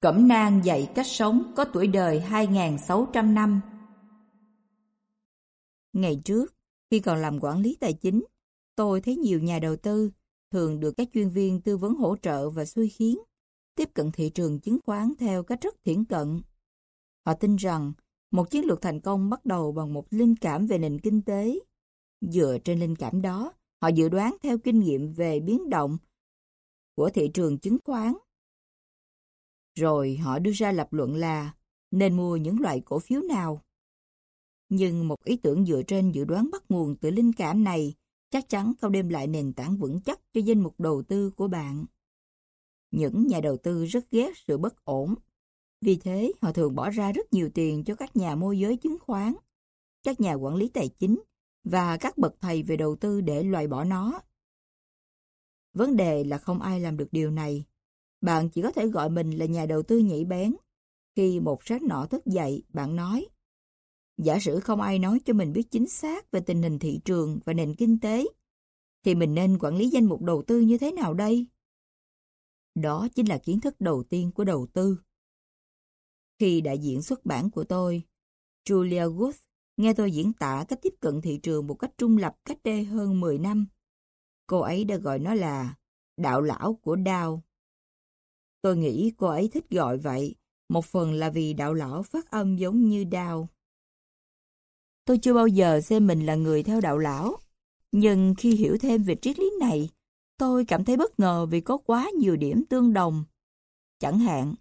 Cẩm nang dạy cách sống có tuổi đời 2.600 năm. Ngày trước, khi còn làm quản lý tài chính, tôi thấy nhiều nhà đầu tư thường được các chuyên viên tư vấn hỗ trợ và xui khiến tiếp cận thị trường chứng khoán theo cách rất thiển cận. Họ tin rằng một chiến lược thành công bắt đầu bằng một linh cảm về nền kinh tế. Dựa trên linh cảm đó, họ dự đoán theo kinh nghiệm về biến động của thị trường chứng khoán. Rồi họ đưa ra lập luận là nên mua những loại cổ phiếu nào. Nhưng một ý tưởng dựa trên dự đoán bắt nguồn từ linh cảm này chắc chắn không đem lại nền tảng vững chắc cho danh mục đầu tư của bạn. Những nhà đầu tư rất ghét sự bất ổn. Vì thế, họ thường bỏ ra rất nhiều tiền cho các nhà môi giới chứng khoán, các nhà quản lý tài chính và các bậc thầy về đầu tư để loại bỏ nó. Vấn đề là không ai làm được điều này. Bạn chỉ có thể gọi mình là nhà đầu tư nhảy bén. Khi một sáng nọ thức dậy, bạn nói Giả sử không ai nói cho mình biết chính xác về tình hình thị trường và nền kinh tế, thì mình nên quản lý danh mục đầu tư như thế nào đây? Đó chính là kiến thức đầu tiên của đầu tư. Khi đại diện xuất bản của tôi, Julia Wood, nghe tôi diễn tả cách tiếp cận thị trường một cách trung lập cách đây hơn 10 năm. Cô ấy đã gọi nó là đạo lão của Dow. Tôi nghĩ cô ấy thích gọi vậy, một phần là vì đạo lão phát âm giống như đao. Tôi chưa bao giờ xem mình là người theo đạo lão, nhưng khi hiểu thêm về triết lý này, tôi cảm thấy bất ngờ vì có quá nhiều điểm tương đồng. Chẳng hạn,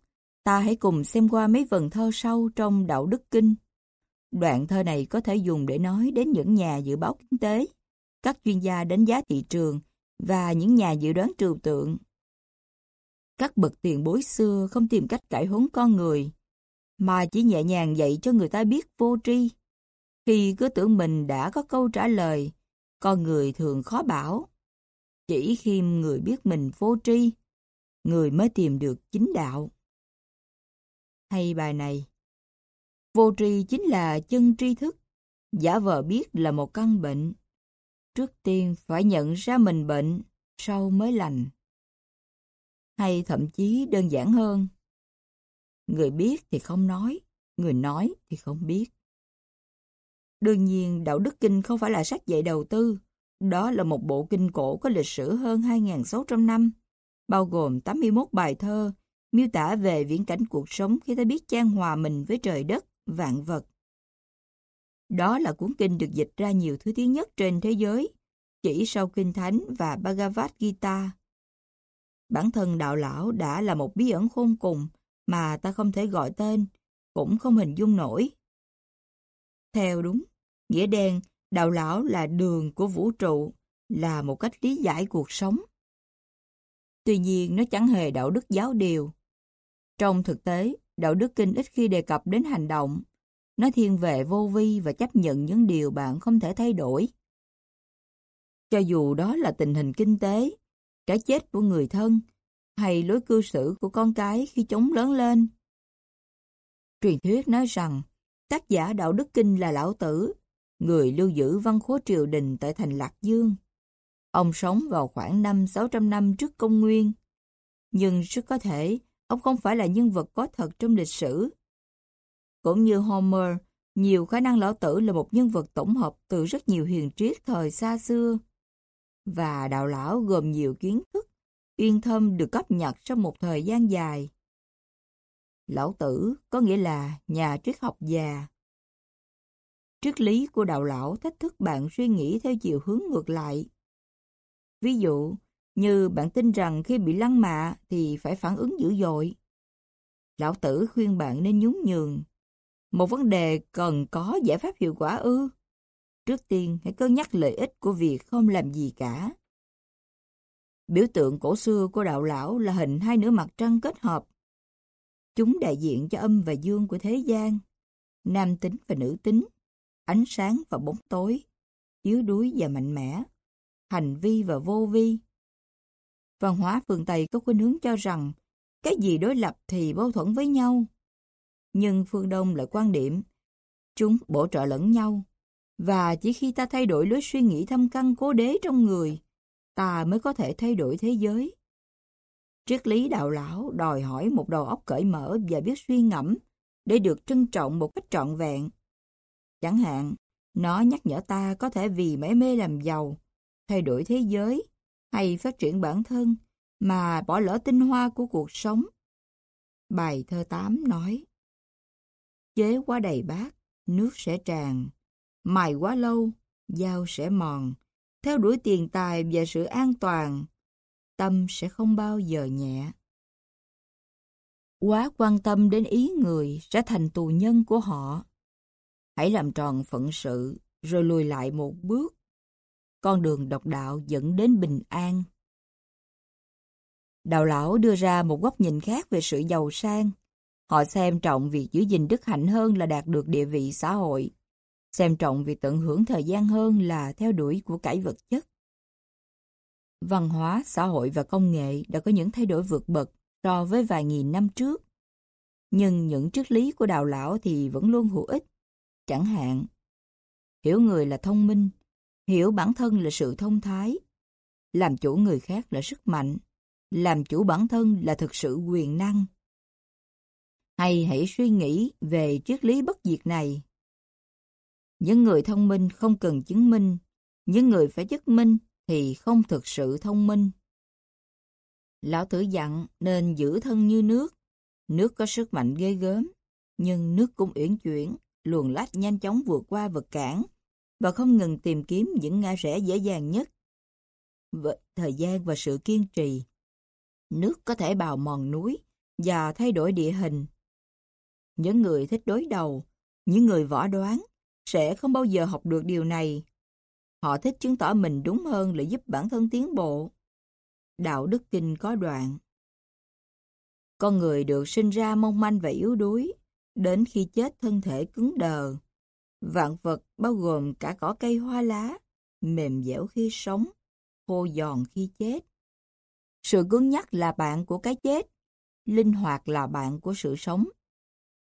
ta hãy cùng xem qua mấy vần thơ sau trong Đạo Đức Kinh. Đoạn thơ này có thể dùng để nói đến những nhà dự báo kinh tế, các chuyên gia đánh giá thị trường và những nhà dự đoán trừu tượng. Các bậc tiền bối xưa không tìm cách cải huấn con người, mà chỉ nhẹ nhàng dạy cho người ta biết vô tri. Khi cứ tưởng mình đã có câu trả lời, con người thường khó bảo. Chỉ khi người biết mình vô tri, người mới tìm được chính đạo. Hay bài này, vô tri chính là chân tri thức, giả vờ biết là một căn bệnh. Trước tiên phải nhận ra mình bệnh, sau mới lành. Hay thậm chí đơn giản hơn, người biết thì không nói, người nói thì không biết. Đương nhiên, Đạo Đức Kinh không phải là sách dạy đầu tư. Đó là một bộ kinh cổ có lịch sử hơn 2.600 năm, bao gồm 81 bài thơ, miêu tả về viễn cảnh cuộc sống khi ta biết chan hòa mình với trời đất, vạn vật. Đó là cuốn kinh được dịch ra nhiều thứ tiếng nhất trên thế giới, chỉ sau Kinh Thánh và Bhagavad Gita. Bản thân đạo lão đã là một bí ẩn khôn cùng mà ta không thể gọi tên, cũng không hình dung nổi. Theo đúng, nghĩa đen, đạo lão là đường của vũ trụ, là một cách lý giải cuộc sống. Tuy nhiên, nó chẳng hề đạo đức giáo điều. Trong thực tế, đạo đức kinh ít khi đề cập đến hành động. Nó thiên về vô vi và chấp nhận những điều bạn không thể thay đổi. Cho dù đó là tình hình kinh tế, cái chết của người thân, hay lối cư xử của con cái khi chúng lớn lên. Truyền thuyết nói rằng, Tác giả Đạo Đức Kinh là Lão Tử, người lưu giữ văn khố triều đình tại thành Lạc Dương. Ông sống vào khoảng năm 600 năm trước công nguyên. Nhưng rất có thể, ông không phải là nhân vật có thật trong lịch sử. Cũng như Homer, nhiều khả năng Lão Tử là một nhân vật tổng hợp từ rất nhiều huyền triết thời xa xưa. Và đạo lão gồm nhiều kiến thức, uyên thâm được cấp nhật trong một thời gian dài. Lão tử có nghĩa là nhà triết học già. Triết lý của đạo lão thách thức bạn suy nghĩ theo chiều hướng ngược lại. Ví dụ, như bạn tin rằng khi bị lăng mạ thì phải phản ứng dữ dội. Lão tử khuyên bạn nên nhún nhường. Một vấn đề cần có giải pháp hiệu quả ư. Trước tiên hãy cân nhắc lợi ích của việc không làm gì cả. Biểu tượng cổ xưa của đạo lão là hình hai nửa mặt trăng kết hợp. Chúng đại diện cho âm và dương của thế gian, nam tính và nữ tính, ánh sáng và bóng tối, yếu đuối và mạnh mẽ, hành vi và vô vi. Văn hóa phương Tây có khuynh hướng cho rằng cái gì đối lập thì mâu thuẫn với nhau. Nhưng phương Đông lại quan điểm chúng bổ trợ lẫn nhau. Và chỉ khi ta thay đổi lối suy nghĩ thâm căn cố đế trong người, ta mới có thể thay đổi thế giới. Triết lý đạo lão đòi hỏi một đầu óc cởi mở và biết suy ngẫm để được trân trọng một cách trọn vẹn. Chẳng hạn, nó nhắc nhở ta có thể vì mãi mê làm giàu, thay đổi thế giới hay phát triển bản thân mà bỏ lỡ tinh hoa của cuộc sống. Bài thơ 8 nói Chế quá đầy bát, nước sẽ tràn. Mài quá lâu, dao sẽ mòn. Theo đuổi tiền tài và sự an toàn, tâm sẽ không bao giờ nhẹ. Quá quan tâm đến ý người sẽ thành tù nhân của họ. Hãy làm tròn phận sự, rồi lùi lại một bước. Con đường độc đạo dẫn đến bình an. Đạo lão đưa ra một góc nhìn khác về sự giàu sang. Họ xem trọng việc giữ gìn đức hạnh hơn là đạt được địa vị xã hội. Xem trọng việc tận hưởng thời gian hơn là theo đuổi của cải vật chất. Văn hóa, xã hội và công nghệ đã có những thay đổi vượt bậc so với vài nghìn năm trước. Nhưng những triết lý của đạo lão thì vẫn luôn hữu ích. Chẳng hạn, hiểu người là thông minh, hiểu bản thân là sự thông thái, làm chủ người khác là sức mạnh, làm chủ bản thân là thực sự quyền năng. Hay hãy suy nghĩ về triết lý bất diệt này. Những người thông minh không cần chứng minh, những người phải chứng minh thì không thực sự thông minh. Lão tử dặn nên giữ thân như nước. Nước có sức mạnh ghê gớm, nhưng nước cũng uyển chuyển, luồn lách nhanh chóng vượt qua vật cản và không ngừng tìm kiếm những ngã rẽ dễ dàng nhất. Với thời gian và sự kiên trì, nước có thể bào mòn núi và thay đổi địa hình. Những người thích đối đầu, những người võ đoán sẽ không bao giờ học được điều này. Họ thích chứng tỏ mình đúng hơn để giúp bản thân tiến bộ. Đạo đức kinh có đoạn. Con người được sinh ra mong manh và yếu đuối, đến khi chết thân thể cứng đờ. Vạn vật bao gồm cả cỏ cây hoa lá, mềm dẻo khi sống, khô giòn khi chết. Sự cứng nhắc là bạn của cái chết, linh hoạt là bạn của sự sống.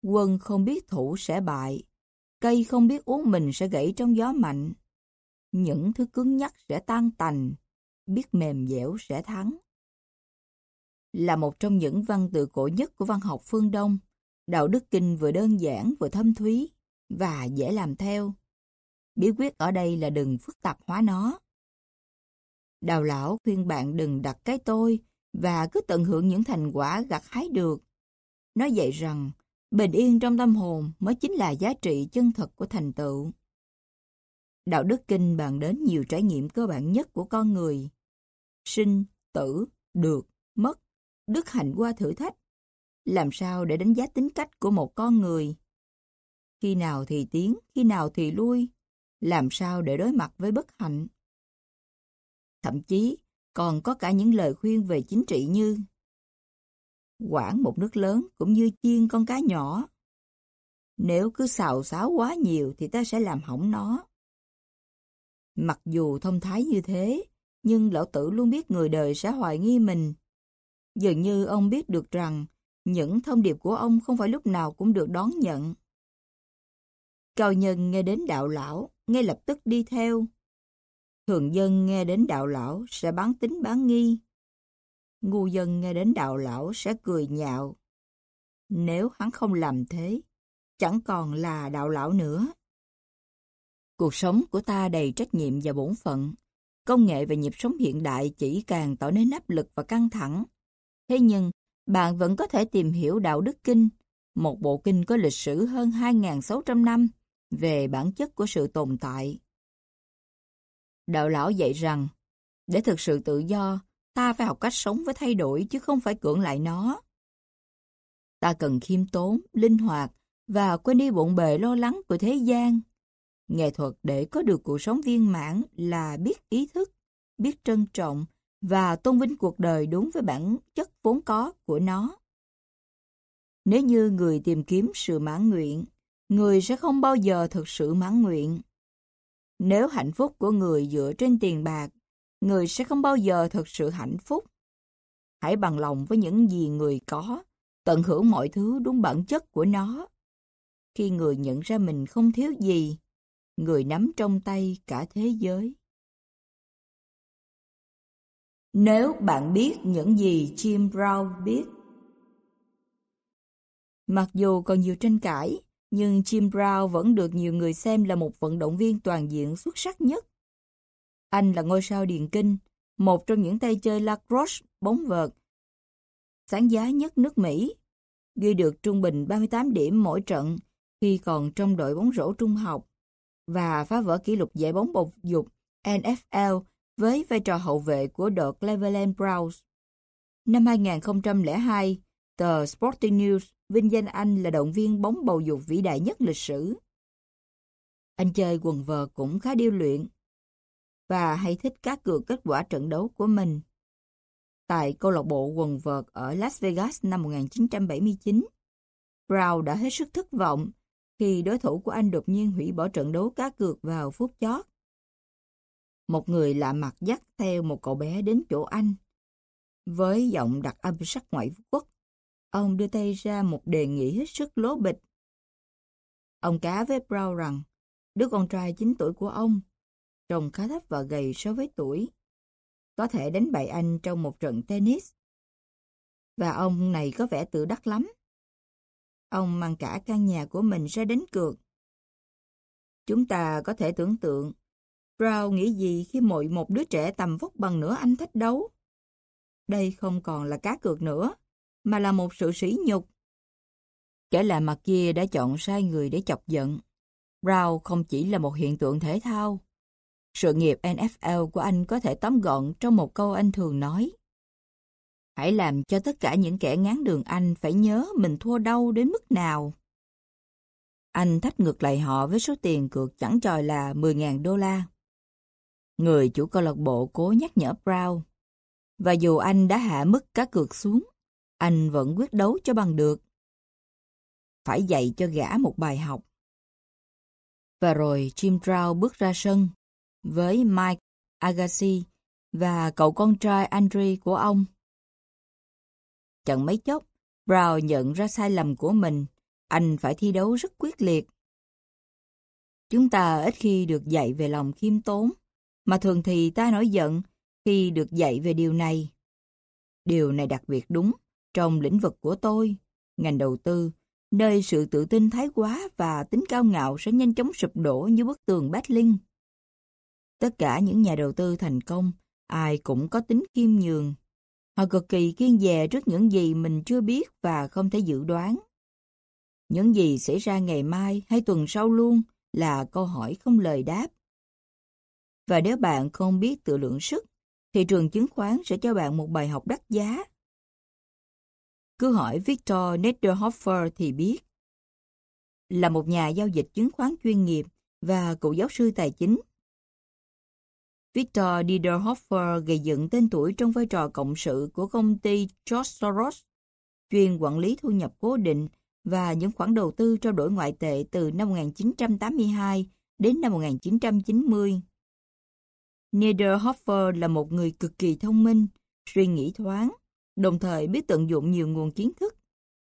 Quân không biết thủ sẽ bại, cây không biết uống mình sẽ gãy trong gió mạnh. Những thứ cứng nhắc sẽ tan tành, biết mềm dẻo sẽ thắng. Là một trong những văn tự cổ nhất của văn học phương Đông, Đạo Đức Kinh vừa đơn giản vừa thâm thúy và dễ làm theo. Bí quyết ở đây là đừng phức tạp hóa nó. Đào lão khuyên bạn đừng đặt cái tôi và cứ tận hưởng những thành quả gặt hái được. Nói vậy rằng, bình yên trong tâm hồn mới chính là giá trị chân thật của thành tựu. Đạo đức kinh bàn đến nhiều trải nghiệm cơ bản nhất của con người. Sinh, tử, được, mất, đức hạnh qua thử thách. Làm sao để đánh giá tính cách của một con người? Khi nào thì tiến, khi nào thì lui? Làm sao để đối mặt với bất hạnh? Thậm chí, còn có cả những lời khuyên về chính trị như Quản một nước lớn cũng như chiên con cá nhỏ. Nếu cứ xào xáo quá nhiều thì ta sẽ làm hỏng nó. Mặc dù thông thái như thế, nhưng lão tử luôn biết người đời sẽ hoài nghi mình. Dường như ông biết được rằng những thông điệp của ông không phải lúc nào cũng được đón nhận. Cao nhân nghe đến đạo lão, ngay lập tức đi theo. Thường dân nghe đến đạo lão sẽ bán tính bán nghi. Ngu dân nghe đến đạo lão sẽ cười nhạo. Nếu hắn không làm thế, chẳng còn là đạo lão nữa. Cuộc sống của ta đầy trách nhiệm và bổn phận. Công nghệ và nhịp sống hiện đại chỉ càng tạo nên áp lực và căng thẳng. Thế nhưng, bạn vẫn có thể tìm hiểu Đạo Đức Kinh, một bộ kinh có lịch sử hơn 2.600 năm về bản chất của sự tồn tại. Đạo lão dạy rằng, để thực sự tự do, ta phải học cách sống với thay đổi chứ không phải cưỡng lại nó. Ta cần khiêm tốn, linh hoạt và quên đi bộn bề lo lắng của thế gian. Nghệ thuật để có được cuộc sống viên mãn là biết ý thức, biết trân trọng và tôn vinh cuộc đời đúng với bản chất vốn có của nó. Nếu như người tìm kiếm sự mãn nguyện, người sẽ không bao giờ thực sự mãn nguyện. Nếu hạnh phúc của người dựa trên tiền bạc, người sẽ không bao giờ thực sự hạnh phúc. Hãy bằng lòng với những gì người có, tận hưởng mọi thứ đúng bản chất của nó. Khi người nhận ra mình không thiếu gì, người nắm trong tay cả thế giới. Nếu bạn biết những gì Jim Brown biết. Mặc dù còn nhiều tranh cãi, nhưng Jim Brown vẫn được nhiều người xem là một vận động viên toàn diện xuất sắc nhất. Anh là ngôi sao điền kinh, một trong những tay chơi lacrosse bóng vợt sáng giá nhất nước Mỹ, ghi được trung bình 38 điểm mỗi trận khi còn trong đội bóng rổ trung học và phá vỡ kỷ lục giải bóng bầu dục NFL với vai trò hậu vệ của đội Cleveland Browns. Năm 2002, tờ Sporting News vinh danh anh là động viên bóng bầu dục vĩ đại nhất lịch sử. Anh chơi quần vợt cũng khá điêu luyện và hay thích cá cược kết quả trận đấu của mình. Tại câu lạc bộ quần vợt ở Las Vegas năm 1979, Brown đã hết sức thất vọng khi đối thủ của anh đột nhiên hủy bỏ trận đấu cá cược vào phút chót. Một người lạ mặt dắt theo một cậu bé đến chỗ anh. Với giọng đặc âm sắc ngoại quốc, ông đưa tay ra một đề nghị hết sức lố bịch. Ông cá với Brown rằng, đứa con trai 9 tuổi của ông, trông khá thấp và gầy so với tuổi, có thể đánh bại anh trong một trận tennis. Và ông này có vẻ tự đắc lắm. Ông mang cả căn nhà của mình ra đánh cược. Chúng ta có thể tưởng tượng Brown nghĩ gì khi mỗi một đứa trẻ tầm vóc bằng nửa anh thách đấu. Đây không còn là cá cược nữa, mà là một sự sỉ nhục. Kể là mặt kia đã chọn sai người để chọc giận. Brown không chỉ là một hiện tượng thể thao. Sự nghiệp NFL của anh có thể tóm gọn trong một câu anh thường nói. Hãy làm cho tất cả những kẻ ngán đường anh phải nhớ mình thua đau đến mức nào. Anh thách ngược lại họ với số tiền cược chẳng chòi là 10.000 đô la. Người chủ câu lạc bộ cố nhắc nhở Brown. Và dù anh đã hạ mức cá cược xuống, anh vẫn quyết đấu cho bằng được. Phải dạy cho gã một bài học. Và rồi Jim Brown bước ra sân với Mike Agassi và cậu con trai Andre của ông. Chẳng mấy chốc, Brown nhận ra sai lầm của mình. Anh phải thi đấu rất quyết liệt. Chúng ta ít khi được dạy về lòng khiêm tốn, mà thường thì ta nổi giận khi được dạy về điều này. Điều này đặc biệt đúng trong lĩnh vực của tôi, ngành đầu tư, nơi sự tự tin thái quá và tính cao ngạo sẽ nhanh chóng sụp đổ như bức tường Berlin. Tất cả những nhà đầu tư thành công, ai cũng có tính khiêm nhường. Họ cực kỳ kiên dè trước những gì mình chưa biết và không thể dự đoán. Những gì xảy ra ngày mai hay tuần sau luôn là câu hỏi không lời đáp. Và nếu bạn không biết tự lượng sức, thị trường chứng khoán sẽ cho bạn một bài học đắt giá. Cứ hỏi Victor Nederhofer thì biết. Là một nhà giao dịch chứng khoán chuyên nghiệp và cựu giáo sư tài chính. Victor Niederhofer gây dựng tên tuổi trong vai trò cộng sự của công ty George Soros, chuyên quản lý thu nhập cố định và những khoản đầu tư trao đổi ngoại tệ từ năm 1982 đến năm 1990. Niederhofer là một người cực kỳ thông minh, suy nghĩ thoáng, đồng thời biết tận dụng nhiều nguồn kiến thức,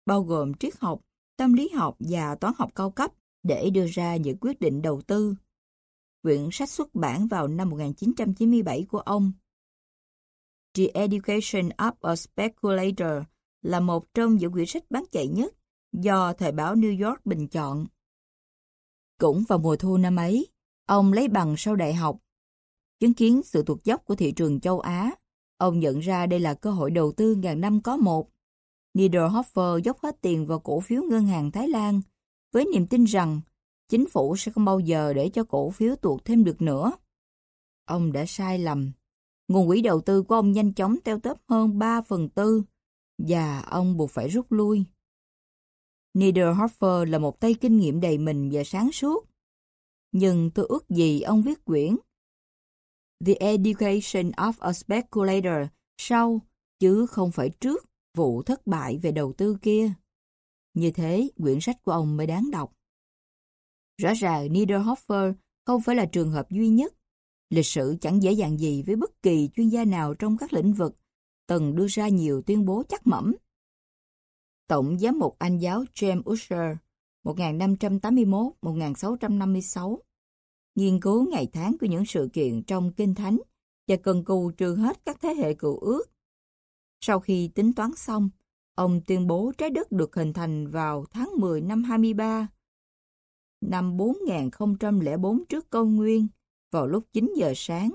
bao gồm triết học, tâm lý học và toán học cao cấp để đưa ra những quyết định đầu tư. Quyển sách xuất bản vào năm 1997 của ông. The Education of a Speculator là một trong những quyển sách bán chạy nhất do Thời báo New York bình chọn. Cũng vào mùa thu năm ấy, ông lấy bằng sau đại học Chứng kiến sự tuột dốc của thị trường châu Á, ông nhận ra đây là cơ hội đầu tư ngàn năm có một. Niederhofer dốc hết tiền vào cổ phiếu ngân hàng Thái Lan với niềm tin rằng chính phủ sẽ không bao giờ để cho cổ phiếu tuột thêm được nữa. Ông đã sai lầm. Nguồn quỹ đầu tư của ông nhanh chóng teo tớp hơn 3 phần tư và ông buộc phải rút lui. Niederhofer là một tay kinh nghiệm đầy mình và sáng suốt. Nhưng tôi ước gì ông viết quyển The Education of a Speculator sau, chứ không phải trước vụ thất bại về đầu tư kia. Như thế, quyển sách của ông mới đáng đọc. Rõ ràng Niederhofer không phải là trường hợp duy nhất. Lịch sử chẳng dễ dàng gì với bất kỳ chuyên gia nào trong các lĩnh vực từng đưa ra nhiều tuyên bố chắc mẩm. Tổng giám mục Anh giáo James Usher 1581-1656 nghiên cứu ngày tháng của những sự kiện trong Kinh Thánh và cần cù trừ hết các thế hệ cựu ước. Sau khi tính toán xong, ông tuyên bố trái đất được hình thành vào tháng 10 năm 23, năm 4004 trước công nguyên, vào lúc 9 giờ sáng.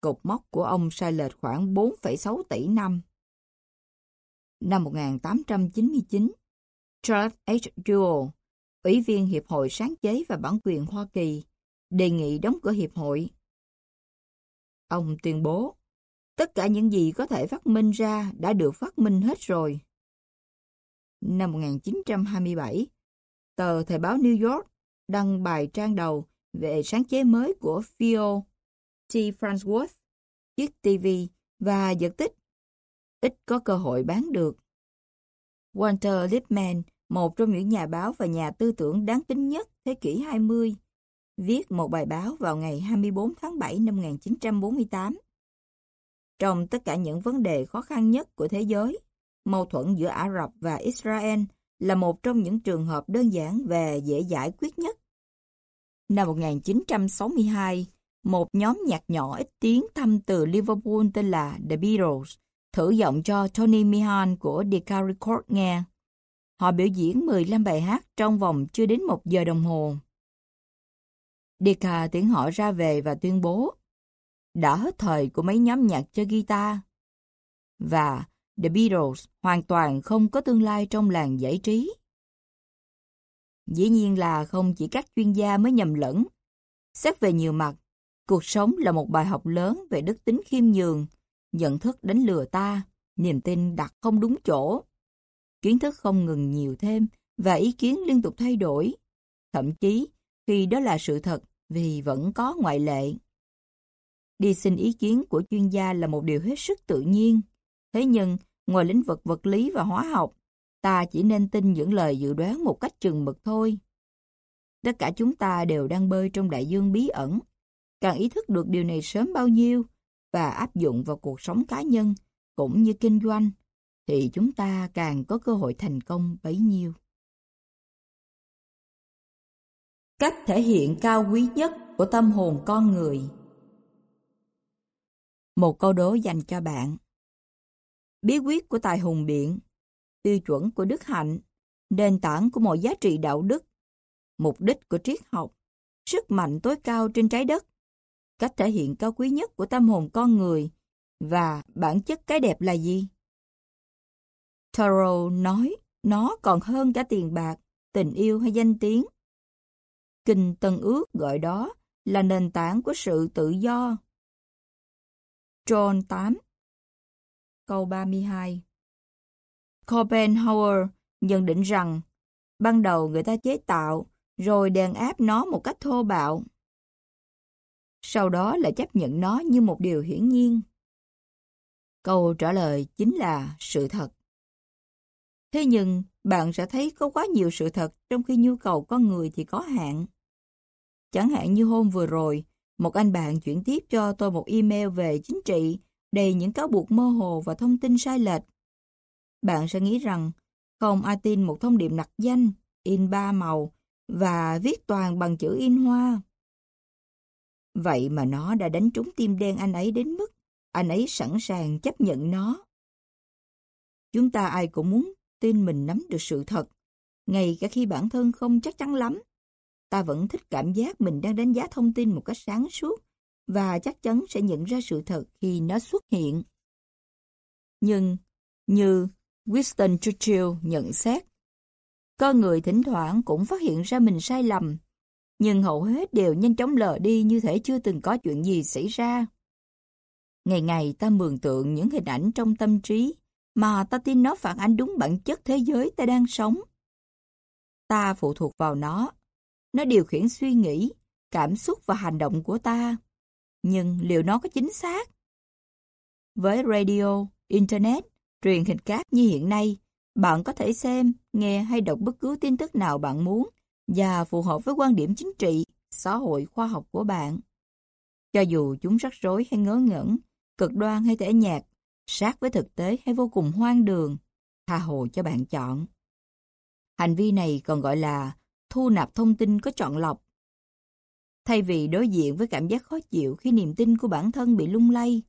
Cột mốc của ông sai lệch khoảng 4,6 tỷ năm. Năm 1899, Charles H. Jewell, Ủy viên Hiệp hội Sáng chế và Bản quyền Hoa Kỳ, đề nghị đóng cửa Hiệp hội. Ông tuyên bố, tất cả những gì có thể phát minh ra đã được phát minh hết rồi. Năm 1927, tờ Thời báo New York đăng bài trang đầu về sáng chế mới của Theo T. Farnsworth, chiếc TV và vật tích, ít có cơ hội bán được. Walter Lippmann, một trong những nhà báo và nhà tư tưởng đáng kính nhất thế kỷ 20, viết một bài báo vào ngày 24 tháng 7 năm 1948. Trong tất cả những vấn đề khó khăn nhất của thế giới, mâu thuẫn giữa Ả Rập và Israel là một trong những trường hợp đơn giản và dễ giải quyết nhất. Năm 1962, một nhóm nhạc nhỏ ít tiếng thăm từ Liverpool tên là The Beatles thử giọng cho Tony Meehan của Decca Record nghe. Họ biểu diễn 15 bài hát trong vòng chưa đến một giờ đồng hồ. Decca tiễn họ ra về và tuyên bố đã hết thời của mấy nhóm nhạc chơi guitar. Và The Beatles hoàn toàn không có tương lai trong làng giải trí. Dĩ nhiên là không chỉ các chuyên gia mới nhầm lẫn. Xét về nhiều mặt, cuộc sống là một bài học lớn về đức tính khiêm nhường, nhận thức đánh lừa ta, niềm tin đặt không đúng chỗ. Kiến thức không ngừng nhiều thêm và ý kiến liên tục thay đổi. Thậm chí, khi đó là sự thật vì vẫn có ngoại lệ. Đi xin ý kiến của chuyên gia là một điều hết sức tự nhiên. Thế nhưng, ngoài lĩnh vực vật lý và hóa học, ta chỉ nên tin những lời dự đoán một cách chừng mực thôi. Tất cả chúng ta đều đang bơi trong đại dương bí ẩn. Càng ý thức được điều này sớm bao nhiêu và áp dụng vào cuộc sống cá nhân cũng như kinh doanh, thì chúng ta càng có cơ hội thành công bấy nhiêu. Cách thể hiện cao quý nhất của tâm hồn con người Một câu đố dành cho bạn Bí quyết của tài hùng biện Tiêu chuẩn của đức hạnh Nền tảng của mọi giá trị đạo đức Mục đích của triết học Sức mạnh tối cao trên trái đất Cách thể hiện cao quý nhất của tâm hồn con người Và bản chất cái đẹp là gì? Thoreau nói nó còn hơn cả tiền bạc, tình yêu hay danh tiếng. Kinh Tân Ước gọi đó là nền tảng của sự tự do. John 8 Câu 32 Copenhauer nhận định rằng ban đầu người ta chế tạo rồi đàn áp nó một cách thô bạo. Sau đó lại chấp nhận nó như một điều hiển nhiên. Câu trả lời chính là sự thật. Thế nhưng, bạn sẽ thấy có quá nhiều sự thật trong khi nhu cầu con người thì có hạn. Chẳng hạn như hôm vừa rồi, một anh bạn chuyển tiếp cho tôi một email về chính trị đầy những cáo buộc mơ hồ và thông tin sai lệch. Bạn sẽ nghĩ rằng không ai tin một thông điệp nặc danh, in ba màu và viết toàn bằng chữ in hoa. Vậy mà nó đã đánh trúng tim đen anh ấy đến mức anh ấy sẵn sàng chấp nhận nó. Chúng ta ai cũng muốn tin mình nắm được sự thật, ngay cả khi bản thân không chắc chắn lắm. Ta vẫn thích cảm giác mình đang đánh giá thông tin một cách sáng suốt và chắc chắn sẽ nhận ra sự thật khi nó xuất hiện. Nhưng, như Winston Churchill nhận xét, con người thỉnh thoảng cũng phát hiện ra mình sai lầm, nhưng hầu hết đều nhanh chóng lờ đi như thể chưa từng có chuyện gì xảy ra. Ngày ngày ta mường tượng những hình ảnh trong tâm trí mà ta tin nó phản ánh đúng bản chất thế giới ta đang sống. Ta phụ thuộc vào nó. Nó điều khiển suy nghĩ, cảm xúc và hành động của ta. Nhưng liệu nó có chính xác? Với radio, internet, truyền hình cáp như hiện nay, bạn có thể xem, nghe hay đọc bất cứ tin tức nào bạn muốn và phù hợp với quan điểm chính trị, xã hội, khoa học của bạn. Cho dù chúng rắc rối hay ngớ ngẩn, cực đoan hay tẻ nhạt, sát với thực tế hay vô cùng hoang đường, tha hồ cho bạn chọn. Hành vi này còn gọi là thu nạp thông tin có chọn lọc. Thay vì đối diện với cảm giác khó chịu khi niềm tin của bản thân bị lung lay,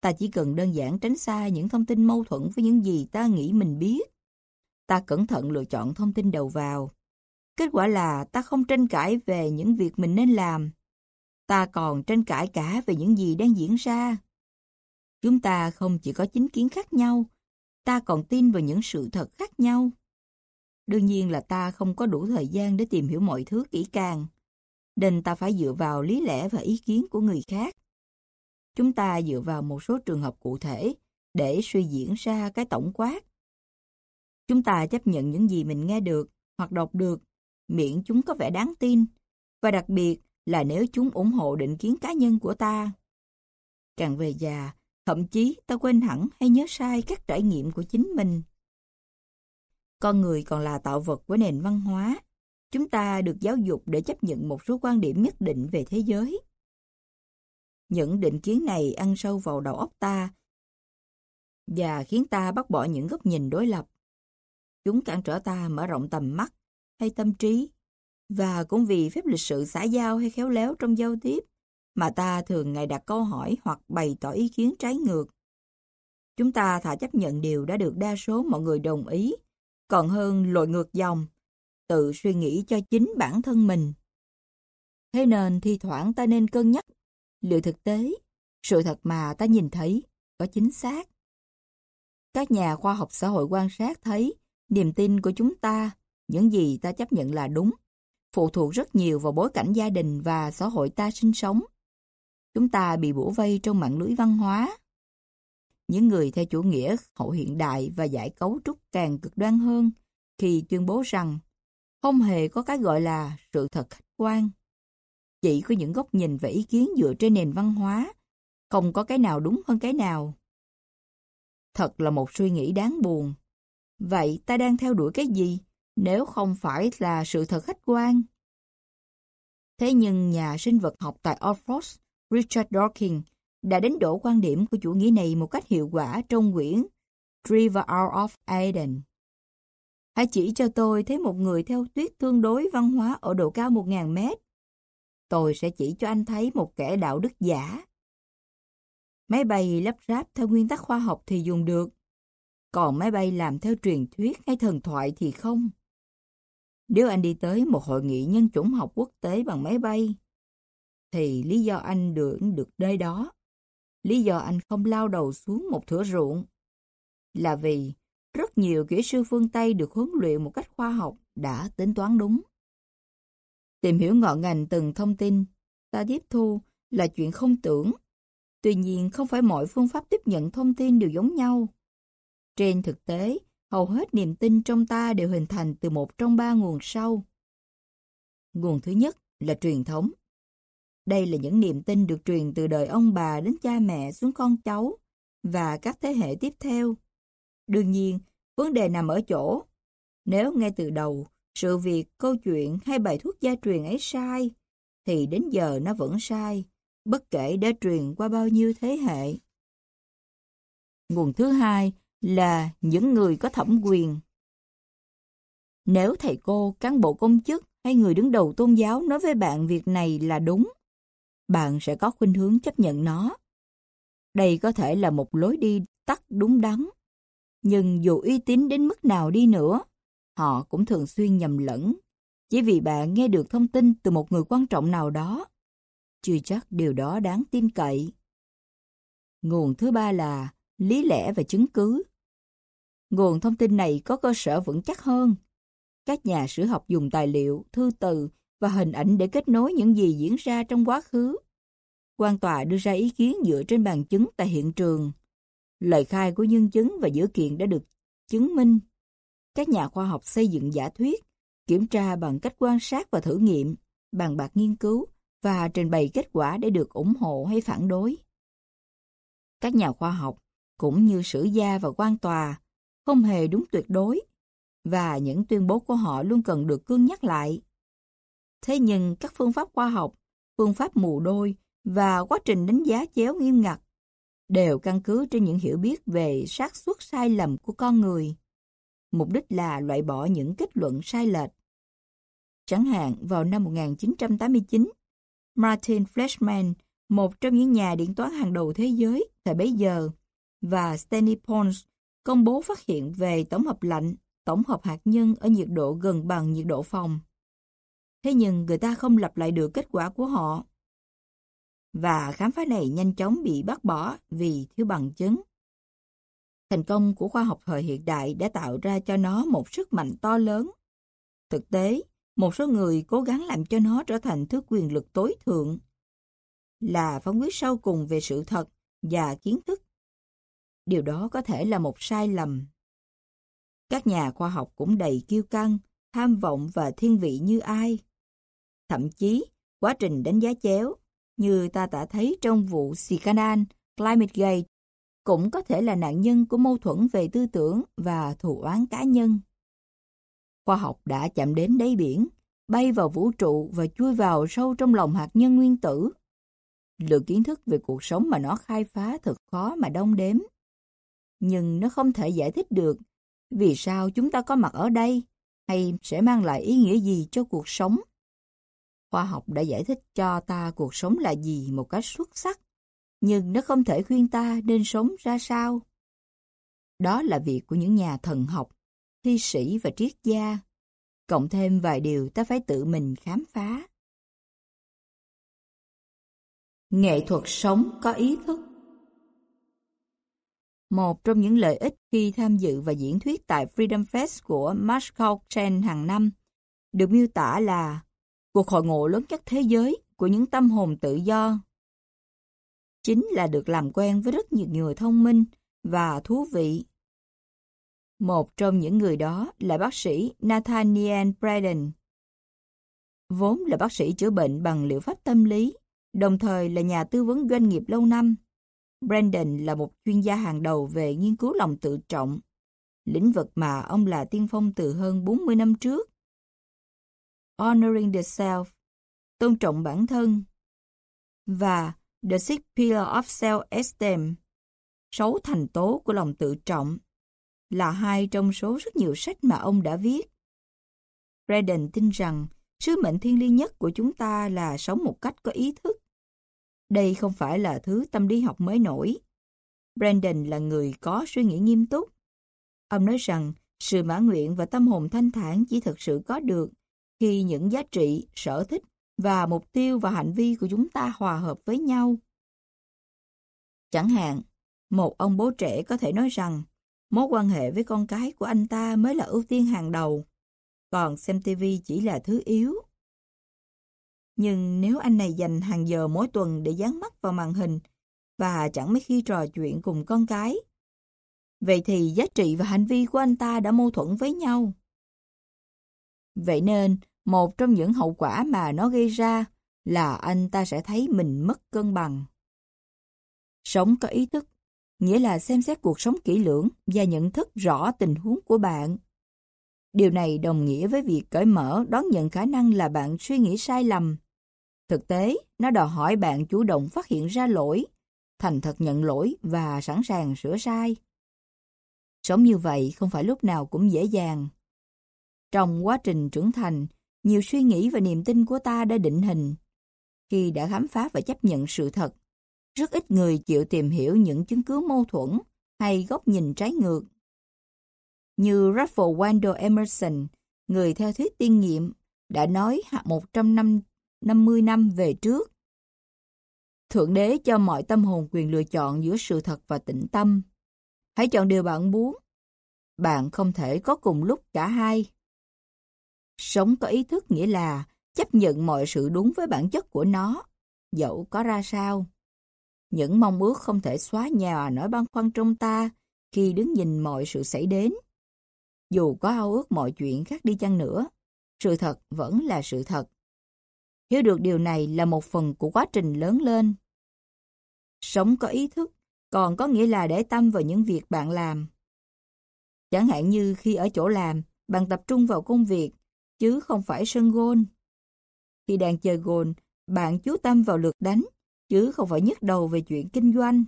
ta chỉ cần đơn giản tránh xa những thông tin mâu thuẫn với những gì ta nghĩ mình biết. Ta cẩn thận lựa chọn thông tin đầu vào. Kết quả là ta không tranh cãi về những việc mình nên làm. Ta còn tranh cãi cả về những gì đang diễn ra. Chúng ta không chỉ có chính kiến khác nhau, ta còn tin vào những sự thật khác nhau. Đương nhiên là ta không có đủ thời gian để tìm hiểu mọi thứ kỹ càng, nên ta phải dựa vào lý lẽ và ý kiến của người khác. Chúng ta dựa vào một số trường hợp cụ thể để suy diễn ra cái tổng quát. Chúng ta chấp nhận những gì mình nghe được hoặc đọc được, miễn chúng có vẻ đáng tin, và đặc biệt là nếu chúng ủng hộ định kiến cá nhân của ta. Càng về già, thậm chí ta quên hẳn hay nhớ sai các trải nghiệm của chính mình. Con người còn là tạo vật của nền văn hóa. Chúng ta được giáo dục để chấp nhận một số quan điểm nhất định về thế giới. Những định kiến này ăn sâu vào đầu óc ta và khiến ta bắt bỏ những góc nhìn đối lập. Chúng cản trở ta mở rộng tầm mắt hay tâm trí và cũng vì phép lịch sự xã giao hay khéo léo trong giao tiếp mà ta thường ngày đặt câu hỏi hoặc bày tỏ ý kiến trái ngược. Chúng ta thà chấp nhận điều đã được đa số mọi người đồng ý, còn hơn lội ngược dòng, tự suy nghĩ cho chính bản thân mình. Thế nên thi thoảng ta nên cân nhắc liệu thực tế, sự thật mà ta nhìn thấy có chính xác. Các nhà khoa học xã hội quan sát thấy niềm tin của chúng ta, những gì ta chấp nhận là đúng, phụ thuộc rất nhiều vào bối cảnh gia đình và xã hội ta sinh sống. Chúng ta bị bủa vây trong mạng lưới văn hóa. Những người theo chủ nghĩa hậu hiện đại và giải cấu trúc càng cực đoan hơn khi tuyên bố rằng không hề có cái gọi là sự thật khách quan. Chỉ có những góc nhìn và ý kiến dựa trên nền văn hóa, không có cái nào đúng hơn cái nào. Thật là một suy nghĩ đáng buồn. Vậy ta đang theo đuổi cái gì nếu không phải là sự thật khách quan? Thế nhưng nhà sinh vật học tại Oxford, Richard Dawkins, đã đánh đổ quan điểm của chủ nghĩa này một cách hiệu quả trong quyển River Out of Eden. Hãy chỉ cho tôi thấy một người theo tuyết tương đối văn hóa ở độ cao 1.000 mét tôi sẽ chỉ cho anh thấy một kẻ đạo đức giả. Máy bay lắp ráp theo nguyên tắc khoa học thì dùng được, còn máy bay làm theo truyền thuyết hay thần thoại thì không. Nếu anh đi tới một hội nghị nhân chủng học quốc tế bằng máy bay, thì lý do anh được được nơi đó, lý do anh không lao đầu xuống một thửa ruộng, là vì rất nhiều kỹ sư phương Tây được huấn luyện một cách khoa học đã tính toán đúng. Tìm hiểu ngọn ngành từng thông tin, ta tiếp thu là chuyện không tưởng. Tuy nhiên, không phải mọi phương pháp tiếp nhận thông tin đều giống nhau. Trên thực tế, hầu hết niềm tin trong ta đều hình thành từ một trong ba nguồn sau. Nguồn thứ nhất là truyền thống. Đây là những niềm tin được truyền từ đời ông bà đến cha mẹ xuống con cháu và các thế hệ tiếp theo. Đương nhiên, vấn đề nằm ở chỗ, nếu ngay từ đầu sự việc, câu chuyện hay bài thuốc gia truyền ấy sai, thì đến giờ nó vẫn sai, bất kể đã truyền qua bao nhiêu thế hệ. Nguồn thứ hai là những người có thẩm quyền. Nếu thầy cô, cán bộ công chức hay người đứng đầu tôn giáo nói với bạn việc này là đúng, bạn sẽ có khuynh hướng chấp nhận nó. Đây có thể là một lối đi tắt đúng đắn, nhưng dù uy tín đến mức nào đi nữa, họ cũng thường xuyên nhầm lẫn. Chỉ vì bạn nghe được thông tin từ một người quan trọng nào đó, chưa chắc điều đó đáng tin cậy. Nguồn thứ ba là lý lẽ và chứng cứ. Nguồn thông tin này có cơ sở vững chắc hơn. Các nhà sử học dùng tài liệu, thư từ và hình ảnh để kết nối những gì diễn ra trong quá khứ. Quan tòa đưa ra ý kiến dựa trên bằng chứng tại hiện trường. Lời khai của nhân chứng và dữ kiện đã được chứng minh các nhà khoa học xây dựng giả thuyết, kiểm tra bằng cách quan sát và thử nghiệm, bàn bạc nghiên cứu và trình bày kết quả để được ủng hộ hay phản đối. Các nhà khoa học, cũng như sử gia và quan tòa, không hề đúng tuyệt đối, và những tuyên bố của họ luôn cần được cương nhắc lại. Thế nhưng các phương pháp khoa học, phương pháp mù đôi và quá trình đánh giá chéo nghiêm ngặt đều căn cứ trên những hiểu biết về xác suất sai lầm của con người mục đích là loại bỏ những kết luận sai lệch. Chẳng hạn vào năm 1989, Martin Fleischmann, một trong những nhà điện toán hàng đầu thế giới thời bấy giờ, và Stanley Pons công bố phát hiện về tổng hợp lạnh, tổng hợp hạt nhân ở nhiệt độ gần bằng nhiệt độ phòng. Thế nhưng người ta không lặp lại được kết quả của họ. Và khám phá này nhanh chóng bị bác bỏ vì thiếu bằng chứng. Thành công của khoa học thời hiện đại đã tạo ra cho nó một sức mạnh to lớn. Thực tế, một số người cố gắng làm cho nó trở thành thứ quyền lực tối thượng, là phán quyết sâu cùng về sự thật và kiến thức. Điều đó có thể là một sai lầm. Các nhà khoa học cũng đầy kiêu căng, tham vọng và thiên vị như ai. Thậm chí, quá trình đánh giá chéo, như ta đã thấy trong vụ Sikanan, Climategate, cũng có thể là nạn nhân của mâu thuẫn về tư tưởng và thù oán cá nhân. Khoa học đã chạm đến đáy biển, bay vào vũ trụ và chui vào sâu trong lòng hạt nhân nguyên tử. Lượng kiến thức về cuộc sống mà nó khai phá thật khó mà đong đếm. Nhưng nó không thể giải thích được vì sao chúng ta có mặt ở đây hay sẽ mang lại ý nghĩa gì cho cuộc sống. Khoa học đã giải thích cho ta cuộc sống là gì một cách xuất sắc, nhưng nó không thể khuyên ta nên sống ra sao. Đó là việc của những nhà thần học, thi sĩ và triết gia. Cộng thêm vài điều ta phải tự mình khám phá. Nghệ thuật sống có ý thức Một trong những lợi ích khi tham dự và diễn thuyết tại Freedom Fest của Marshall Chen hàng năm được miêu tả là cuộc hội ngộ lớn nhất thế giới của những tâm hồn tự do. Chính là được làm quen với rất nhiều người thông minh và thú vị. Một trong những người đó là bác sĩ Nathaniel Braden. Vốn là bác sĩ chữa bệnh bằng liệu pháp tâm lý, đồng thời là nhà tư vấn doanh nghiệp lâu năm. Brandon là một chuyên gia hàng đầu về nghiên cứu lòng tự trọng, lĩnh vực mà ông là tiên phong từ hơn 40 năm trước. Honoring the Self, tôn trọng bản thân, và The Six Pillars of Self-Esteem, sáu thành tố của lòng tự trọng, là hai trong số rất nhiều sách mà ông đã viết. Braden tin rằng sứ mệnh thiên liêng nhất của chúng ta là sống một cách có ý thức. Đây không phải là thứ tâm lý học mới nổi. Brandon là người có suy nghĩ nghiêm túc. Ông nói rằng sự mãn nguyện và tâm hồn thanh thản chỉ thực sự có được khi những giá trị, sở thích và mục tiêu và hành vi của chúng ta hòa hợp với nhau. Chẳng hạn, một ông bố trẻ có thể nói rằng mối quan hệ với con cái của anh ta mới là ưu tiên hàng đầu, còn xem TV chỉ là thứ yếu. Nhưng nếu anh này dành hàng giờ mỗi tuần để dán mắt vào màn hình và chẳng mấy khi trò chuyện cùng con cái, vậy thì giá trị và hành vi của anh ta đã mâu thuẫn với nhau. Vậy nên, một trong những hậu quả mà nó gây ra là anh ta sẽ thấy mình mất cân bằng. Sống có ý thức, nghĩa là xem xét cuộc sống kỹ lưỡng và nhận thức rõ tình huống của bạn. Điều này đồng nghĩa với việc cởi mở đón nhận khả năng là bạn suy nghĩ sai lầm. Thực tế, nó đòi hỏi bạn chủ động phát hiện ra lỗi, thành thật nhận lỗi và sẵn sàng sửa sai. Sống như vậy không phải lúc nào cũng dễ dàng. Trong quá trình trưởng thành, nhiều suy nghĩ và niềm tin của ta đã định hình. Khi đã khám phá và chấp nhận sự thật, rất ít người chịu tìm hiểu những chứng cứ mâu thuẫn hay góc nhìn trái ngược. Như Ralph Waldo Emerson, người theo thuyết tiên nghiệm, đã nói 150 năm về trước. Thượng đế cho mọi tâm hồn quyền lựa chọn giữa sự thật và tĩnh tâm. Hãy chọn điều bạn muốn. Bạn không thể có cùng lúc cả hai. Sống có ý thức nghĩa là chấp nhận mọi sự đúng với bản chất của nó, dẫu có ra sao. Những mong ước không thể xóa nhòa nỗi băn khoăn trong ta khi đứng nhìn mọi sự xảy đến. Dù có ao ước mọi chuyện khác đi chăng nữa, sự thật vẫn là sự thật. Hiểu được điều này là một phần của quá trình lớn lên. Sống có ý thức còn có nghĩa là để tâm vào những việc bạn làm. Chẳng hạn như khi ở chỗ làm, bạn tập trung vào công việc, chứ không phải sân gôn. Khi đang chơi gôn, bạn chú tâm vào lượt đánh, chứ không phải nhức đầu về chuyện kinh doanh.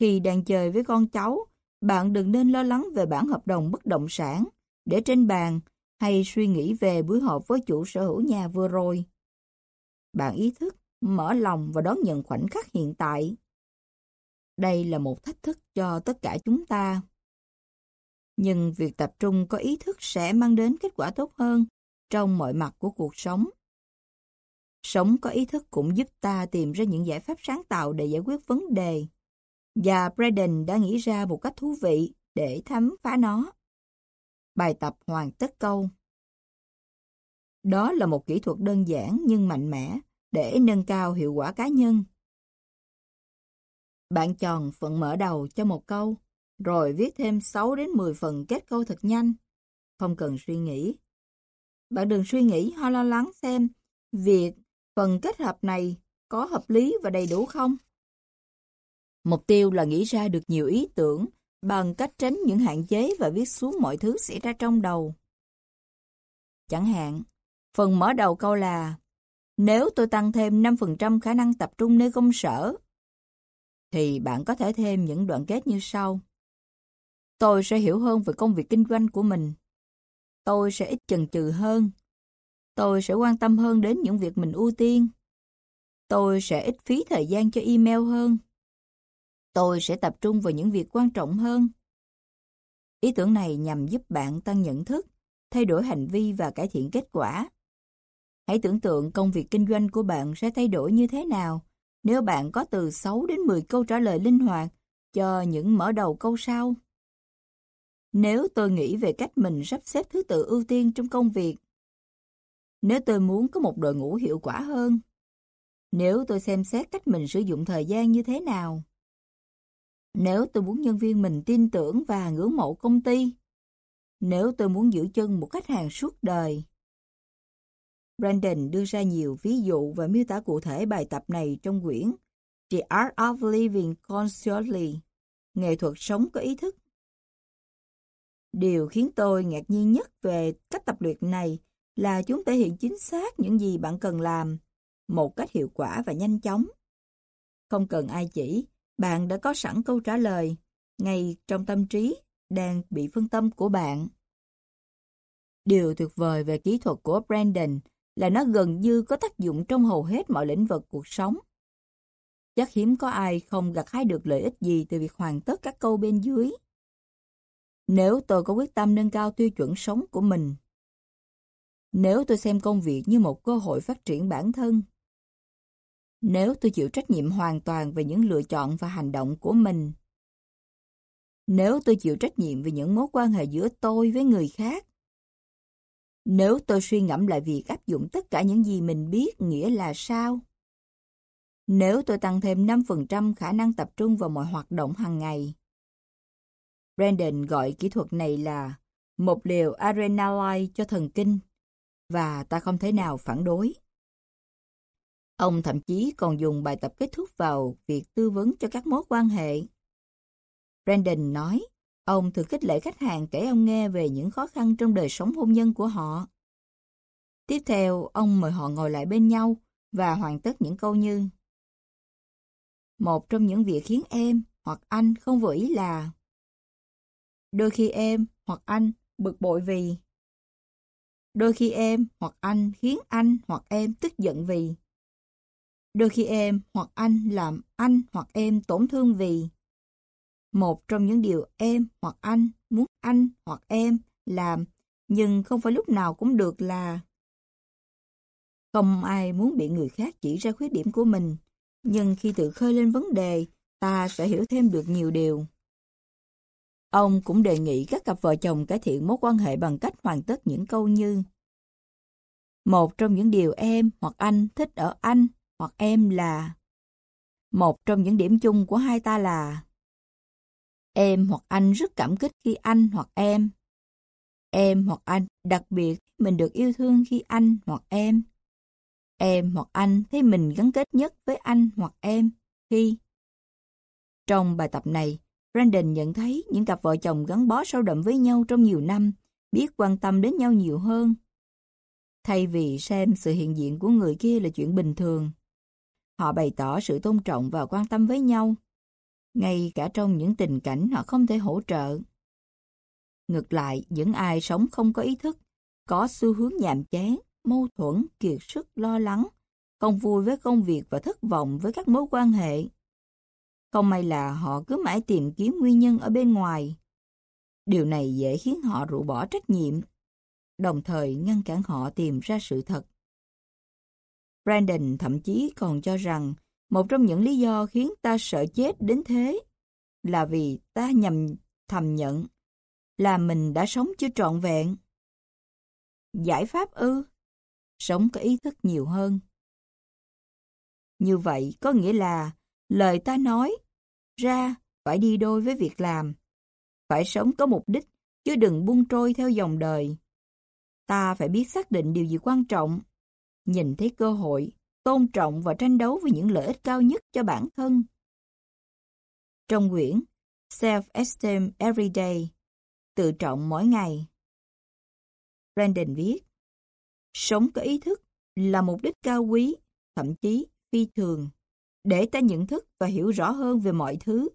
Khi đang chơi với con cháu, bạn đừng nên lo lắng về bản hợp đồng bất động sản để trên bàn hay suy nghĩ về buổi họp với chủ sở hữu nhà vừa rồi. bạn ý thức, mở lòng và đón nhận khoảnh khắc hiện tại. Đây là một thách thức cho tất cả chúng ta. Nhưng việc tập trung có ý thức sẽ mang đến kết quả tốt hơn trong mọi mặt của cuộc sống. Sống có ý thức cũng giúp ta tìm ra những giải pháp sáng tạo để giải quyết vấn đề. Và Braden đã nghĩ ra một cách thú vị để khám phá nó. Bài tập hoàn tất câu. Đó là một kỹ thuật đơn giản nhưng mạnh mẽ để nâng cao hiệu quả cá nhân. Bạn chọn phần mở đầu cho một câu, rồi viết thêm 6 đến 10 phần kết câu thật nhanh. Không cần suy nghĩ. Bạn đừng suy nghĩ hoặc lo lắng xem việc phần kết hợp này có hợp lý và đầy đủ không. Mục tiêu là nghĩ ra được nhiều ý tưởng bằng cách tránh những hạn chế và viết xuống mọi thứ xảy ra trong đầu. Chẳng hạn, phần mở đầu câu là Nếu tôi tăng thêm 5% khả năng tập trung nơi công sở, thì bạn có thể thêm những đoạn kết như sau. Tôi sẽ hiểu hơn về công việc kinh doanh của mình. Tôi sẽ ít chần chừ hơn. Tôi sẽ quan tâm hơn đến những việc mình ưu tiên. Tôi sẽ ít phí thời gian cho email hơn. Tôi sẽ tập trung vào những việc quan trọng hơn. Ý tưởng này nhằm giúp bạn tăng nhận thức, thay đổi hành vi và cải thiện kết quả. Hãy tưởng tượng công việc kinh doanh của bạn sẽ thay đổi như thế nào nếu bạn có từ 6 đến 10 câu trả lời linh hoạt cho những mở đầu câu sau. Nếu tôi nghĩ về cách mình sắp xếp thứ tự ưu tiên trong công việc, nếu tôi muốn có một đội ngũ hiệu quả hơn, nếu tôi xem xét cách mình sử dụng thời gian như thế nào, nếu tôi muốn nhân viên mình tin tưởng và ngưỡng mộ công ty, nếu tôi muốn giữ chân một khách hàng suốt đời. Brandon đưa ra nhiều ví dụ và miêu tả cụ thể bài tập này trong quyển The Art of Living Consciously, nghệ thuật sống có ý thức. Điều khiến tôi ngạc nhiên nhất về cách tập luyện này là chúng thể hiện chính xác những gì bạn cần làm, một cách hiệu quả và nhanh chóng. Không cần ai chỉ, bạn đã có sẵn câu trả lời, ngay trong tâm trí đang bị phân tâm của bạn. Điều tuyệt vời về kỹ thuật của Brandon là nó gần như có tác dụng trong hầu hết mọi lĩnh vực cuộc sống. Chắc hiếm có ai không gặt hái được lợi ích gì từ việc hoàn tất các câu bên dưới. Nếu tôi có quyết tâm nâng cao tiêu chuẩn sống của mình, nếu tôi xem công việc như một cơ hội phát triển bản thân, nếu tôi chịu trách nhiệm hoàn toàn về những lựa chọn và hành động của mình, nếu tôi chịu trách nhiệm về những mối quan hệ giữa tôi với người khác, nếu tôi suy ngẫm lại việc áp dụng tất cả những gì mình biết nghĩa là sao? Nếu tôi tăng thêm 5% khả năng tập trung vào mọi hoạt động hàng ngày. Brandon gọi kỹ thuật này là một liều adrenaline cho thần kinh và ta không thể nào phản đối. Ông thậm chí còn dùng bài tập kết thúc vào việc tư vấn cho các mối quan hệ. Brandon nói, ông thường khích lệ khách hàng kể ông nghe về những khó khăn trong đời sống hôn nhân của họ. Tiếp theo, ông mời họ ngồi lại bên nhau và hoàn tất những câu như Một trong những việc khiến em hoặc anh không vừa ý là Đôi khi em hoặc anh bực bội vì. Đôi khi em hoặc anh khiến anh hoặc em tức giận vì. Đôi khi em hoặc anh làm anh hoặc em tổn thương vì. Một trong những điều em hoặc anh muốn anh hoặc em làm, nhưng không phải lúc nào cũng được là. Không ai muốn bị người khác chỉ ra khuyết điểm của mình, nhưng khi tự khơi lên vấn đề, ta sẽ hiểu thêm được nhiều điều. Ông cũng đề nghị các cặp vợ chồng cải thiện mối quan hệ bằng cách hoàn tất những câu như Một trong những điều em hoặc anh thích ở anh hoặc em là Một trong những điểm chung của hai ta là Em hoặc anh rất cảm kích khi anh hoặc em. Em hoặc anh đặc biệt mình được yêu thương khi anh hoặc em. Em hoặc anh thấy mình gắn kết nhất với anh hoặc em khi... Trong bài tập này, Brandon nhận thấy những cặp vợ chồng gắn bó sâu đậm với nhau trong nhiều năm, biết quan tâm đến nhau nhiều hơn. Thay vì xem sự hiện diện của người kia là chuyện bình thường, họ bày tỏ sự tôn trọng và quan tâm với nhau ngay cả trong những tình cảnh họ không thể hỗ trợ. Ngược lại, những ai sống không có ý thức, có xu hướng nhàm chán, mâu thuẫn, kiệt sức, lo lắng, không vui với công việc và thất vọng với các mối quan hệ. Không may là họ cứ mãi tìm kiếm nguyên nhân ở bên ngoài. Điều này dễ khiến họ rũ bỏ trách nhiệm, đồng thời ngăn cản họ tìm ra sự thật. Brandon thậm chí còn cho rằng một trong những lý do khiến ta sợ chết đến thế là vì ta nhầm thầm nhận là mình đã sống chưa trọn vẹn. Giải pháp ư? Sống có ý thức nhiều hơn. Như vậy có nghĩa là lời ta nói ra phải đi đôi với việc làm. Phải sống có mục đích, chứ đừng buông trôi theo dòng đời. Ta phải biết xác định điều gì quan trọng, nhìn thấy cơ hội, tôn trọng và tranh đấu vì những lợi ích cao nhất cho bản thân. Trong quyển Self-Esteem Everyday, tự trọng mỗi ngày, Brandon viết, Sống có ý thức là mục đích cao quý, thậm chí phi thường, để ta nhận thức và hiểu rõ hơn về mọi thứ,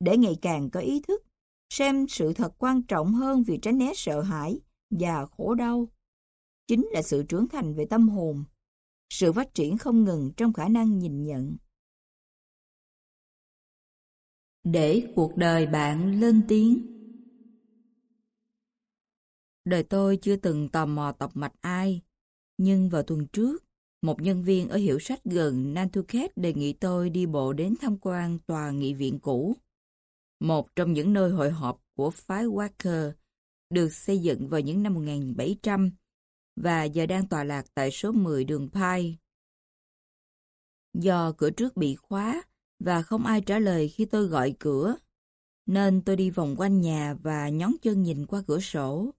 để ngày càng có ý thức, xem sự thật quan trọng hơn vì tránh né sợ hãi và khổ đau. Chính là sự trưởng thành về tâm hồn, sự phát triển không ngừng trong khả năng nhìn nhận. Để cuộc đời bạn lên tiếng Đời tôi chưa từng tò mò tọc mạch ai, nhưng vào tuần trước, một nhân viên ở hiệu sách gần Nantucket đề nghị tôi đi bộ đến tham quan tòa nghị viện cũ. Một trong những nơi hội họp của phái Walker được xây dựng vào những năm 1700 và giờ đang tọa lạc tại số 10 đường Pye. Do cửa trước bị khóa và không ai trả lời khi tôi gọi cửa, nên tôi đi vòng quanh nhà và nhón chân nhìn qua cửa sổ.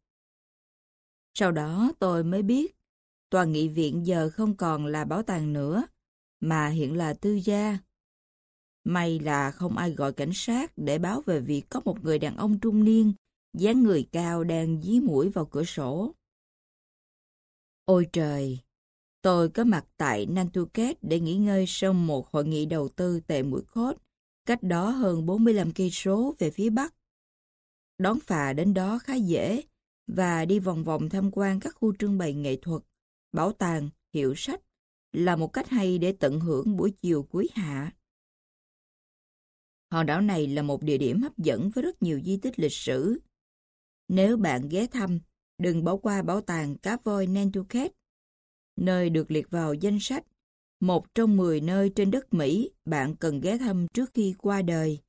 Sau đó tôi mới biết, tòa nghị viện giờ không còn là bảo tàng nữa, mà hiện là tư gia. May là không ai gọi cảnh sát để báo về việc có một người đàn ông trung niên, dáng người cao đang dí mũi vào cửa sổ. Ôi trời! Tôi có mặt tại Nantucket để nghỉ ngơi sau một hội nghị đầu tư tại mũi cốt, cách đó hơn 45 cây số về phía bắc. Đón phà đến đó khá dễ và đi vòng vòng tham quan các khu trưng bày nghệ thuật, bảo tàng, hiệu sách là một cách hay để tận hưởng buổi chiều cuối hạ. Hòn đảo này là một địa điểm hấp dẫn với rất nhiều di tích lịch sử. Nếu bạn ghé thăm, đừng bỏ qua bảo tàng cá voi Nantucket, nơi được liệt vào danh sách một trong 10 nơi trên đất Mỹ bạn cần ghé thăm trước khi qua đời,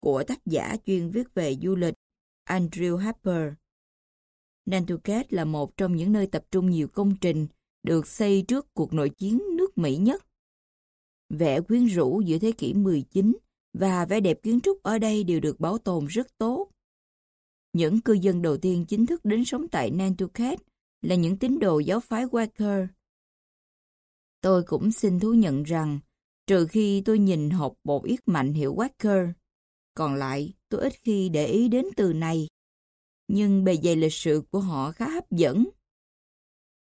của tác giả chuyên viết về du lịch Andrew Harper. Nantucket là một trong những nơi tập trung nhiều công trình được xây trước cuộc nội chiến nước Mỹ nhất. Vẻ quyến rũ giữa thế kỷ 19 và vẻ đẹp kiến trúc ở đây đều được bảo tồn rất tốt. Những cư dân đầu tiên chính thức đến sống tại Nantucket là những tín đồ giáo phái Quaker. Tôi cũng xin thú nhận rằng, trừ khi tôi nhìn hộp bột yết mạnh hiệu Quaker, còn lại tôi ít khi để ý đến từ này nhưng bề dày lịch sử của họ khá hấp dẫn.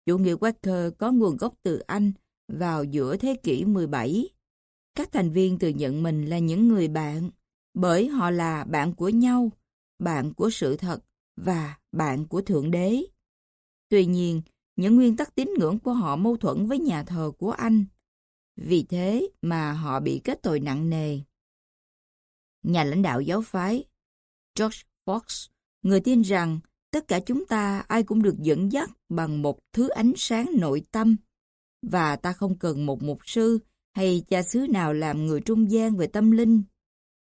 Chủ nghĩa Quaker có nguồn gốc từ Anh vào giữa thế kỷ 17. Các thành viên tự nhận mình là những người bạn, bởi họ là bạn của nhau, bạn của sự thật và bạn của Thượng Đế. Tuy nhiên, những nguyên tắc tín ngưỡng của họ mâu thuẫn với nhà thờ của Anh. Vì thế mà họ bị kết tội nặng nề. Nhà lãnh đạo giáo phái George Fox Người tin rằng tất cả chúng ta ai cũng được dẫn dắt bằng một thứ ánh sáng nội tâm và ta không cần một mục sư hay cha xứ nào làm người trung gian về tâm linh.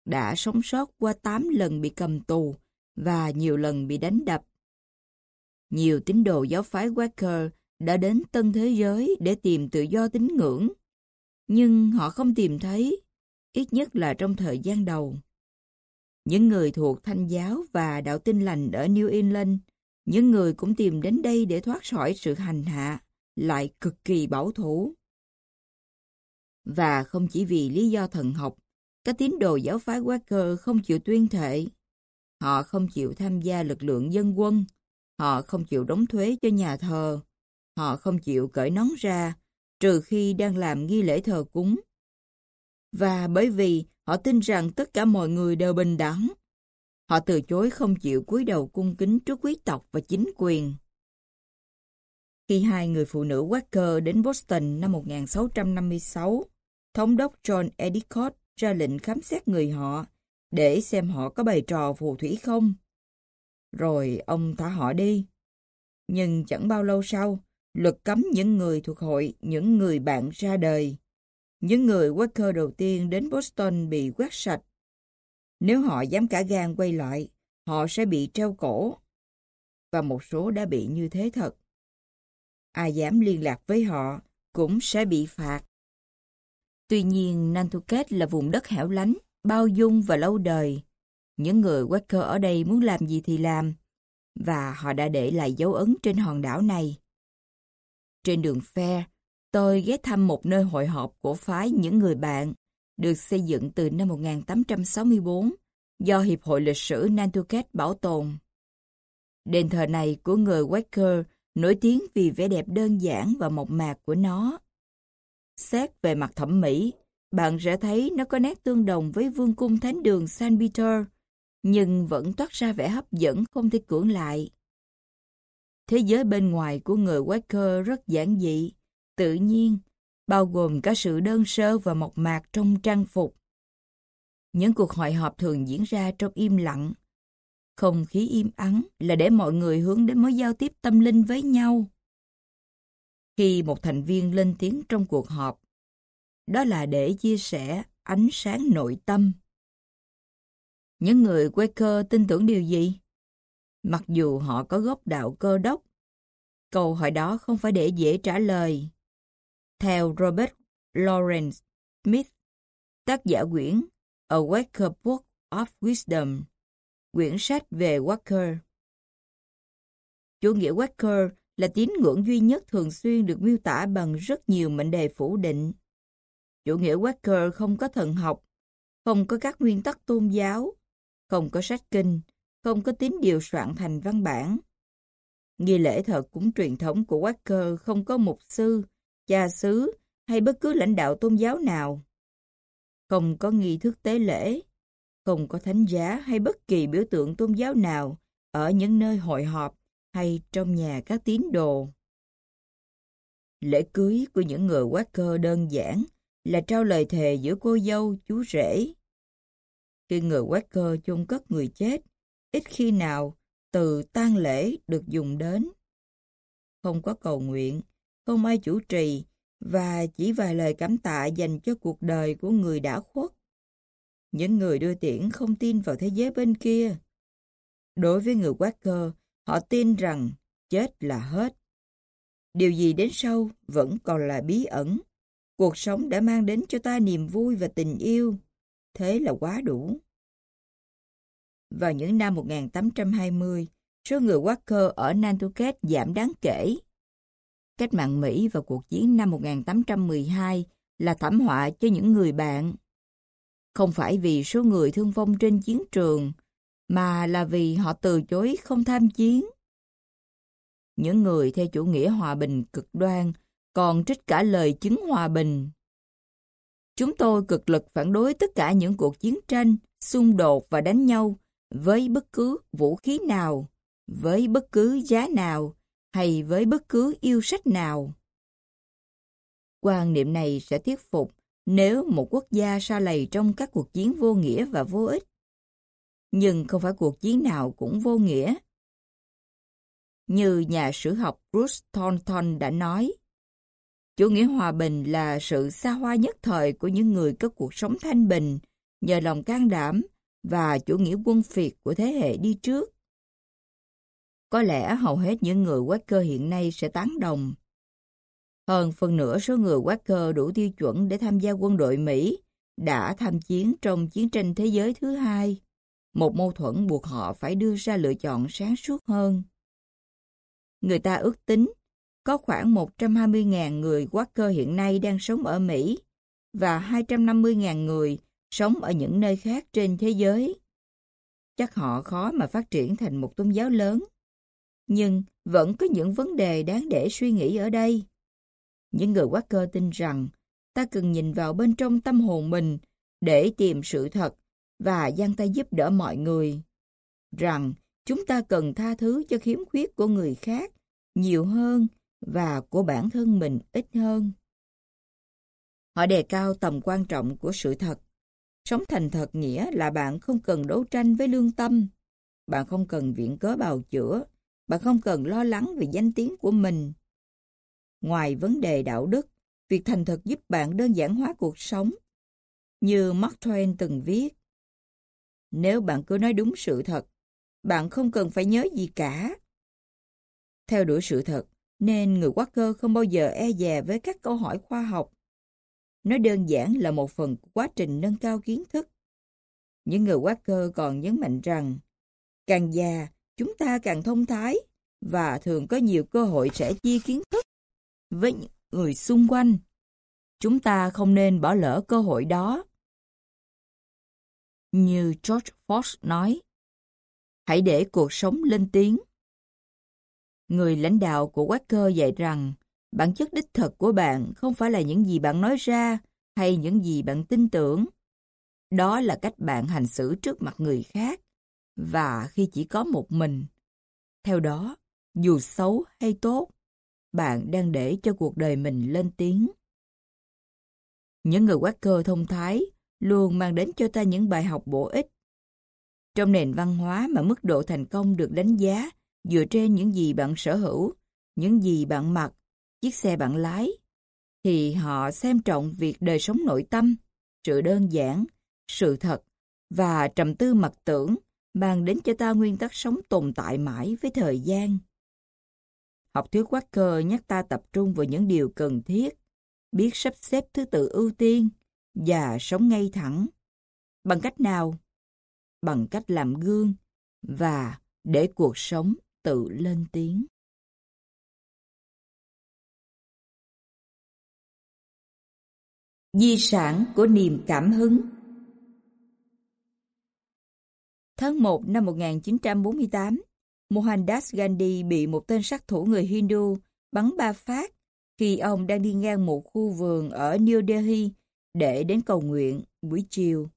Đã sống sót qua 8 lần bị cầm tù và nhiều lần bị đánh đập. Nhiều tín đồ giáo phái Quaker đã đến tân thế giới để tìm tự do tín ngưỡng, nhưng họ không tìm thấy, ít nhất là trong thời gian đầu. Những người thuộc thanh giáo và đạo tin lành ở New England, những người cũng tìm đến đây để thoát khỏi sự hành hạ, lại cực kỳ bảo thủ. Và không chỉ vì lý do thần học, các tín đồ giáo phái Quaker không chịu tuyên thệ. Họ không chịu tham gia lực lượng dân quân, họ không chịu đóng thuế cho nhà thờ, họ không chịu cởi nón ra, trừ khi đang làm nghi lễ thờ cúng. Và bởi vì Họ tin rằng tất cả mọi người đều bình đẳng. Họ từ chối không chịu cúi đầu cung kính trước quý tộc và chính quyền. Khi hai người phụ nữ Walker đến Boston năm 1656, Thống đốc John Edicott ra lệnh khám xét người họ để xem họ có bày trò phù thủy không. Rồi ông thả họ đi. Nhưng chẳng bao lâu sau, luật cấm những người thuộc hội, những người bạn ra đời. Những người Quaker đầu tiên đến Boston bị quét sạch. Nếu họ dám cả gan quay lại, họ sẽ bị treo cổ. Và một số đã bị như thế thật. Ai dám liên lạc với họ cũng sẽ bị phạt. Tuy nhiên, Nantucket là vùng đất hẻo lánh, bao dung và lâu đời. Những người Quaker ở đây muốn làm gì thì làm, và họ đã để lại dấu ấn trên hòn đảo này. Trên đường phe, tôi ghé thăm một nơi hội họp của phái những người bạn, được xây dựng từ năm 1864 do Hiệp hội Lịch sử Nantucket bảo tồn. Đền thờ này của người Quaker nổi tiếng vì vẻ đẹp đơn giản và mộc mạc của nó. Xét về mặt thẩm mỹ, bạn sẽ thấy nó có nét tương đồng với vương cung thánh đường San Peter, nhưng vẫn toát ra vẻ hấp dẫn không thể cưỡng lại. Thế giới bên ngoài của người Quaker rất giản dị, tự nhiên, bao gồm cả sự đơn sơ và mộc mạc trong trang phục. Những cuộc hội họp thường diễn ra trong im lặng. Không khí im ắng là để mọi người hướng đến mối giao tiếp tâm linh với nhau. Khi một thành viên lên tiếng trong cuộc họp, đó là để chia sẻ ánh sáng nội tâm. Những người Quaker tin tưởng điều gì? Mặc dù họ có gốc đạo cơ đốc, câu hỏi đó không phải để dễ trả lời. Theo Robert Lawrence Smith, tác giả quyển A Quaker Book of Wisdom, quyển sách về Quaker. Chủ nghĩa Quaker là tín ngưỡng duy nhất thường xuyên được miêu tả bằng rất nhiều mệnh đề phủ định. Chủ nghĩa Quaker không có thần học, không có các nguyên tắc tôn giáo, không có sách kinh, không có tín điều soạn thành văn bản. Nghi lễ thờ cúng truyền thống của Quaker không có mục sư, cha xứ hay bất cứ lãnh đạo tôn giáo nào. Không có nghi thức tế lễ, không có thánh giá hay bất kỳ biểu tượng tôn giáo nào ở những nơi hội họp hay trong nhà các tín đồ. Lễ cưới của những người Quaker đơn giản là trao lời thề giữa cô dâu, chú rể. Khi người Quaker chôn cất người chết, ít khi nào từ tang lễ được dùng đến. Không có cầu nguyện, không ai chủ trì và chỉ vài lời cảm tạ dành cho cuộc đời của người đã khuất. Những người đưa tiễn không tin vào thế giới bên kia. Đối với người Quaker, họ tin rằng chết là hết. Điều gì đến sau vẫn còn là bí ẩn. Cuộc sống đã mang đến cho ta niềm vui và tình yêu. Thế là quá đủ. Vào những năm 1820, số người Quaker ở Nantucket giảm đáng kể. Cách mạng Mỹ và cuộc chiến năm 1812 là thảm họa cho những người bạn. Không phải vì số người thương vong trên chiến trường, mà là vì họ từ chối không tham chiến. Những người theo chủ nghĩa hòa bình cực đoan còn trích cả lời chứng hòa bình. Chúng tôi cực lực phản đối tất cả những cuộc chiến tranh, xung đột và đánh nhau với bất cứ vũ khí nào, với bất cứ giá nào hay với bất cứ yêu sách nào. Quan niệm này sẽ thuyết phục nếu một quốc gia sa lầy trong các cuộc chiến vô nghĩa và vô ích. Nhưng không phải cuộc chiến nào cũng vô nghĩa. Như nhà sử học Bruce Thornton đã nói, chủ nghĩa hòa bình là sự xa hoa nhất thời của những người có cuộc sống thanh bình, nhờ lòng can đảm và chủ nghĩa quân phiệt của thế hệ đi trước. Có lẽ hầu hết những người Quaker hiện nay sẽ tán đồng. Hơn phần nửa số người Quaker đủ tiêu chuẩn để tham gia quân đội Mỹ đã tham chiến trong chiến tranh thế giới thứ hai. Một mâu thuẫn buộc họ phải đưa ra lựa chọn sáng suốt hơn. Người ta ước tính có khoảng 120.000 người Quaker hiện nay đang sống ở Mỹ và 250.000 người sống ở những nơi khác trên thế giới. Chắc họ khó mà phát triển thành một tôn giáo lớn. Nhưng vẫn có những vấn đề đáng để suy nghĩ ở đây. Những người Quaker tin rằng ta cần nhìn vào bên trong tâm hồn mình để tìm sự thật và giang tay giúp đỡ mọi người. Rằng chúng ta cần tha thứ cho khiếm khuyết của người khác nhiều hơn và của bản thân mình ít hơn. Họ đề cao tầm quan trọng của sự thật. Sống thành thật nghĩa là bạn không cần đấu tranh với lương tâm, bạn không cần viện cớ bào chữa, bạn không cần lo lắng về danh tiếng của mình. Ngoài vấn đề đạo đức, việc thành thật giúp bạn đơn giản hóa cuộc sống. Như Mark Twain từng viết, nếu bạn cứ nói đúng sự thật, bạn không cần phải nhớ gì cả. Theo đuổi sự thật, nên người quá cơ không bao giờ e dè với các câu hỏi khoa học. Nó đơn giản là một phần của quá trình nâng cao kiến thức. Những người quá cơ còn nhấn mạnh rằng, càng già, chúng ta càng thông thái và thường có nhiều cơ hội sẻ chia kiến thức với những người xung quanh. Chúng ta không nên bỏ lỡ cơ hội đó. Như George Fox nói, hãy để cuộc sống lên tiếng. Người lãnh đạo của Quaker dạy rằng, bản chất đích thực của bạn không phải là những gì bạn nói ra hay những gì bạn tin tưởng. Đó là cách bạn hành xử trước mặt người khác và khi chỉ có một mình. Theo đó, dù xấu hay tốt, bạn đang để cho cuộc đời mình lên tiếng. Những người Quaker thông thái luôn mang đến cho ta những bài học bổ ích. Trong nền văn hóa mà mức độ thành công được đánh giá dựa trên những gì bạn sở hữu, những gì bạn mặc, chiếc xe bạn lái, thì họ xem trọng việc đời sống nội tâm, sự đơn giản, sự thật và trầm tư mặc tưởng mang đến cho ta nguyên tắc sống tồn tại mãi với thời gian. Học thuyết Walker nhắc ta tập trung vào những điều cần thiết, biết sắp xếp thứ tự ưu tiên và sống ngay thẳng. Bằng cách nào? Bằng cách làm gương và để cuộc sống tự lên tiếng. Di sản của niềm cảm hứng Tháng 1 năm 1948, Mohandas Gandhi bị một tên sát thủ người Hindu bắn ba phát khi ông đang đi ngang một khu vườn ở New Delhi để đến cầu nguyện buổi chiều.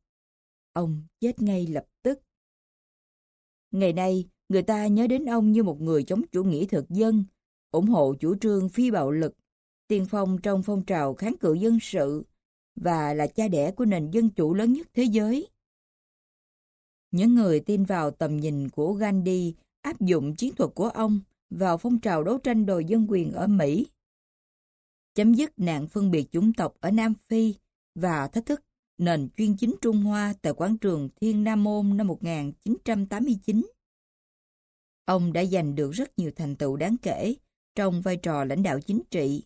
Ông chết ngay lập tức. Ngày nay, người ta nhớ đến ông như một người chống chủ nghĩa thực dân, ủng hộ chủ trương phi bạo lực, tiên phong trong phong trào kháng cự dân sự và là cha đẻ của nền dân chủ lớn nhất thế giới. Những người tin vào tầm nhìn của Gandhi áp dụng chiến thuật của ông vào phong trào đấu tranh đòi dân quyền ở Mỹ. Chấm dứt nạn phân biệt chủng tộc ở Nam Phi và thách thức nền chuyên chính Trung Hoa tại quảng trường Thiên Nam Môn năm 1989. Ông đã giành được rất nhiều thành tựu đáng kể trong vai trò lãnh đạo chính trị,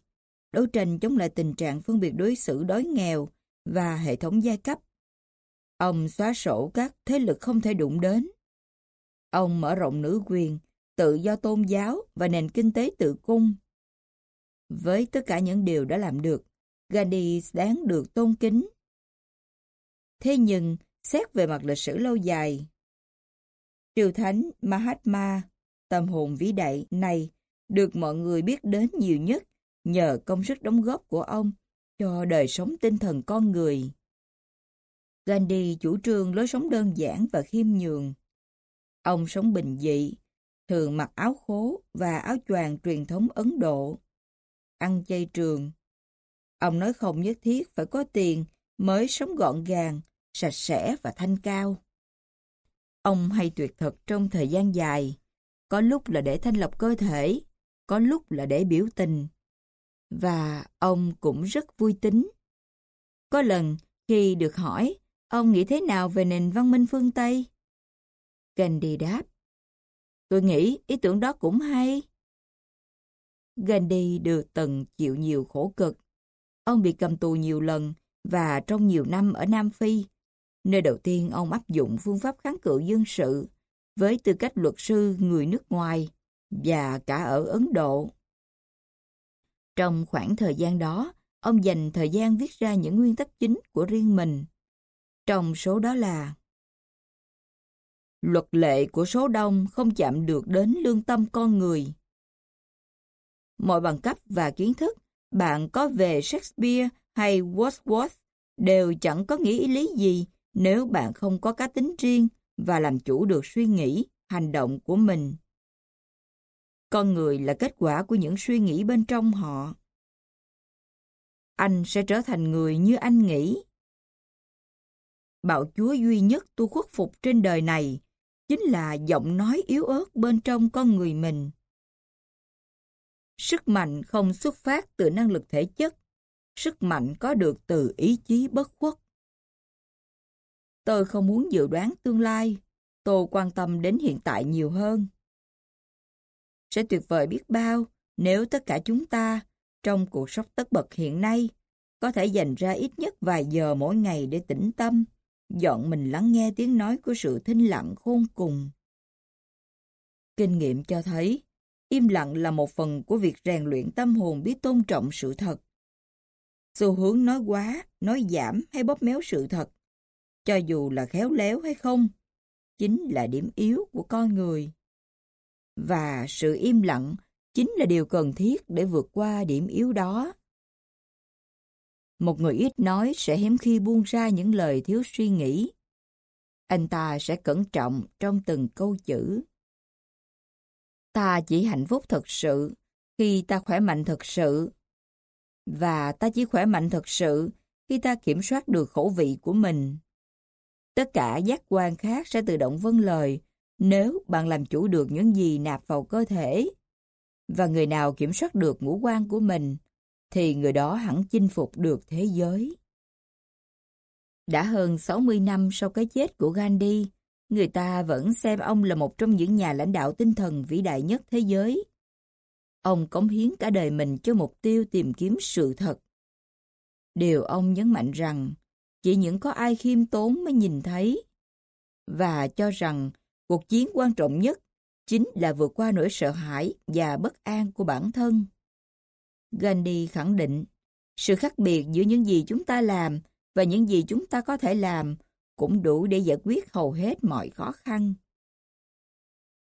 đấu tranh chống lại tình trạng phân biệt đối xử đói nghèo và hệ thống giai cấp. Ông xóa sổ các thế lực không thể đụng đến. Ông mở rộng nữ quyền, tự do tôn giáo và nền kinh tế tự cung. Với tất cả những điều đã làm được, Gandhi đáng được tôn kính. Thế nhưng, xét về mặt lịch sử lâu dài, triều thánh Mahatma, tâm hồn vĩ đại này, được mọi người biết đến nhiều nhất nhờ công sức đóng góp của ông cho đời sống tinh thần con người. Gandhi chủ trương lối sống đơn giản và khiêm nhường. Ông sống bình dị, thường mặc áo khố và áo choàng truyền thống Ấn Độ. Ăn chay trường. Ông nói không nhất thiết phải có tiền mới sống gọn gàng, sạch sẽ và thanh cao. Ông hay tuyệt thực trong thời gian dài, có lúc là để thanh lọc cơ thể, có lúc là để biểu tình. Và ông cũng rất vui tính. Có lần khi được hỏi ông nghĩ thế nào về nền văn minh phương Tây? Gandhi đáp, tôi nghĩ ý tưởng đó cũng hay. Gandhi được từng chịu nhiều khổ cực. Ông bị cầm tù nhiều lần và trong nhiều năm ở Nam Phi, nơi đầu tiên ông áp dụng phương pháp kháng cự dân sự với tư cách luật sư người nước ngoài và cả ở Ấn Độ. Trong khoảng thời gian đó, ông dành thời gian viết ra những nguyên tắc chính của riêng mình. Trong số đó là Luật lệ của số đông không chạm được đến lương tâm con người. Mọi bằng cấp và kiến thức bạn có về Shakespeare hay Wordsworth đều chẳng có nghĩa lý gì nếu bạn không có cá tính riêng và làm chủ được suy nghĩ, hành động của mình. Con người là kết quả của những suy nghĩ bên trong họ. Anh sẽ trở thành người như anh nghĩ. Bạo chúa duy nhất tôi khuất phục trên đời này chính là giọng nói yếu ớt bên trong con người mình. Sức mạnh không xuất phát từ năng lực thể chất, sức mạnh có được từ ý chí bất khuất. Tôi không muốn dự đoán tương lai, tôi quan tâm đến hiện tại nhiều hơn. Sẽ tuyệt vời biết bao nếu tất cả chúng ta, trong cuộc sống tất bật hiện nay, có thể dành ra ít nhất vài giờ mỗi ngày để tĩnh tâm, dọn mình lắng nghe tiếng nói của sự thinh lặng khôn cùng. Kinh nghiệm cho thấy, im lặng là một phần của việc rèn luyện tâm hồn biết tôn trọng sự thật. Xu hướng nói quá, nói giảm hay bóp méo sự thật, cho dù là khéo léo hay không, chính là điểm yếu của con người. Và sự im lặng chính là điều cần thiết để vượt qua điểm yếu đó. Một người ít nói sẽ hiếm khi buông ra những lời thiếu suy nghĩ. Anh ta sẽ cẩn trọng trong từng câu chữ. Ta chỉ hạnh phúc thật sự khi ta khỏe mạnh thật sự. Và ta chỉ khỏe mạnh thật sự khi ta kiểm soát được khẩu vị của mình. Tất cả giác quan khác sẽ tự động vâng lời nếu bạn làm chủ được những gì nạp vào cơ thể. Và người nào kiểm soát được ngũ quan của mình thì người đó hẳn chinh phục được thế giới. Đã hơn 60 năm sau cái chết của Gandhi, người ta vẫn xem ông là một trong những nhà lãnh đạo tinh thần vĩ đại nhất thế giới. Ông cống hiến cả đời mình cho mục tiêu tìm kiếm sự thật. Điều ông nhấn mạnh rằng, chỉ những có ai khiêm tốn mới nhìn thấy. Và cho rằng, cuộc chiến quan trọng nhất chính là vượt qua nỗi sợ hãi và bất an của bản thân. Gandhi khẳng định, sự khác biệt giữa những gì chúng ta làm và những gì chúng ta có thể làm cũng đủ để giải quyết hầu hết mọi khó khăn.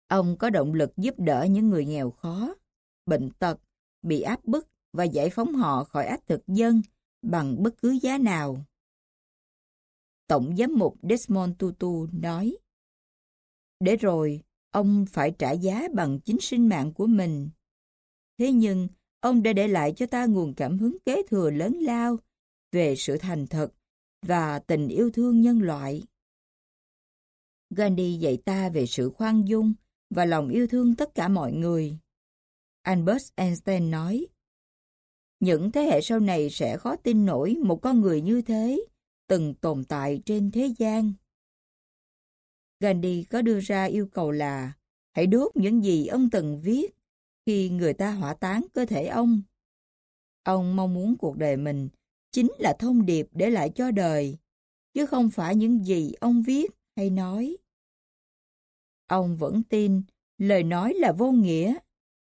Ông có động lực giúp đỡ những người nghèo khó, bệnh tật, bị áp bức và giải phóng họ khỏi áp thực dân bằng bất cứ giá nào. Tổng giám mục Desmond Tutu nói, Để rồi, ông phải trả giá bằng chính sinh mạng của mình. Thế nhưng, ông đã để lại cho ta nguồn cảm hứng kế thừa lớn lao về sự thành thật và tình yêu thương nhân loại. Gandhi dạy ta về sự khoan dung và lòng yêu thương tất cả mọi người. Albert Einstein nói, những thế hệ sau này sẽ khó tin nổi một con người như thế từng tồn tại trên thế gian. Gandhi có đưa ra yêu cầu là hãy đốt những gì ông từng viết khi người ta hỏa táng cơ thể ông. Ông mong muốn cuộc đời mình chính là thông điệp để lại cho đời, chứ không phải những gì ông viết hay nói. Ông vẫn tin lời nói là vô nghĩa,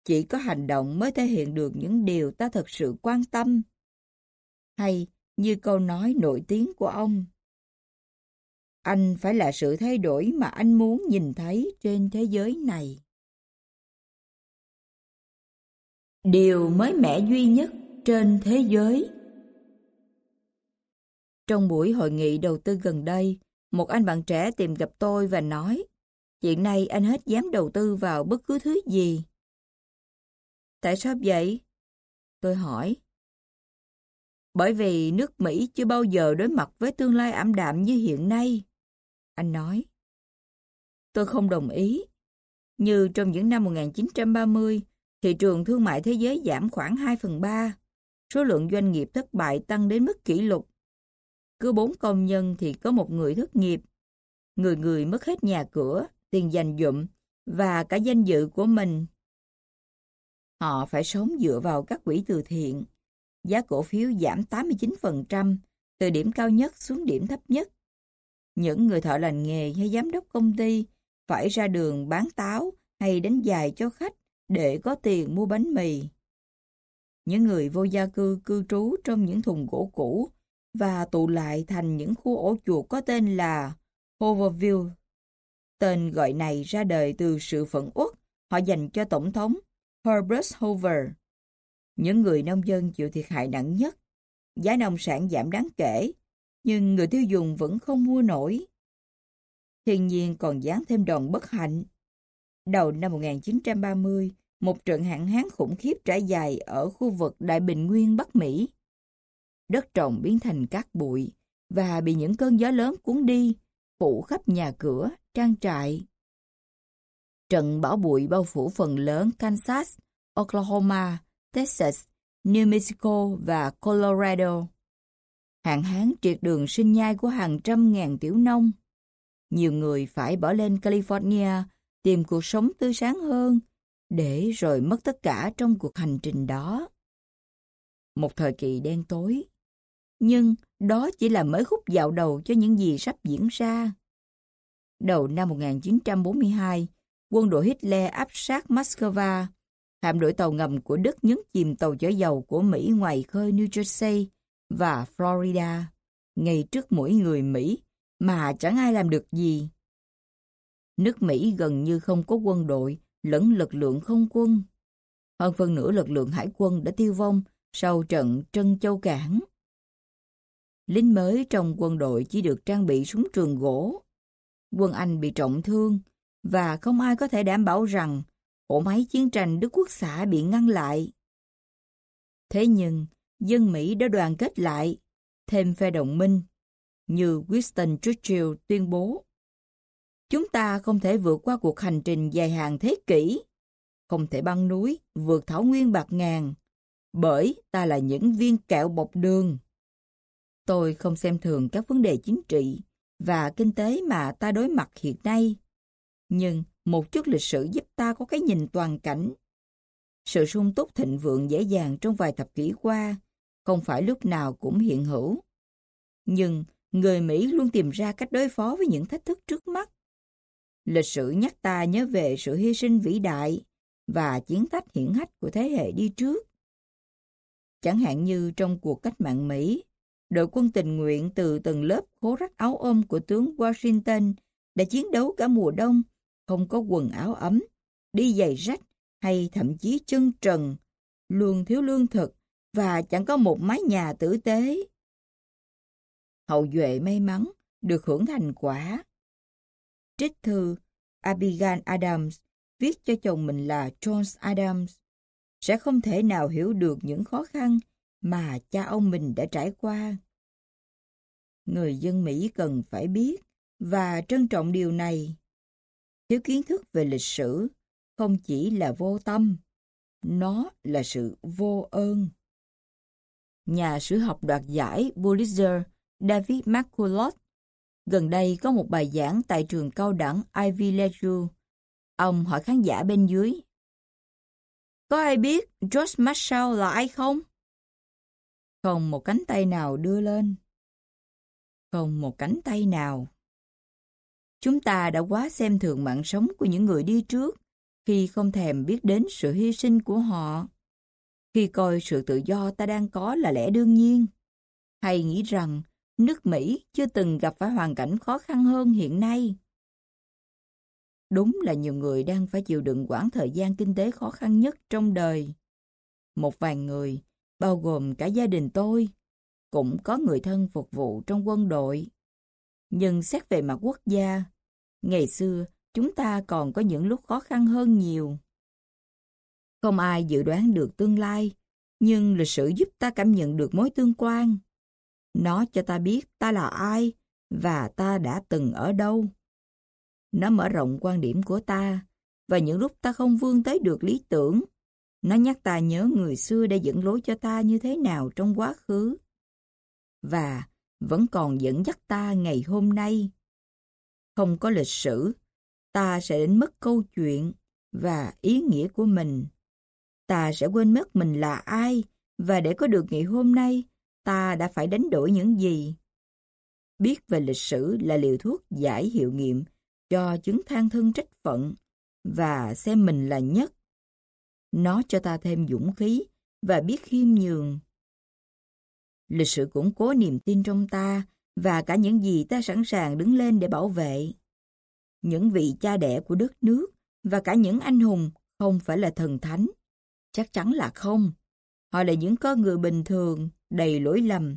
chỉ có hành động mới thể hiện được những điều ta thật sự quan tâm. Hay như câu nói nổi tiếng của ông. Anh phải là sự thay đổi mà anh muốn nhìn thấy trên thế giới này. Điều mới mẻ duy nhất trên thế giới Trong buổi hội nghị đầu tư gần đây, một anh bạn trẻ tìm gặp tôi và nói hiện nay anh hết dám đầu tư vào bất cứ thứ gì. Tại sao vậy? Tôi hỏi. Bởi vì nước Mỹ chưa bao giờ đối mặt với tương lai ảm đạm như hiện nay. Anh nói. Tôi không đồng ý. Như trong những năm 1930, thị trường thương mại thế giới giảm khoảng 2 phần 3. Số lượng doanh nghiệp thất bại tăng đến mức kỷ lục. Cứ 4 công nhân thì có một người thất nghiệp. Người người mất hết nhà cửa, tiền dành dụm và cả danh dự của mình. Họ phải sống dựa vào các quỹ từ thiện. Giá cổ phiếu giảm 89%, từ điểm cao nhất xuống điểm thấp nhất. Những người thợ lành nghề hay giám đốc công ty phải ra đường bán táo hay đánh dài cho khách để có tiền mua bánh mì. Những người vô gia cư cư trú trong những thùng gỗ cũ và tụ lại thành những khu ổ chuột có tên là Hoverville. Tên gọi này ra đời từ sự phẫn uất họ dành cho Tổng thống Herbert Hoover. Những người nông dân chịu thiệt hại nặng nhất. Giá nông sản giảm đáng kể, nhưng người tiêu dùng vẫn không mua nổi. Thiên nhiên còn dán thêm đòn bất hạnh Đầu năm 1930, một trận hạn hán khủng khiếp trải dài ở khu vực Đại Bình Nguyên Bắc Mỹ. Đất trồng biến thành cát bụi và bị những cơn gió lớn cuốn đi, phủ khắp nhà cửa, trang trại. Trận bão bụi bao phủ phần lớn Kansas, Oklahoma, Texas, New Mexico và Colorado. Hạn hán triệt đường sinh nhai của hàng trăm ngàn tiểu nông. Nhiều người phải bỏ lên California tìm cuộc sống tươi sáng hơn, để rồi mất tất cả trong cuộc hành trình đó. Một thời kỳ đen tối. Nhưng đó chỉ là mới khúc dạo đầu cho những gì sắp diễn ra. Đầu năm 1942, quân đội Hitler áp sát Moscow. Hạm đội tàu ngầm của Đức nhấn chìm tàu chở dầu của Mỹ ngoài khơi New Jersey và Florida, ngay trước mỗi người Mỹ, mà chẳng ai làm được gì. Nước Mỹ gần như không có quân đội lẫn lực lượng không quân. Hơn phần nửa lực lượng hải quân đã tiêu vong sau trận Trân Châu Cảng. Lính mới trong quân đội chỉ được trang bị súng trường gỗ. Quân Anh bị trọng thương và không ai có thể đảm bảo rằng ổ máy chiến tranh Đức Quốc xã bị ngăn lại. Thế nhưng, dân Mỹ đã đoàn kết lại, thêm phe đồng minh, như Winston Churchill tuyên bố. Chúng ta không thể vượt qua cuộc hành trình dài hàng thế kỷ, không thể băng núi, vượt thảo nguyên bạc ngàn, bởi ta là những viên kẹo bọc đường. Tôi không xem thường các vấn đề chính trị và kinh tế mà ta đối mặt hiện nay, nhưng một chút lịch sử giúp ta có cái nhìn toàn cảnh. Sự sung túc thịnh vượng dễ dàng trong vài thập kỷ qua, không phải lúc nào cũng hiện hữu. Nhưng người Mỹ luôn tìm ra cách đối phó với những thách thức trước mắt. Lịch sử nhắc ta nhớ về sự hy sinh vĩ đại và chiến thách hiển hách của thế hệ đi trước. Chẳng hạn như trong cuộc cách mạng Mỹ, đội quân tình nguyện từ tầng lớp khố rách áo ôm của tướng Washington đã chiến đấu cả mùa đông, không có quần áo ấm, đi giày rách hay thậm chí chân trần, luôn thiếu lương thực và chẳng có một mái nhà tử tế. Hậu duệ may mắn được hưởng thành quả. Trích thư Abigail Adams viết cho chồng mình là John Adams sẽ không thể nào hiểu được những khó khăn mà cha ông mình đã trải qua. Người dân Mỹ cần phải biết và trân trọng điều này. Thiếu kiến thức về lịch sử không chỉ là vô tâm, nó là sự vô ơn. Nhà sử học đoạt giải Pulitzer David McCullough gần đây có một bài giảng tại trường cao đẳng Ivy League. Ông hỏi khán giả bên dưới. Có ai biết George Marshall là ai không? Không một cánh tay nào đưa lên. Không một cánh tay nào. Chúng ta đã quá xem thường mạng sống của những người đi trước khi không thèm biết đến sự hy sinh của họ. Khi coi sự tự do ta đang có là lẽ đương nhiên. Hay nghĩ rằng nước Mỹ chưa từng gặp phải hoàn cảnh khó khăn hơn hiện nay. Đúng là nhiều người đang phải chịu đựng quãng thời gian kinh tế khó khăn nhất trong đời. Một vài người, bao gồm cả gia đình tôi, cũng có người thân phục vụ trong quân đội. Nhưng xét về mặt quốc gia, ngày xưa chúng ta còn có những lúc khó khăn hơn nhiều. Không ai dự đoán được tương lai, nhưng lịch sử giúp ta cảm nhận được mối tương quan. Nó cho ta biết ta là ai và ta đã từng ở đâu. Nó mở rộng quan điểm của ta và những lúc ta không vươn tới được lý tưởng, nó nhắc ta nhớ người xưa đã dẫn lối cho ta như thế nào trong quá khứ. Và vẫn còn dẫn dắt ta ngày hôm nay. Không có lịch sử, ta sẽ đánh mất câu chuyện và ý nghĩa của mình. Ta sẽ quên mất mình là ai và để có được ngày hôm nay, ta đã phải đánh đổi những gì. Biết về lịch sử là liều thuốc giải hiệu nghiệm cho chứng than thân trách phận và xem mình là nhất. Nó cho ta thêm dũng khí và biết khiêm nhường. Lịch sử củng cố niềm tin trong ta và cả những gì ta sẵn sàng đứng lên để bảo vệ. Những vị cha đẻ của đất nước và cả những anh hùng không phải là thần thánh. Chắc chắn là không. Họ là những con người bình thường, đầy lỗi lầm,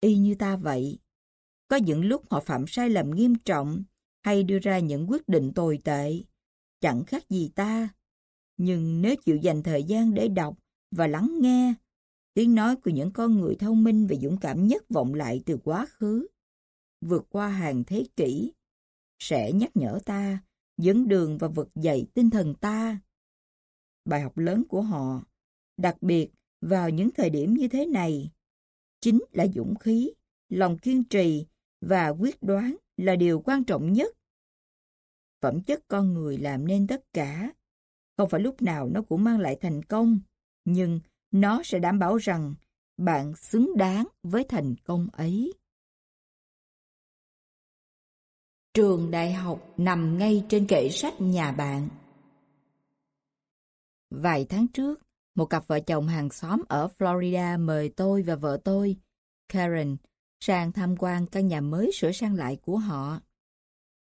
y như ta vậy. Có những lúc họ phạm sai lầm nghiêm trọng hay đưa ra những quyết định tồi tệ. Chẳng khác gì ta. Nhưng nếu chịu dành thời gian để đọc và lắng nghe, tiếng nói của những con người thông minh và dũng cảm nhất vọng lại từ quá khứ, vượt qua hàng thế kỷ, sẽ nhắc nhở ta, dẫn đường và vực dậy tinh thần ta. Bài học lớn của họ, đặc biệt vào những thời điểm như thế này, chính là dũng khí, lòng kiên trì và quyết đoán là điều quan trọng nhất. Phẩm chất con người làm nên tất cả. Không phải lúc nào nó cũng mang lại thành công, nhưng nó sẽ đảm bảo rằng bạn xứng đáng với thành công ấy. Trường đại học nằm ngay trên kệ sách nhà bạn. Vài tháng trước, một cặp vợ chồng hàng xóm ở Florida mời tôi và vợ tôi, Karen, sang tham quan căn nhà mới sửa sang lại của họ.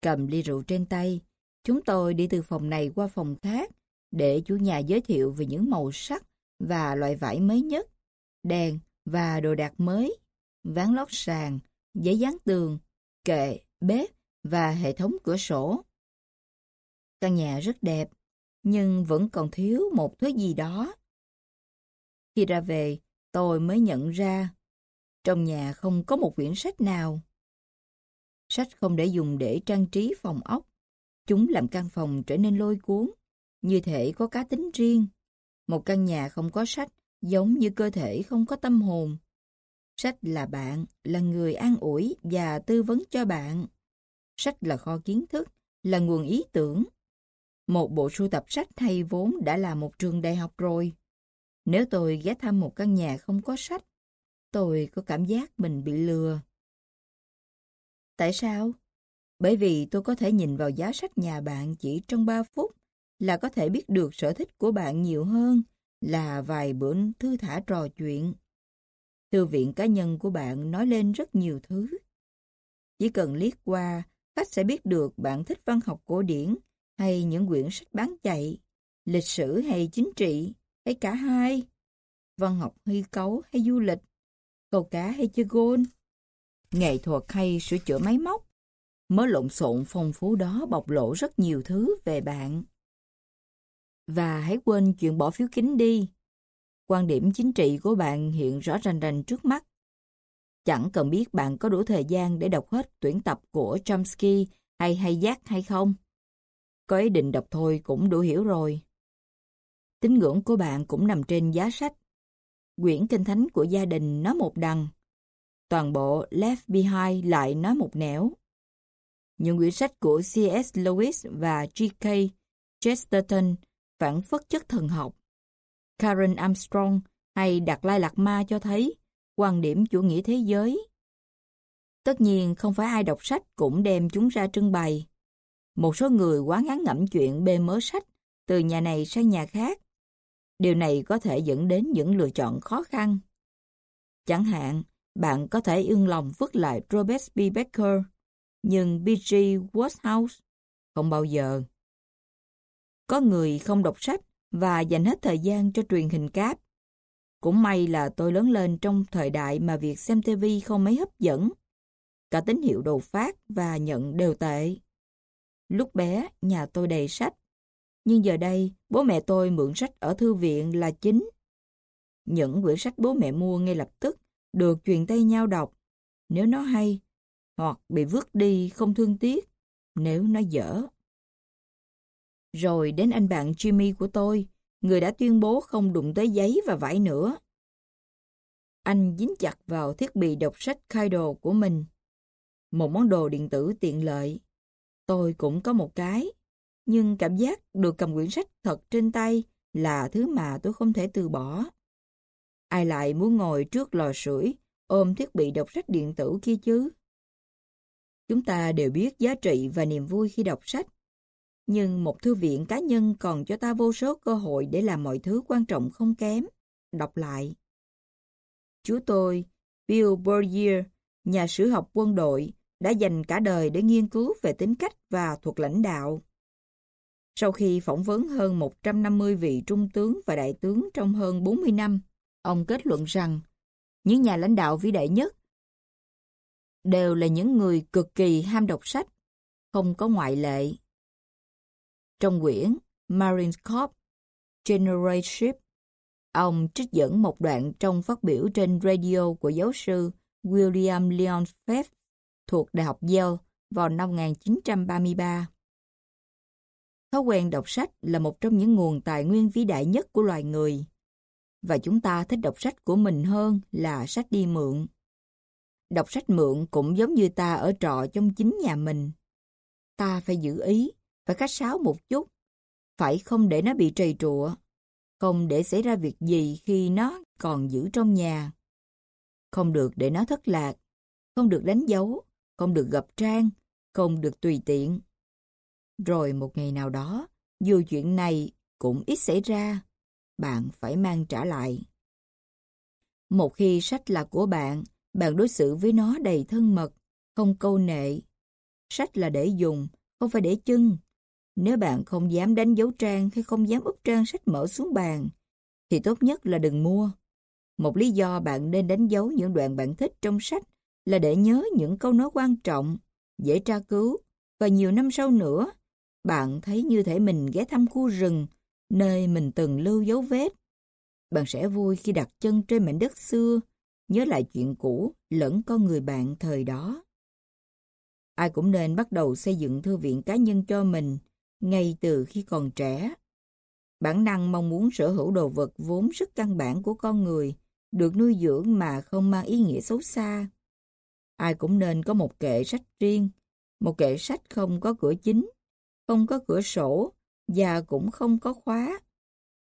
Cầm ly rượu trên tay, chúng tôi đi từ phòng này qua phòng khác để chủ nhà giới thiệu về những màu sắc và loại vải mới nhất, đèn và đồ đạc mới, ván lót sàn, giấy dán tường, kệ, bếp và hệ thống cửa sổ. Căn nhà rất đẹp, nhưng vẫn còn thiếu một thứ gì đó. Khi ra về, tôi mới nhận ra trong nhà không có một quyển sách nào. Sách không để dùng để trang trí phòng ốc. Chúng làm căn phòng trở nên lôi cuốn, như thể có cá tính riêng. Một căn nhà không có sách giống như cơ thể không có tâm hồn. Sách là bạn, là người an ủi và tư vấn cho bạn. Sách là kho kiến thức, là nguồn ý tưởng. Một bộ sưu tập sách hay vốn đã là một trường đại học rồi. Nếu tôi ghé thăm một căn nhà không có sách, tôi có cảm giác mình bị lừa. Tại sao? Bởi vì tôi có thể nhìn vào giá sách nhà bạn chỉ trong 3 phút là có thể biết được sở thích của bạn nhiều hơn là vài bữa thư thả trò chuyện. Thư viện cá nhân của bạn nói lên rất nhiều thứ. Chỉ cần liếc qua, khách sẽ biết được bạn thích văn học cổ điển hay những quyển sách bán chạy, lịch sử hay chính trị, hay cả hai, văn học hư cấu hay du lịch, cầu cá hay chơi gôn, nghệ thuật hay sửa chữa máy móc. Mớ lộn xộn phong phú đó bộc lộ rất nhiều thứ về bạn. Và hãy quên chuyện bỏ phiếu kín đi. Quan điểm chính trị của bạn hiện rõ rành rành trước mắt. Chẳng cần biết bạn có đủ thời gian để đọc hết tuyển tập của Chomsky hay hay giác hay không. Có ý định đọc thôi cũng đủ hiểu rồi. Tín ngưỡng của bạn cũng nằm trên giá sách. Quyển kinh thánh của gia đình nói một đằng. Toàn bộ Left Behind lại nói một nẻo. Những quyển sách của C.S. Lewis và G.K. Chesterton phản phất chất thần học. Karen Armstrong hay Đạt Lai lạc Ma cho thấy quan điểm chủ nghĩa thế giới. Tất nhiên không phải ai đọc sách cũng đem chúng ra trưng bày. Một số người quá ngán ngẩm chuyện bê mớ sách từ nhà này sang nhà khác. Điều này có thể dẫn đến những lựa chọn khó khăn. Chẳng hạn, bạn có thể ương lòng vứt lại Robert B. Baker, nhưng B.G. Wodehouse không bao giờ. Có người không đọc sách và dành hết thời gian cho truyền hình cáp. Cũng may là tôi lớn lên trong thời đại mà việc xem TV không mấy hấp dẫn. Cả tín hiệu đồ phát và nhận đều tệ. Lúc bé, nhà tôi đầy sách. Nhưng giờ đây, bố mẹ tôi mượn sách ở thư viện là chính. Những quyển sách bố mẹ mua ngay lập tức được truyền tay nhau đọc. Nếu nó hay, hoặc bị vứt đi không thương tiếc, nếu nó dở. Rồi đến anh bạn Jimmy của tôi, người đã tuyên bố không đụng tới giấy và vải nữa. Anh dính chặt vào thiết bị đọc sách Kindle của mình. Một món đồ điện tử tiện lợi. Tôi cũng có một cái, nhưng cảm giác được cầm quyển sách thật trên tay là thứ mà tôi không thể từ bỏ. Ai lại muốn ngồi trước lò sưởi ôm thiết bị đọc sách điện tử kia chứ? Chúng ta đều biết giá trị và niềm vui khi đọc sách. Nhưng một thư viện cá nhân còn cho ta vô số cơ hội để làm mọi thứ quan trọng không kém. Đọc lại. Chú tôi, Bill Bourdieu, nhà sử học quân đội, đã dành cả đời để nghiên cứu về tính cách và thuật lãnh đạo. Sau khi phỏng vấn hơn 150 vị trung tướng và đại tướng trong hơn 40 năm, ông kết luận rằng những nhà lãnh đạo vĩ đại nhất đều là những người cực kỳ ham đọc sách, không có ngoại lệ. Trong quyển Marine Corps, Generalship. Ông trích dẫn một đoạn trong phát biểu trên radio của giáo sư William Leon Phelps thuộc Đại học Yale vào năm 1933. Thói quen đọc sách là một trong những nguồn tài nguyên vĩ đại nhất của loài người. Và chúng ta thích đọc sách của mình hơn là sách đi mượn. Đọc sách mượn cũng giống như ta ở trọ trong chính nhà mình. Ta phải giữ ý, phải khách sáo một chút, phải không để nó bị trầy trụa, không để xảy ra việc gì khi nó còn giữ trong nhà. Không được để nó thất lạc, không được đánh dấu, không được gập trang, không được tùy tiện. Rồi một ngày nào đó, dù chuyện này cũng ít xảy ra, bạn phải mang trả lại. Một khi sách là của bạn, bạn đối xử với nó đầy thân mật, không câu nệ. Sách là để dùng, không phải để chưng. Nếu bạn không dám đánh dấu trang hay không dám úp trang sách mở xuống bàn, thì tốt nhất là đừng mua. Một lý do bạn nên đánh dấu những đoạn bạn thích trong sách là để nhớ những câu nói quan trọng, dễ tra cứu, và nhiều năm sau nữa, bạn thấy như thể mình ghé thăm khu rừng, nơi mình từng lưu dấu vết. Bạn sẽ vui khi đặt chân trên mảnh đất xưa, nhớ lại chuyện cũ lẫn con người bạn thời đó. Ai cũng nên bắt đầu xây dựng thư viện cá nhân cho mình ngay từ khi còn trẻ. Bản năng mong muốn sở hữu đồ vật vốn rất căn bản của con người, được nuôi dưỡng mà không mang ý nghĩa xấu xa. Ai cũng nên có một kệ sách riêng, một kệ sách không có cửa chính, không có cửa sổ và cũng không có khóa.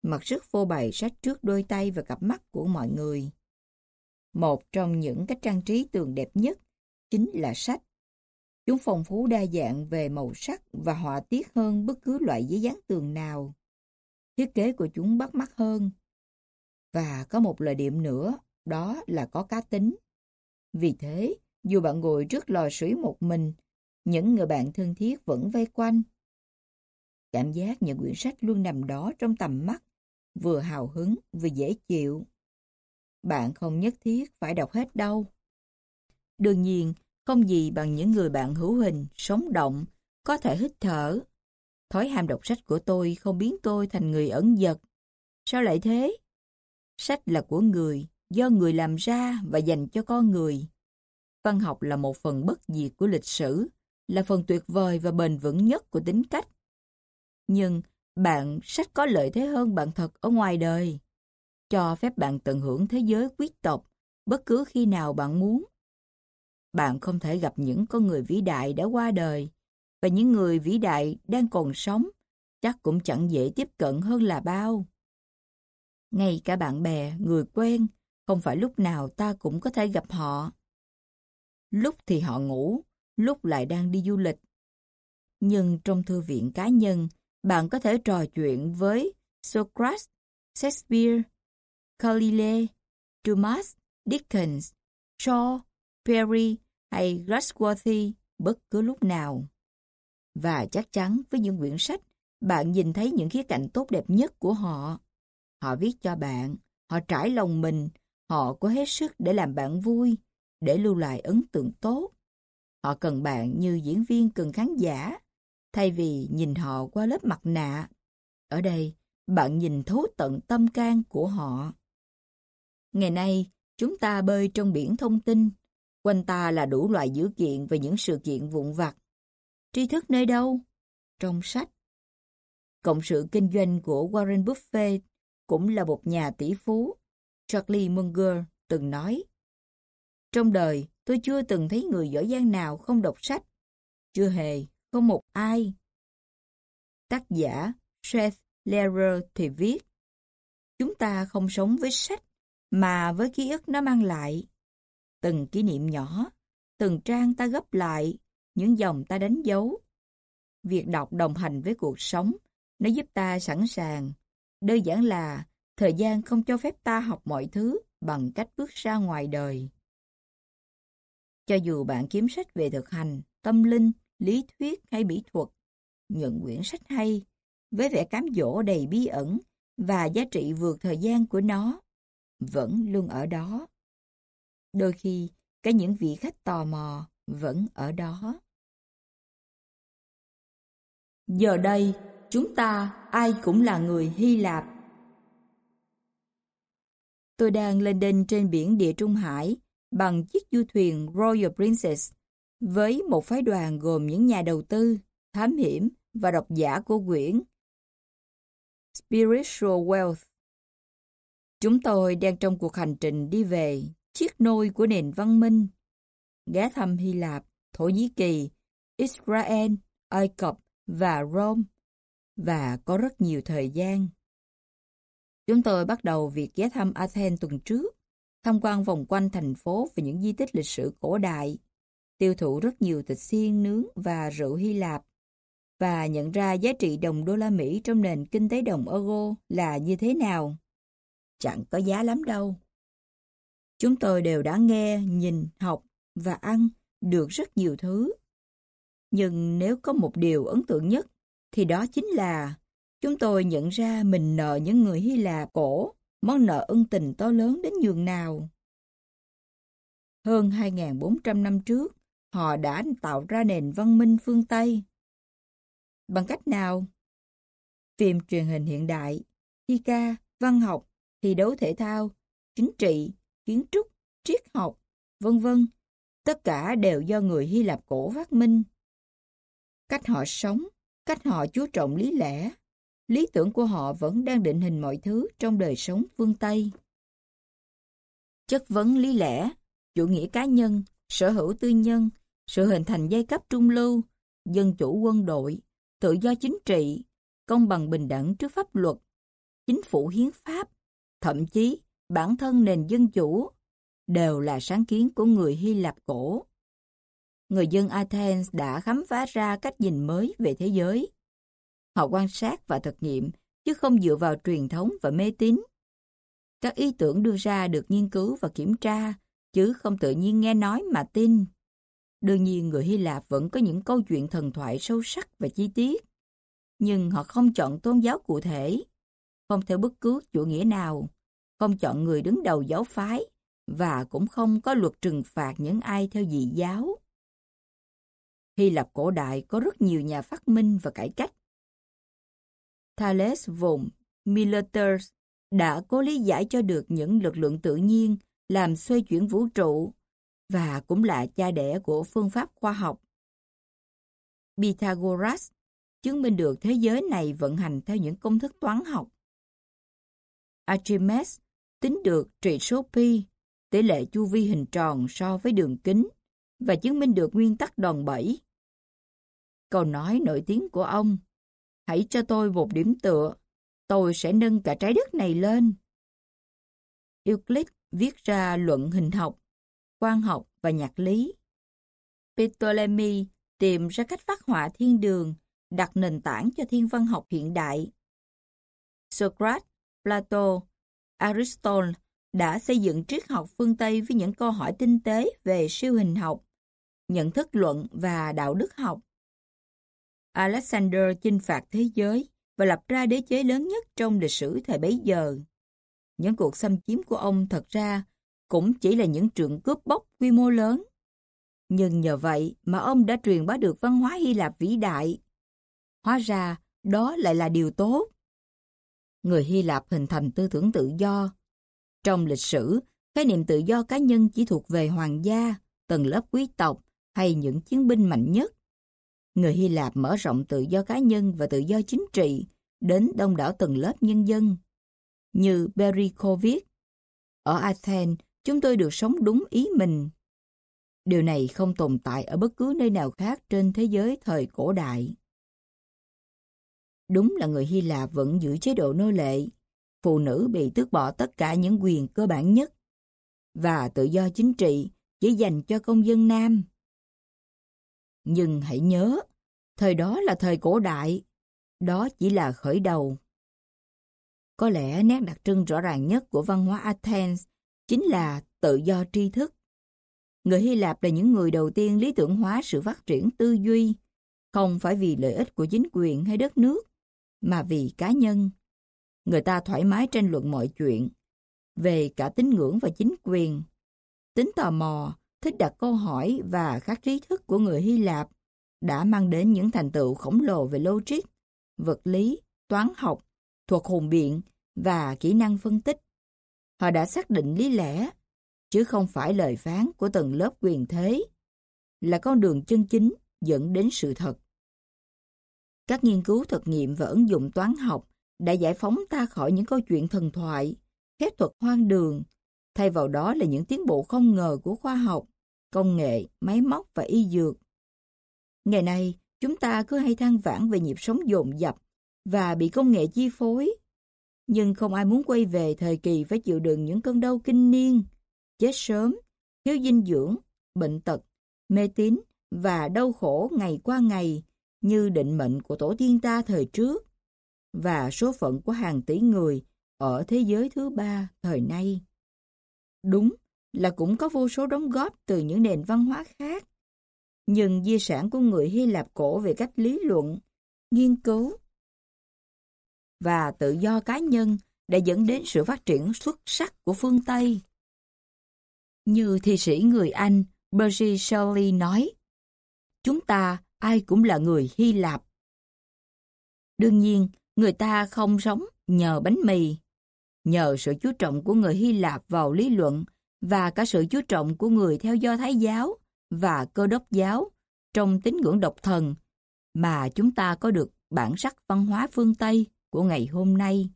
Mặt rất phô bày sách trước đôi tay và cặp mắt của mọi người. Một trong những cách trang trí tường đẹp nhất chính là sách. Chúng phong phú đa dạng về màu sắc và họa tiết hơn bất cứ loại giấy dán tường nào. Thiết kế của chúng bắt mắt hơn. Và có một lợi điểm nữa, đó là có cá tính. Vì thế, dù bạn ngồi trước lò sưởi một mình, những người bạn thân thiết vẫn vây quanh. Cảm giác những quyển sách luôn nằm đó trong tầm mắt, vừa hào hứng vừa dễ chịu. Bạn không nhất thiết phải đọc hết đâu. Đương nhiên, không gì bằng những người bạn hữu hình, sống động, có thể hít thở. Thói ham đọc sách của tôi không biến tôi thành người ẩn dật. Sao lại thế? Sách là của người, do người làm ra và dành cho con người. Văn học là một phần bất diệt của lịch sử, là phần tuyệt vời và bền vững nhất của tính cách. Nhưng bạn sách có lợi thế hơn bạn thật ở ngoài đời. Cho phép bạn tận hưởng thế giới quyết tộc bất cứ khi nào bạn muốn. Bạn không thể gặp những con người vĩ đại đã qua đời và những người vĩ đại đang còn sống chắc cũng chẳng dễ tiếp cận hơn là bao. Ngay cả bạn bè, người quen, không phải lúc nào ta cũng có thể gặp họ. Lúc thì họ ngủ, lúc lại đang đi du lịch. Nhưng trong thư viện cá nhân, bạn có thể trò chuyện với Socrates, Shakespeare, Galilei, Dumas, Dickens, Shaw, Perry hay Wordsworth bất cứ lúc nào. Và chắc chắn với những quyển sách, bạn nhìn thấy những khía cạnh tốt đẹp nhất của họ. Họ viết cho bạn, họ trải lòng mình, họ có hết sức để làm bạn vui, để lưu lại ấn tượng tốt. Họ cần bạn như diễn viên cần khán giả, thay vì nhìn họ qua lớp mặt nạ. Ở đây, bạn nhìn thấu tận tâm can của họ. Ngày nay, chúng ta bơi trong biển thông tin. Quanh ta là đủ loại dữ kiện về những sự kiện vụn vặt. Tri thức nơi đâu? Trong sách. Cộng sự kinh doanh của Warren Buffett cũng là một nhà tỷ phú. Charlie Munger từng nói, Trong đời, tôi chưa từng thấy người giỏi giang nào không đọc sách. Chưa hề, không một ai. Tác giả Seth Lehrer thì viết, Chúng ta không sống với sách, mà với ký ức nó mang lại. Từng kỷ niệm nhỏ, từng trang ta gấp lại, những dòng ta đánh dấu. Việc đọc đồng hành với cuộc sống, nó giúp ta sẵn sàng. Đơn giản là thời gian không cho phép ta học mọi thứ bằng cách bước ra ngoài đời. Cho dù bạn kiếm sách về thực hành, tâm linh, lý thuyết hay mỹ thuật, những quyển sách hay, với vẻ cám dỗ đầy bí ẩn và giá trị vượt thời gian của nó, vẫn luôn ở đó. Đôi khi, cả những vị khách tò mò vẫn ở đó. Giờ đây, chúng ta ai cũng là người Hy Lạp, Tôi đang lên đên trên biển Địa Trung Hải bằng chiếc du thuyền Royal Princess với một phái đoàn gồm những nhà đầu tư, thám hiểm và độc giả của quyển Spiritual Wealth. Chúng tôi đang trong cuộc hành trình đi về chiếc nôi của nền văn minh, ghé thăm Hy Lạp, Thổ Nhĩ Kỳ, Israel, Ai Cập và Rome, và có rất nhiều thời gian. Chúng tôi bắt đầu việc ghé thăm Athens tuần trước, tham quan vòng quanh thành phố và những di tích lịch sử cổ đại, tiêu thụ rất nhiều thịt xiên nướng và rượu Hy Lạp, và nhận ra giá trị đồng đô la Mỹ trong nền kinh tế đồng euro là như thế nào. Chẳng có giá lắm đâu. Chúng tôi đều đã nghe, nhìn, học và ăn được rất nhiều thứ. Nhưng nếu có một điều ấn tượng nhất, thì đó chính là chúng tôi nhận ra mình nợ những người Hy Lạp cổ món nợ ân tình to lớn đến nhường nào. Hơn 2.400 năm trước, họ đã tạo ra nền văn minh phương Tây. Bằng cách nào? Phim truyền hình hiện đại, thi ca, văn học, thi đấu thể thao, chính trị, kiến trúc, triết học, vân vân, tất cả đều do người Hy Lạp cổ phát minh. Cách họ sống, cách họ chú trọng lý lẽ, lý tưởng của họ vẫn đang định hình mọi thứ trong đời sống phương Tây. Chất vấn lý lẽ, chủ nghĩa cá nhân, sở hữu tư nhân, sự hình thành giai cấp trung lưu, dân chủ quân đội, tự do chính trị, công bằng bình đẳng trước pháp luật, chính phủ hiến pháp, thậm chí bản thân nền dân chủ, đều là sáng kiến của người Hy Lạp cổ. Người dân Athens đã khám phá ra cách nhìn mới về thế giới. Họ quan sát và thực nghiệm, chứ không dựa vào truyền thống và mê tín. Các ý tưởng đưa ra được nghiên cứu và kiểm tra, chứ không tự nhiên nghe nói mà tin. Đương nhiên người Hy Lạp vẫn có những câu chuyện thần thoại sâu sắc và chi tiết. Nhưng họ không chọn tôn giáo cụ thể, không theo bất cứ chủ nghĩa nào, không chọn người đứng đầu giáo phái và cũng không có luật trừng phạt những ai theo dị giáo. Hy Lạp cổ đại có rất nhiều nhà phát minh và cải cách. Thales vùng Miletus đã cố lý giải cho được những lực lượng tự nhiên làm xoay chuyển vũ trụ và cũng là cha đẻ của phương pháp khoa học. Pythagoras chứng minh được thế giới này vận hành theo những công thức toán học. Archimedes tính được trị số pi, tỷ lệ chu vi hình tròn so với đường kính và chứng minh được nguyên tắc đòn bẩy. Câu nói nổi tiếng của ông, hãy cho tôi một điểm tựa, tôi sẽ nâng cả trái đất này lên. Euclid viết ra luận hình học, quan học và nhạc lý. Ptolemy tìm ra cách phát họa thiên đường, đặt nền tảng cho thiên văn học hiện đại. Socrates, Plato, Aristotle đã xây dựng triết học phương Tây với những câu hỏi tinh tế về siêu hình học, nhận thức luận và đạo đức học. Alexander chinh phạt thế giới và lập ra đế chế lớn nhất trong lịch sử thời bấy giờ. Những cuộc xâm chiếm của ông thật ra cũng chỉ là những trượng cướp bóc quy mô lớn. Nhưng nhờ vậy mà ông đã truyền bá được văn hóa Hy Lạp vĩ đại. Hóa ra, đó lại là điều tốt. Người Hy Lạp hình thành tư tưởng tự do. Trong lịch sử, khái niệm tự do cá nhân chỉ thuộc về hoàng gia, tầng lớp quý tộc hay những chiến binh mạnh nhất. Người Hy Lạp mở rộng tự do cá nhân và tự do chính trị đến đông đảo tầng lớp nhân dân. Như Perico viết, ở Athens, chúng tôi được sống đúng ý mình. Điều này không tồn tại ở bất cứ nơi nào khác trên thế giới thời cổ đại. Đúng là người Hy Lạp vẫn giữ chế độ nô lệ. Phụ nữ bị tước bỏ tất cả những quyền cơ bản nhất. Và tự do chính trị chỉ dành cho công dân nam. Nhưng hãy nhớ, thời đó là thời cổ đại. Đó chỉ là khởi đầu. Có lẽ nét đặc trưng rõ ràng nhất của văn hóa Athens chính là tự do tri thức. Người Hy Lạp là những người đầu tiên lý tưởng hóa sự phát triển tư duy, không phải vì lợi ích của chính quyền hay đất nước, mà vì cá nhân. Người ta thoải mái tranh luận mọi chuyện, về cả tín ngưỡng và chính quyền. Tính tò mò, thích đặt câu hỏi và khắc trí thức của người Hy Lạp đã mang đến những thành tựu khổng lồ về logic, vật lý, toán học, thuật hùng biện và kỹ năng phân tích họ đã xác định lý lẽ, chứ không phải lời phán của tầng lớp quyền thế, là con đường chân chính dẫn đến sự thật. Các nghiên cứu thực nghiệm và ứng dụng toán học đã giải phóng ta khỏi những câu chuyện thần thoại, phép thuật hoang đường, thay vào đó là những tiến bộ không ngờ của khoa học, công nghệ, máy móc và y dược. Ngày nay, chúng ta cứ hay than vãn về nhịp sống dồn dập và bị công nghệ chi phối. Nhưng không ai muốn quay về thời kỳ phải chịu đựng những cơn đau kinh niên, chết sớm, thiếu dinh dưỡng, bệnh tật, mê tín và đau khổ ngày qua ngày như định mệnh của tổ tiên ta thời trước và số phận của hàng tỷ người ở thế giới thứ ba thời nay. Đúng là cũng có vô số đóng góp từ những nền văn hóa khác. Nhưng di sản của người Hy Lạp cổ về cách lý luận, nghiên cứu và tự do cá nhân đã dẫn đến sự phát triển xuất sắc của phương Tây. Như thi sĩ người Anh Percy Shelley nói, chúng ta ai cũng là người Hy Lạp. Đương nhiên, người ta không sống nhờ bánh mì, nhờ sự chú trọng của người Hy Lạp vào lý luận và cả sự chú trọng của người theo do Thái giáo và cơ đốc giáo trong tín ngưỡng độc thần mà chúng ta có được bản sắc văn hóa phương Tây của ngày hôm nay.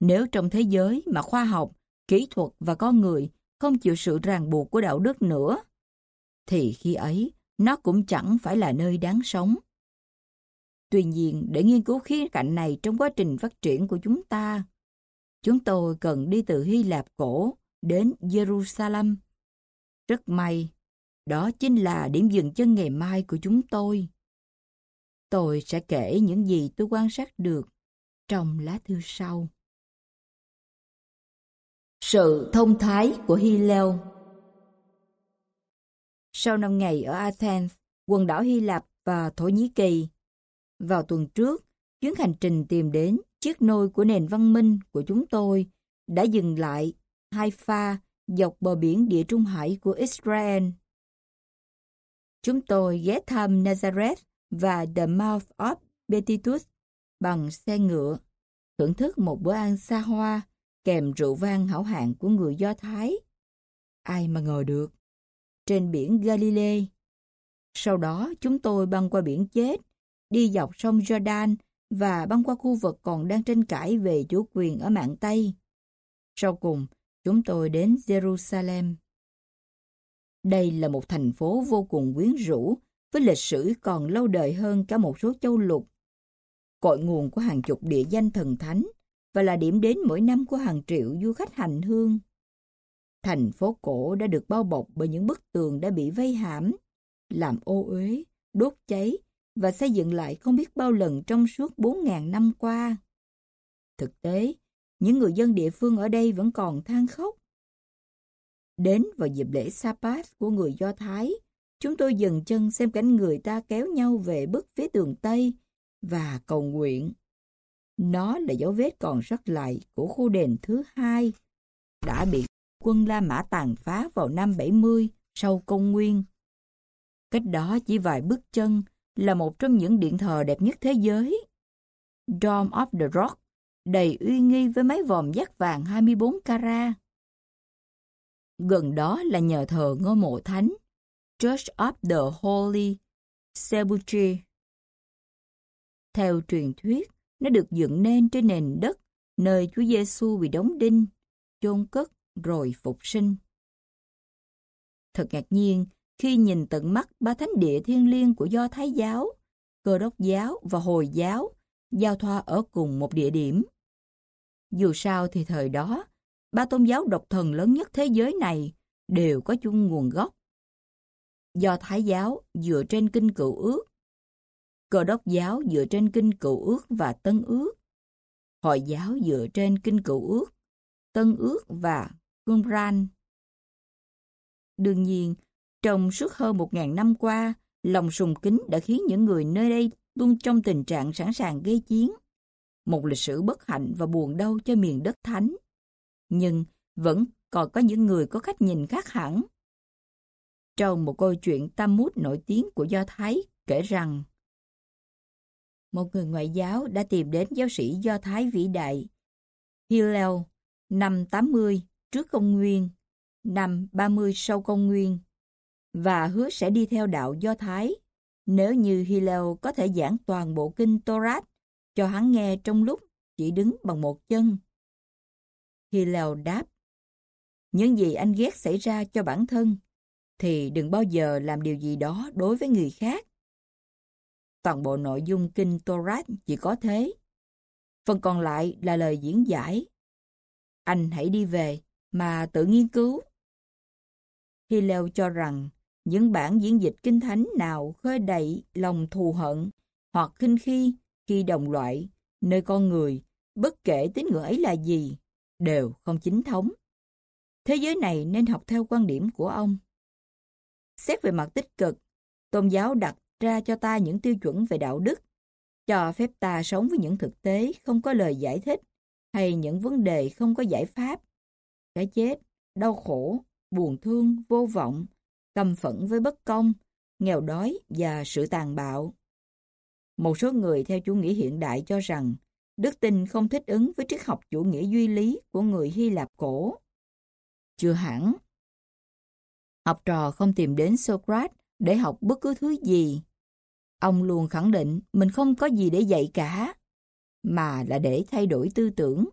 Nếu trong thế giới mà khoa học, kỹ thuật và con người không chịu sự ràng buộc của đạo đức nữa, thì khi ấy nó cũng chẳng phải là nơi đáng sống. Tuy nhiên, để nghiên cứu khía cạnh này trong quá trình phát triển của chúng ta, chúng tôi cần đi từ Hy Lạp cổ đến Jerusalem. Rất may, đó chính là điểm dừng chân ngày mai của chúng tôi. Tôi sẽ kể những gì tôi quan sát được trong lá thư sau. Sự thông thái của Hillel Sau 5 ngày ở Athens, quần đảo Hy Lạp và Thổ Nhĩ Kỳ, vào tuần trước, chuyến hành trình tìm đến chiếc nôi của nền văn minh của chúng tôi đã dừng lại Haifa dọc bờ biển địa trung hải của Israel. Chúng tôi ghé thăm Nazareth và The Mouth of Beatitude bằng xe ngựa, thưởng thức một bữa ăn xa hoa kèm rượu vang hảo hạng của người Do Thái. Ai mà ngờ được. Trên biển Galilee. Sau đó chúng tôi băng qua biển chết, đi dọc sông Jordan và băng qua khu vực còn đang tranh cãi về chủ quyền ở mạng Tây. Sau cùng, chúng tôi đến Jerusalem. Đây là một thành phố vô cùng quyến rũ, với lịch sử còn lâu đời hơn cả một số châu lục. Cội nguồn của hàng chục địa danh thần thánh và là điểm đến mỗi năm của hàng triệu du khách hành hương. Thành phố cổ đã được bao bọc bởi những bức tường đã bị vây hãm, làm ô uế, đốt cháy và xây dựng lại không biết bao lần trong suốt 4.000 năm qua. Thực tế, những người dân địa phương ở đây vẫn còn than khóc. Đến vào dịp lễ Sapat của người Do Thái, chúng tôi dừng chân xem cảnh người ta kéo nhau về bức phía tường Tây và cầu nguyện. Nó là dấu vết còn sót lại của khu đền thứ hai, đã bị quân La Mã tàn phá vào năm 70 sau công nguyên. Cách đó chỉ vài bước chân là một trong những điện thờ đẹp nhất thế giới. Dome of the Rock đầy uy nghi với mấy vòm giác vàng 24 carat. Gần đó là nhờ thờ ngôi mộ thánh, Church of the Holy Sepulchre. Theo truyền thuyết, nó được dựng nên trên nền đất nơi Chúa Giêsu bị đóng đinh, chôn cất rồi phục sinh. Thật ngạc nhiên khi nhìn tận mắt ba thánh địa thiên liêng của Do Thái giáo, Cơ đốc giáo và Hồi giáo giao thoa ở cùng một địa điểm. Dù sao thì thời đó, ba tôn giáo độc thần lớn nhất thế giới này đều có chung nguồn gốc. Do Thái giáo dựa trên kinh cựu ước, Cơ đốc giáo dựa trên kinh cựu ước và tân ước, Hội giáo dựa trên kinh cựu ước, tân ước và Qumran. Đương nhiên, trong suốt hơn một ngàn năm qua, lòng sùng kính đã khiến những người nơi đây luôn trong tình trạng sẵn sàng gây chiến một lịch sử bất hạnh và buồn đau cho miền đất thánh. Nhưng vẫn còn có những người có cách nhìn khác hẳn. Trong một câu chuyện tam mút nổi tiếng của Do Thái kể rằng một người ngoại giáo đã tìm đến giáo sĩ Do Thái vĩ đại Hillel năm 80 trước công nguyên, năm 30 sau công nguyên, và hứa sẽ đi theo đạo Do Thái nếu như Hillel có thể giảng toàn bộ kinh Torah cho hắn nghe trong lúc chỉ đứng bằng một chân. Hillel đáp, những gì anh ghét xảy ra cho bản thân, thì đừng bao giờ làm điều gì đó đối với người khác. Toàn bộ nội dung kinh Torah chỉ có thế. Phần còn lại là lời diễn giải. Anh hãy đi về mà tự nghiên cứu. Hillel cho rằng những bản diễn dịch kinh thánh nào khơi đậy lòng thù hận hoặc khinh khi khi đồng loại, nơi con người, bất kể tín ngưỡng ấy là gì, đều không chính thống. Thế giới này nên học theo quan điểm của ông. Xét về mặt tích cực, tôn giáo đặt ra cho ta những tiêu chuẩn về đạo đức, cho phép ta sống với những thực tế không có lời giải thích hay những vấn đề không có giải pháp. Cái chết, đau khổ, buồn thương, vô vọng, căm phẫn với bất công, nghèo đói và sự tàn bạo. Một số người theo chủ nghĩa hiện đại cho rằng đức tin không thích ứng với triết học chủ nghĩa duy lý của người Hy Lạp cổ. Chưa hẳn. Học trò không tìm đến Socrates để học bất cứ thứ gì. Ông luôn khẳng định mình không có gì để dạy cả, mà là để thay đổi tư tưởng.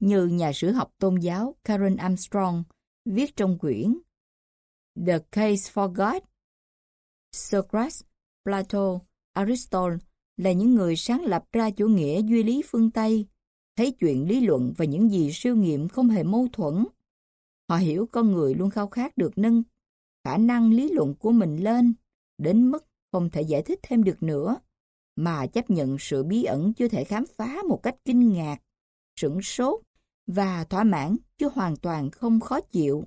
Như nhà sử học tôn giáo Karen Armstrong viết trong quyển The Case for God. Socrates, Plato, Aristotle là những người sáng lập ra chủ nghĩa duy lý phương Tây, thấy chuyện lý luận và những gì siêu nghiệm không hề mâu thuẫn. Họ hiểu con người luôn khao khát được nâng khả năng lý luận của mình lên, đến mức không thể giải thích thêm được nữa, mà chấp nhận sự bí ẩn chưa thể khám phá một cách kinh ngạc, sửng sốt và thỏa mãn chứ hoàn toàn không khó chịu.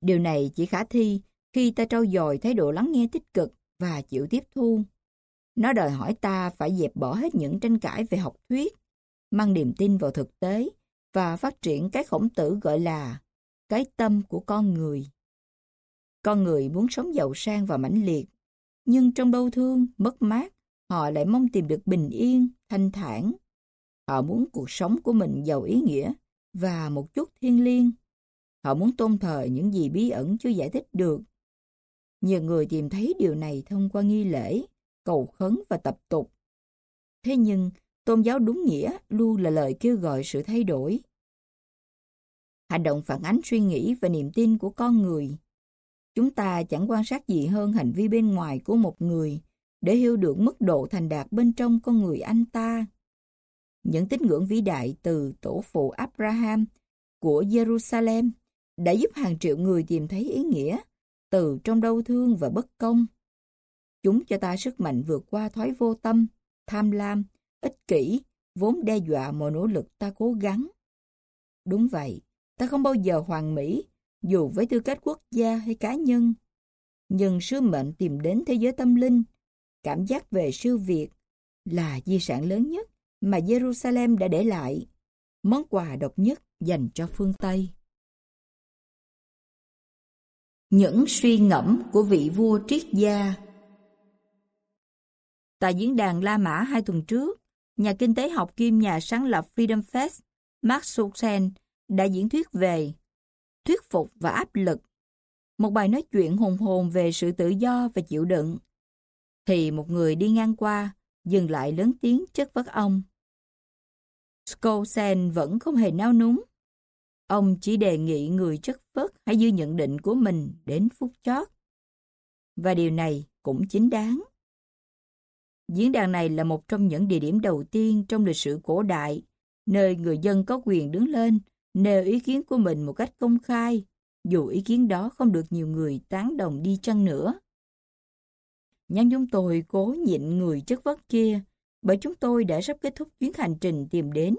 Điều này chỉ khả thi khi ta trau dồi thái độ lắng nghe tích cực và chịu tiếp thu. Nó đòi hỏi ta phải dẹp bỏ hết những tranh cãi về học thuyết, mang niềm tin vào thực tế và phát triển cái khổng tử gọi là cái tâm của con người. Con người muốn sống giàu sang và mãnh liệt, nhưng trong đau thương, mất mát, họ lại mong tìm được bình yên, thanh thản. Họ muốn cuộc sống của mình giàu ý nghĩa và một chút thiêng liêng. Họ muốn tôn thờ những gì bí ẩn chưa giải thích được. Nhiều người tìm thấy điều này thông qua nghi lễ, cầu khấn và tập tục. Thế nhưng, tôn giáo đúng nghĩa luôn là lời kêu gọi sự thay đổi. Hành động phản ánh suy nghĩ và niềm tin của con người. Chúng ta chẳng quan sát gì hơn hành vi bên ngoài của một người để hiểu được mức độ thành đạt bên trong con người anh ta. Những tín ngưỡng vĩ đại từ tổ phụ Abraham của Jerusalem đã giúp hàng triệu người tìm thấy ý nghĩa từ trong đau thương và bất công. Chúng cho ta sức mạnh vượt qua thói vô tâm, tham lam, ích kỷ, vốn đe dọa mọi nỗ lực ta cố gắng. Đúng vậy, ta không bao giờ hoàn mỹ, dù với tư cách quốc gia hay cá nhân. Nhưng sứ mệnh tìm đến thế giới tâm linh, cảm giác về siêu việt, là di sản lớn nhất mà Jerusalem đã để lại, món quà độc nhất dành cho phương Tây. Những suy ngẫm của vị vua triết gia Tại diễn đàn La Mã hai tuần trước, nhà kinh tế học kim nhà sáng lập Freedom Fest, Mark Suchen, đã diễn thuyết về thuyết phục và áp lực. Một bài nói chuyện hùng hồn về sự tự do và chịu đựng. Thì một người đi ngang qua, dừng lại lớn tiếng chất vấn ông. Skolsen vẫn không hề nao núng. Ông chỉ đề nghị người chất vấn hãy dư nhận định của mình đến phút chót. Và điều này cũng chính đáng. Diễn đàn này là một trong những địa điểm đầu tiên trong lịch sử cổ đại, nơi người dân có quyền đứng lên, nêu ý kiến của mình một cách công khai, dù ý kiến đó không được nhiều người tán đồng đi chăng nữa. Nhóm chúng tôi cố nhịn người chất vấn kia, bởi chúng tôi đã sắp kết thúc chuyến hành trình tìm đến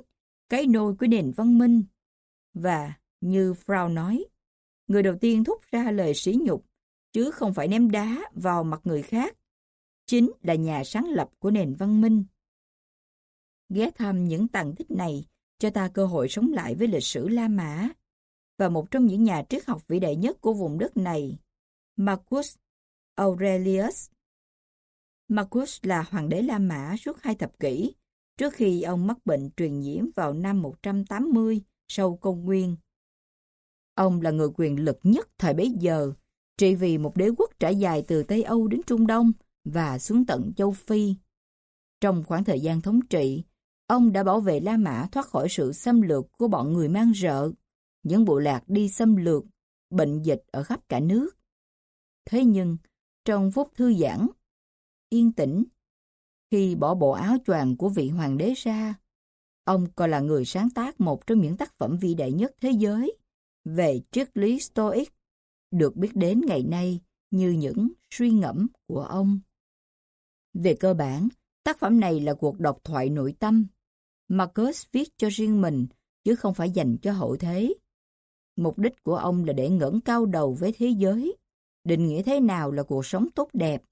cái nôi của nền văn minh. Và, như Frau nói, người đầu tiên thúc ra lời sỉ nhục, chứ không phải ném đá vào mặt người khác chính là nhà sáng lập của nền văn minh. Ghé thăm những tàn tích này cho ta cơ hội sống lại với lịch sử La Mã và một trong những nhà triết học vĩ đại nhất của vùng đất này, Marcus Aurelius. Marcus là hoàng đế La Mã suốt hai thập kỷ, trước khi ông mắc bệnh truyền nhiễm vào năm 180 sau công nguyên. Ông là người quyền lực nhất thời bấy giờ, trị vì một đế quốc trải dài từ Tây Âu đến Trung Đông và xuống tận châu Phi. Trong khoảng thời gian thống trị, ông đã bảo vệ La Mã thoát khỏi sự xâm lược của bọn người mang rợ, những bộ lạc đi xâm lược, bệnh dịch ở khắp cả nước. Thế nhưng, trong phút thư giãn, yên tĩnh, khi bỏ bộ áo choàng của vị hoàng đế ra, ông còn là người sáng tác một trong những tác phẩm vĩ đại nhất thế giới về triết lý Stoic, được biết đến ngày nay như những suy ngẫm của ông. Về cơ bản, tác phẩm này là cuộc độc thoại nội tâm. Marcus viết cho riêng mình, chứ không phải dành cho hậu thế. Mục đích của ông là để ngẩng cao đầu với thế giới, định nghĩa thế nào là cuộc sống tốt đẹp,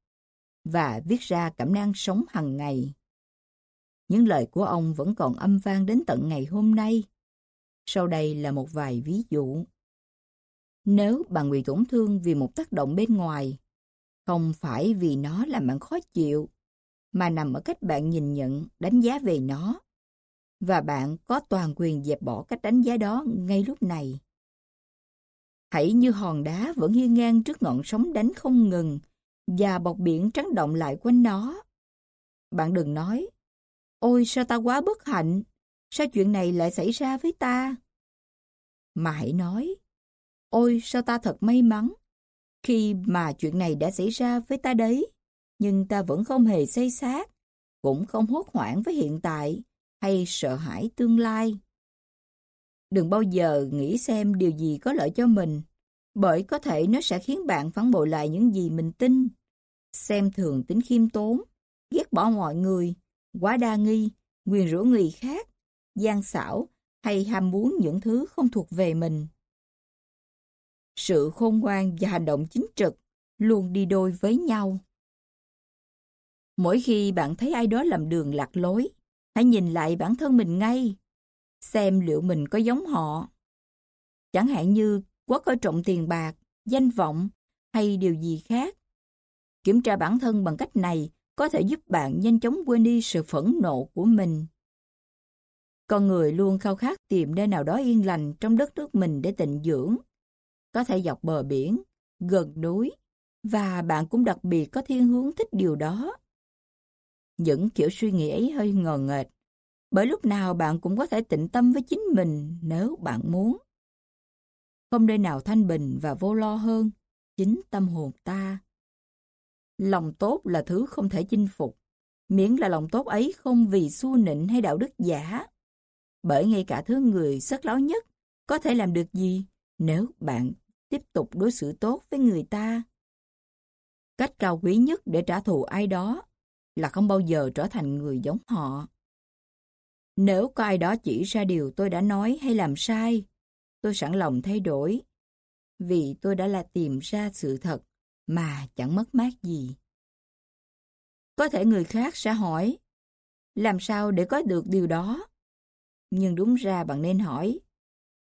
và viết ra cảm năng sống hàng ngày. Những lời của ông vẫn còn âm vang đến tận ngày hôm nay. Sau đây là một vài ví dụ. Nếu bạn bị tổn thương vì một tác động bên ngoài, không phải vì nó làm bạn khó chịu, mà nằm ở cách bạn nhìn nhận, đánh giá về nó. Và bạn có toàn quyền dẹp bỏ cách đánh giá đó ngay lúc này. Hãy như hòn đá vẫn hiên ngang trước ngọn sóng đánh không ngừng và bọc biển trắng động lại quanh nó. Bạn đừng nói, ôi sao ta quá bất hạnh, sao chuyện này lại xảy ra với ta? Mà hãy nói, ôi sao ta thật may mắn, khi mà chuyện này đã xảy ra với ta đấy, nhưng ta vẫn không hề say xác, cũng không hốt hoảng với hiện tại hay sợ hãi tương lai. Đừng bao giờ nghĩ xem điều gì có lợi cho mình, bởi có thể nó sẽ khiến bạn phản bội lại những gì mình tin. Xem thường tính khiêm tốn, ghét bỏ mọi người, quá đa nghi, quyền rủa người khác, gian xảo hay ham muốn những thứ không thuộc về mình. Sự khôn ngoan và hành động chính trực luôn đi đôi với nhau. Mỗi khi bạn thấy ai đó làm đường lạc lối, hãy nhìn lại bản thân mình ngay, xem liệu mình có giống họ. Chẳng hạn như quá coi trọng tiền bạc, danh vọng hay điều gì khác. Kiểm tra bản thân bằng cách này có thể giúp bạn nhanh chóng quên đi sự phẫn nộ của mình. Con người luôn khao khát tìm nơi nào đó yên lành trong đất nước mình để tịnh dưỡng. Có thể dọc bờ biển, gần núi, và bạn cũng đặc biệt có thiên hướng thích điều đó. Những kiểu suy nghĩ ấy hơi ngờ nghệch, bởi lúc nào bạn cũng có thể tịnh tâm với chính mình nếu bạn muốn. Không nơi nào thanh bình và vô lo hơn chính tâm hồn ta. Lòng tốt là thứ không thể chinh phục, miễn là lòng tốt ấy không vì xu nịnh hay đạo đức giả. Bởi ngay cả thứ người rất láo nhất có thể làm được gì nếu bạn tiếp tục đối xử tốt với người ta. Cách cao quý nhất để trả thù ai đó là không bao giờ trở thành người giống họ. Nếu có ai đó chỉ ra điều tôi đã nói hay làm sai, tôi sẵn lòng thay đổi, vì tôi đã là tìm ra sự thật mà chẳng mất mát gì. Có thể người khác sẽ hỏi, làm sao để có được điều đó? Nhưng đúng ra bạn nên hỏi,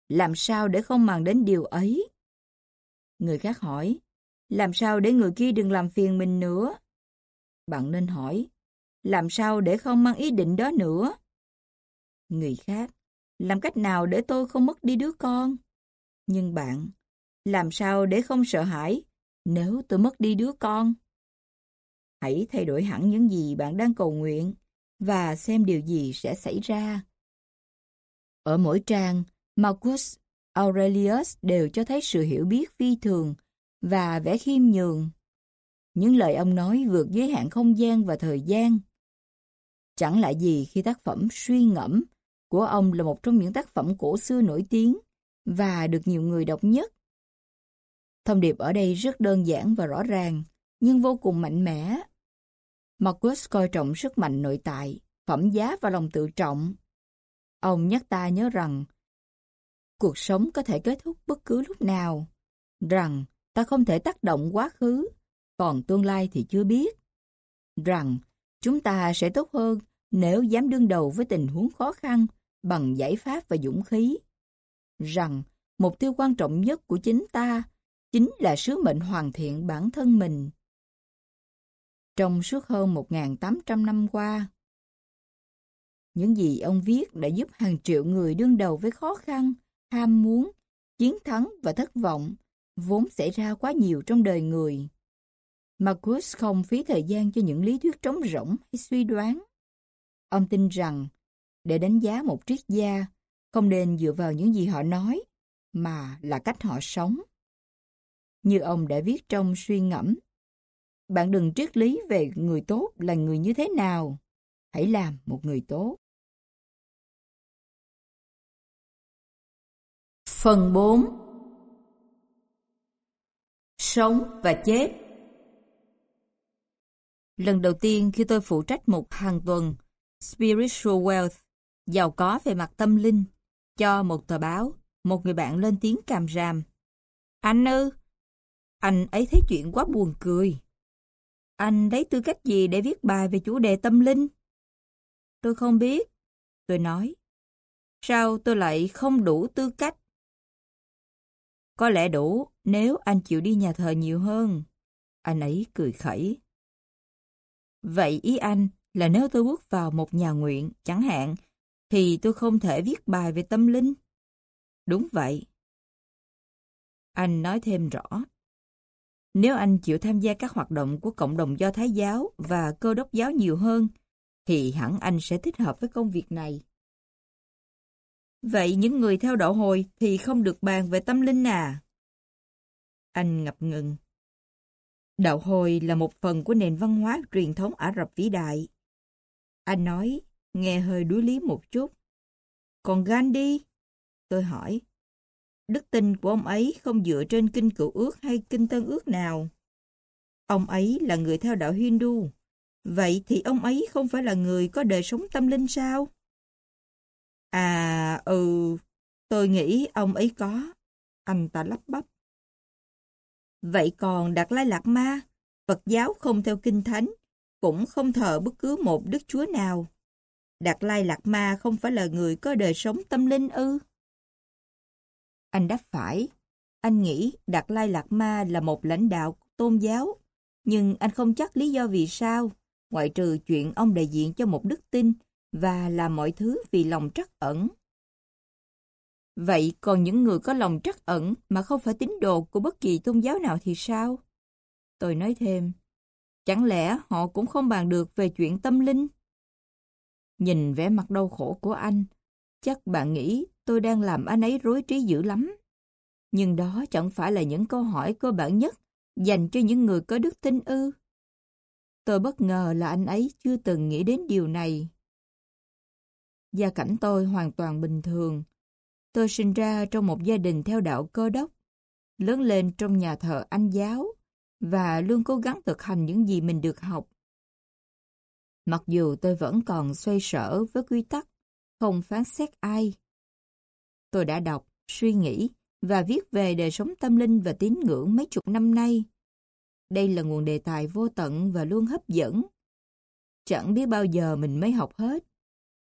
làm sao để không màng đến điều ấy? Người khác hỏi, làm sao để người kia đừng làm phiền mình nữa? Bạn nên hỏi, làm sao để không mang ý định đó nữa? Người khác, làm cách nào để tôi không mất đi đứa con? Nhưng bạn, làm sao để không sợ hãi nếu tôi mất đi đứa con? Hãy thay đổi hẳn những gì bạn đang cầu nguyện và xem điều gì sẽ xảy ra. Ở mỗi trang, Marcus Aurelius đều cho thấy sự hiểu biết phi thường và vẻ khiêm nhường. Những lời ông nói vượt giới hạn không gian và thời gian. Chẳng lạ gì khi tác phẩm Suy ngẫm của ông là một trong những tác phẩm cổ xưa nổi tiếng và được nhiều người đọc nhất. Thông điệp ở đây rất đơn giản và rõ ràng, nhưng vô cùng mạnh mẽ. Marcus coi trọng sức mạnh nội tại, phẩm giá và lòng tự trọng. Ông nhắc ta nhớ rằng, cuộc sống có thể kết thúc bất cứ lúc nào, rằng ta không thể tác động quá khứ, còn tương lai thì chưa biết. Rằng chúng ta sẽ tốt hơn nếu dám đương đầu với tình huống khó khăn bằng giải pháp và dũng khí. Rằng mục tiêu quan trọng nhất của chính ta chính là sứ mệnh hoàn thiện bản thân mình. Trong suốt hơn 1.800 năm qua, Những gì ông viết đã giúp hàng triệu người đương đầu với khó khăn, ham muốn, chiến thắng và thất vọng, vốn xảy ra quá nhiều trong đời người. Marcus không phí thời gian cho những lý thuyết trống rỗng hay suy đoán. Ông tin rằng, để đánh giá một triết gia, không nên dựa vào những gì họ nói, mà là cách họ sống. Như ông đã viết trong suy ngẫm, bạn đừng triết lý về người tốt là người như thế nào, hãy làm một người tốt. Phần 4 Sống và chết Lần đầu tiên khi tôi phụ trách một hàng tuần Spiritual Wealth, giàu có về mặt tâm linh, cho một tờ báo, một người bạn lên tiếng càm ràm. Anh ư? Anh ấy thấy chuyện quá buồn cười. Anh lấy tư cách gì để viết bài về chủ đề tâm linh? Tôi không biết. Tôi nói. Sao tôi lại không đủ tư cách? Có lẽ đủ nếu anh chịu đi nhà thờ nhiều hơn. Anh ấy cười khẩy. Vậy ý anh là nếu tôi bước vào một nhà nguyện, chẳng hạn, thì tôi không thể viết bài về tâm linh. Đúng vậy. Anh nói thêm rõ. Nếu anh chịu tham gia các hoạt động của cộng đồng do Thái giáo và cơ đốc giáo nhiều hơn, thì hẳn anh sẽ thích hợp với công việc này. Vậy những người theo đạo hồi thì không được bàn về tâm linh à? Anh ngập ngừng. Đạo hồi là một phần của nền văn hóa truyền thống Ả Rập vĩ đại. Anh nói, nghe hơi đuối lý một chút. Còn Gandhi? Tôi hỏi. Đức tin của ông ấy không dựa trên kinh cựu ước hay kinh tân ước nào. Ông ấy là người theo đạo Hindu. Vậy thì ông ấy không phải là người có đời sống tâm linh sao? À, ừ, tôi nghĩ ông ấy có. Anh ta lắp bắp. Vậy còn Đạt Lai Lạt Ma, Phật giáo không theo kinh thánh, cũng không thờ bất cứ một đức chúa nào. Đạt Lai Lạt Ma không phải là người có đời sống tâm linh ư? Anh đáp phải. Anh nghĩ Đạt Lai Lạt Ma là một lãnh đạo tôn giáo, nhưng anh không chắc lý do vì sao, ngoại trừ chuyện ông đại diện cho một đức tin và làm mọi thứ vì lòng trắc ẩn. Vậy còn những người có lòng trắc ẩn mà không phải tín đồ của bất kỳ tôn giáo nào thì sao? Tôi nói thêm, chẳng lẽ họ cũng không bàn được về chuyện tâm linh? Nhìn vẻ mặt đau khổ của anh, chắc bạn nghĩ tôi đang làm anh ấy rối trí dữ lắm. Nhưng đó chẳng phải là những câu hỏi cơ bản nhất dành cho những người có đức tin ư. Tôi bất ngờ là anh ấy chưa từng nghĩ đến điều này. Gia cảnh tôi hoàn toàn bình thường. Tôi sinh ra trong một gia đình theo đạo cơ đốc, lớn lên trong nhà thờ Anh giáo và luôn cố gắng thực hành những gì mình được học. Mặc dù tôi vẫn còn xoay sở với quy tắc, không phán xét ai. Tôi đã đọc, suy nghĩ và viết về đời sống tâm linh và tín ngưỡng mấy chục năm nay. Đây là nguồn đề tài vô tận và luôn hấp dẫn. Chẳng biết bao giờ mình mới học hết.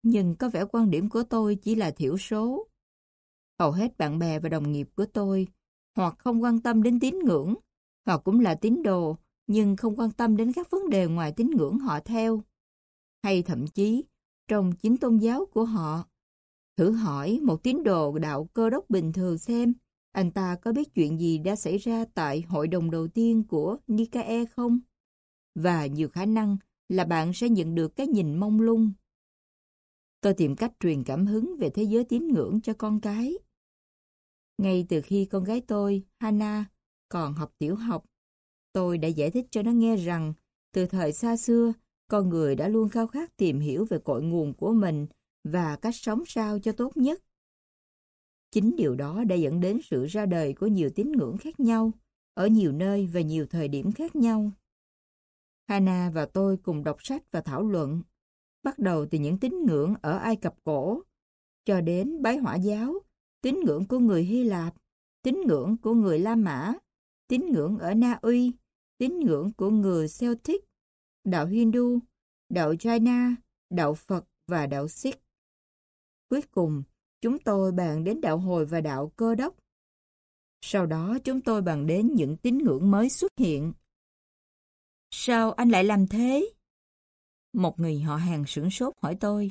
Nhưng có vẻ quan điểm của tôi chỉ là thiểu số. Hầu hết bạn bè và đồng nghiệp của tôi hoặc không quan tâm đến tín ngưỡng, hoặc cũng là tín đồ, nhưng không quan tâm đến các vấn đề ngoài tín ngưỡng họ theo. Hay thậm chí, trong chính tôn giáo của họ, thử hỏi một tín đồ đạo cơ đốc bình thường xem anh ta có biết chuyện gì đã xảy ra tại hội đồng đầu tiên của Nikae không? Và nhiều khả năng là bạn sẽ nhận được cái nhìn mông lung. Tôi tìm cách truyền cảm hứng về thế giới tín ngưỡng cho con cái. Ngay từ khi con gái tôi, Hana, còn học tiểu học, tôi đã giải thích cho nó nghe rằng từ thời xa xưa, con người đã luôn khao khát tìm hiểu về cội nguồn của mình và cách sống sao cho tốt nhất. Chính điều đó đã dẫn đến sự ra đời của nhiều tín ngưỡng khác nhau, ở nhiều nơi và nhiều thời điểm khác nhau. Hana và tôi cùng đọc sách và thảo luận, bắt đầu từ những tín ngưỡng ở Ai Cập cổ, cho đến bái hỏa giáo, tín ngưỡng của người Hy Lạp, tín ngưỡng của người La Mã, tín ngưỡng ở Na Uy, tín ngưỡng của người Celtic, đạo Hindu, đạo Jaina, đạo Phật và đạo Sikh. Cuối cùng, chúng tôi bàn đến đạo hồi và đạo cơ đốc. Sau đó chúng tôi bàn đến những tín ngưỡng mới xuất hiện. Sao anh lại làm thế? Một người họ hàng sửng sốt hỏi tôi.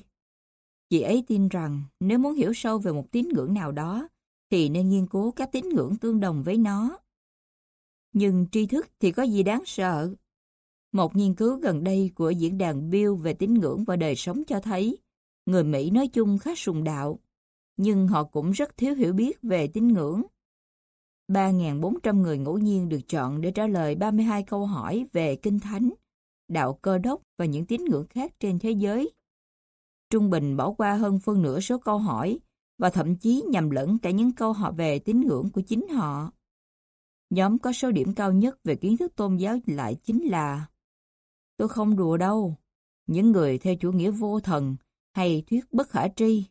Chị ấy tin rằng nếu muốn hiểu sâu về một tín ngưỡng nào đó, thì nên nghiên cứu các tín ngưỡng tương đồng với nó. Nhưng tri thức thì có gì đáng sợ? Một nghiên cứu gần đây của diễn đàn Bill về tín ngưỡng và đời sống cho thấy người Mỹ nói chung khá sùng đạo, nhưng họ cũng rất thiếu hiểu biết về tín ngưỡng. 3.400 người ngẫu nhiên được chọn để trả lời 32 câu hỏi về Kinh Thánh, đạo cơ đốc và những tín ngưỡng khác trên thế giới. Trung bình bỏ qua hơn phân nửa số câu hỏi và thậm chí nhầm lẫn cả những câu hỏi về tín ngưỡng của chính họ. Nhóm có số điểm cao nhất về kiến thức tôn giáo lại chính là Tôi không đùa đâu. Những người theo chủ nghĩa vô thần hay thuyết bất khả tri.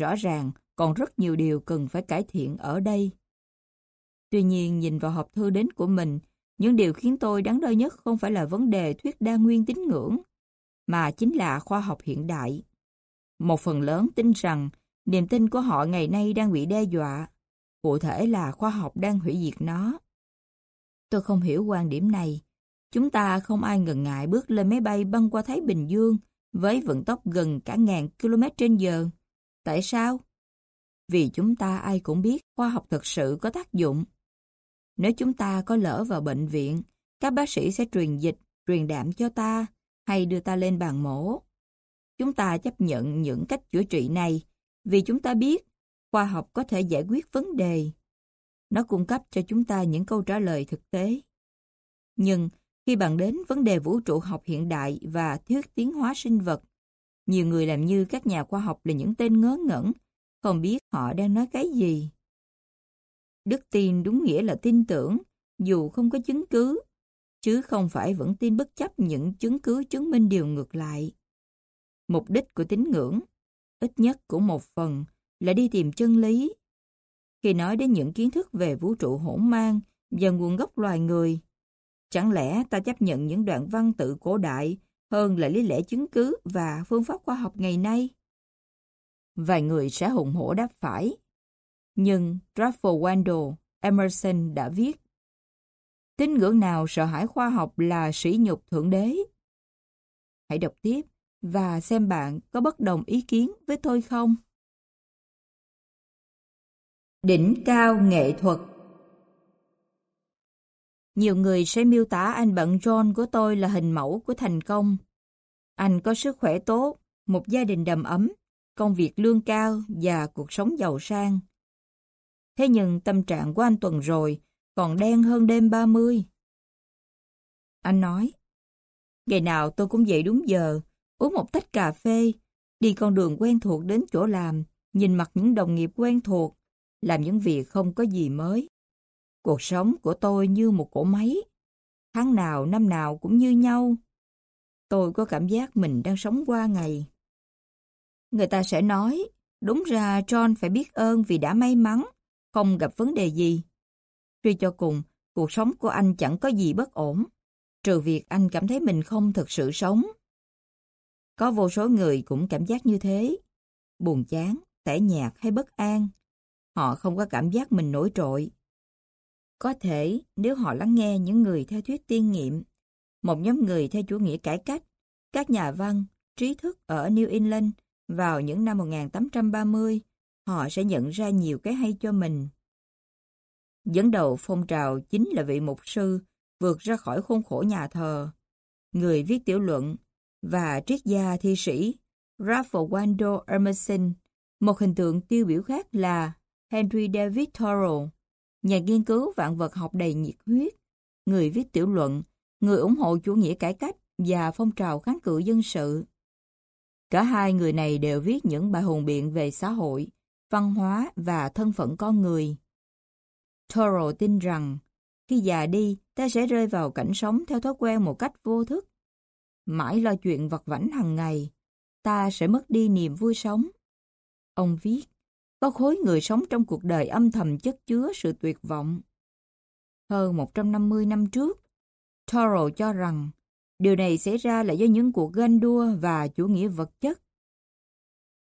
Rõ ràng, còn rất nhiều điều cần phải cải thiện ở đây. Tuy nhiên, nhìn vào hộp thư đến của mình, những điều khiến tôi đáng đo nhất không phải là vấn đề thuyết đa nguyên tín ngưỡng, mà chính là khoa học hiện đại. Một phần lớn tin rằng niềm tin của họ ngày nay đang bị đe dọa, cụ thể là khoa học đang hủy diệt nó. Tôi không hiểu quan điểm này. Chúng ta không ai ngần ngại bước lên máy bay băng qua Thái Bình Dương với vận tốc gần cả ngàn km trên giờ. Tại sao? Vì chúng ta ai cũng biết khoa học thực sự có tác dụng. Nếu chúng ta có lỡ vào bệnh viện, các bác sĩ sẽ truyền dịch, truyền đạm cho ta hay đưa ta lên bàn mổ. Chúng ta chấp nhận những cách chữa trị này vì chúng ta biết khoa học có thể giải quyết vấn đề. Nó cung cấp cho chúng ta những câu trả lời thực tế. Nhưng khi bạn đến vấn đề vũ trụ học hiện đại và thuyết tiến hóa sinh vật, nhiều người làm như các nhà khoa học là những tên ngớ ngẩn, không biết họ đang nói cái gì. Đức tin đúng nghĩa là tin tưởng, dù không có chứng cứ, chứ không phải vẫn tin bất chấp những chứng cứ chứng minh điều ngược lại. Mục đích của tín ngưỡng, ít nhất của một phần, là đi tìm chân lý. Khi nói đến những kiến thức về vũ trụ hỗn mang và nguồn gốc loài người, chẳng lẽ ta chấp nhận những đoạn văn tự cổ đại hơn là lý lẽ chứng cứ và phương pháp khoa học ngày nay? Vài người sẽ hùng hổ đáp phải. Nhưng Ralph Waldo Emerson đã viết Tín ngưỡng nào sợ hãi khoa học là sỉ nhục Thượng Đế? Hãy đọc tiếp và xem bạn có bất đồng ý kiến với tôi không? Đỉnh cao nghệ thuật Nhiều người sẽ miêu tả anh bạn John của tôi là hình mẫu của thành công. Anh có sức khỏe tốt, một gia đình đầm ấm, công việc lương cao và cuộc sống giàu sang. Thế nhưng tâm trạng của anh tuần rồi còn đen hơn đêm 30. Anh nói, ngày nào tôi cũng dậy đúng giờ, uống một tách cà phê, đi con đường quen thuộc đến chỗ làm, nhìn mặt những đồng nghiệp quen thuộc, làm những việc không có gì mới. Cuộc sống của tôi như một cỗ máy, tháng nào năm nào cũng như nhau. Tôi có cảm giác mình đang sống qua ngày. Người ta sẽ nói, đúng ra John phải biết ơn vì đã may mắn, không gặp vấn đề gì. Tuy cho cùng, cuộc sống của anh chẳng có gì bất ổn, trừ việc anh cảm thấy mình không thực sự sống. Có vô số người cũng cảm giác như thế, buồn chán, tẻ nhạt hay bất an. Họ không có cảm giác mình nổi trội. Có thể nếu họ lắng nghe những người theo thuyết tiên nghiệm, một nhóm người theo chủ nghĩa cải cách, các nhà văn, trí thức ở New England vào những năm 1830, họ sẽ nhận ra nhiều cái hay cho mình. Dẫn đầu phong trào chính là vị mục sư vượt ra khỏi khuôn khổ nhà thờ, người viết tiểu luận và triết gia thi sĩ Ralph Waldo Emerson. Một hình tượng tiêu biểu khác là Henry David Thoreau, nhà nghiên cứu vạn vật học đầy nhiệt huyết, người viết tiểu luận, người ủng hộ chủ nghĩa cải cách và phong trào kháng cự dân sự. Cả hai người này đều viết những bài hùng biện về xã hội, văn hóa và thân phận con người. Toro tin rằng, khi già đi, ta sẽ rơi vào cảnh sống theo thói quen một cách vô thức. Mãi lo chuyện vật vảnh hàng ngày, ta sẽ mất đi niềm vui sống. Ông viết, có khối người sống trong cuộc đời âm thầm chất chứa sự tuyệt vọng. Hơn 150 năm trước, Toro cho rằng điều này xảy ra là do những cuộc ganh đua và chủ nghĩa vật chất.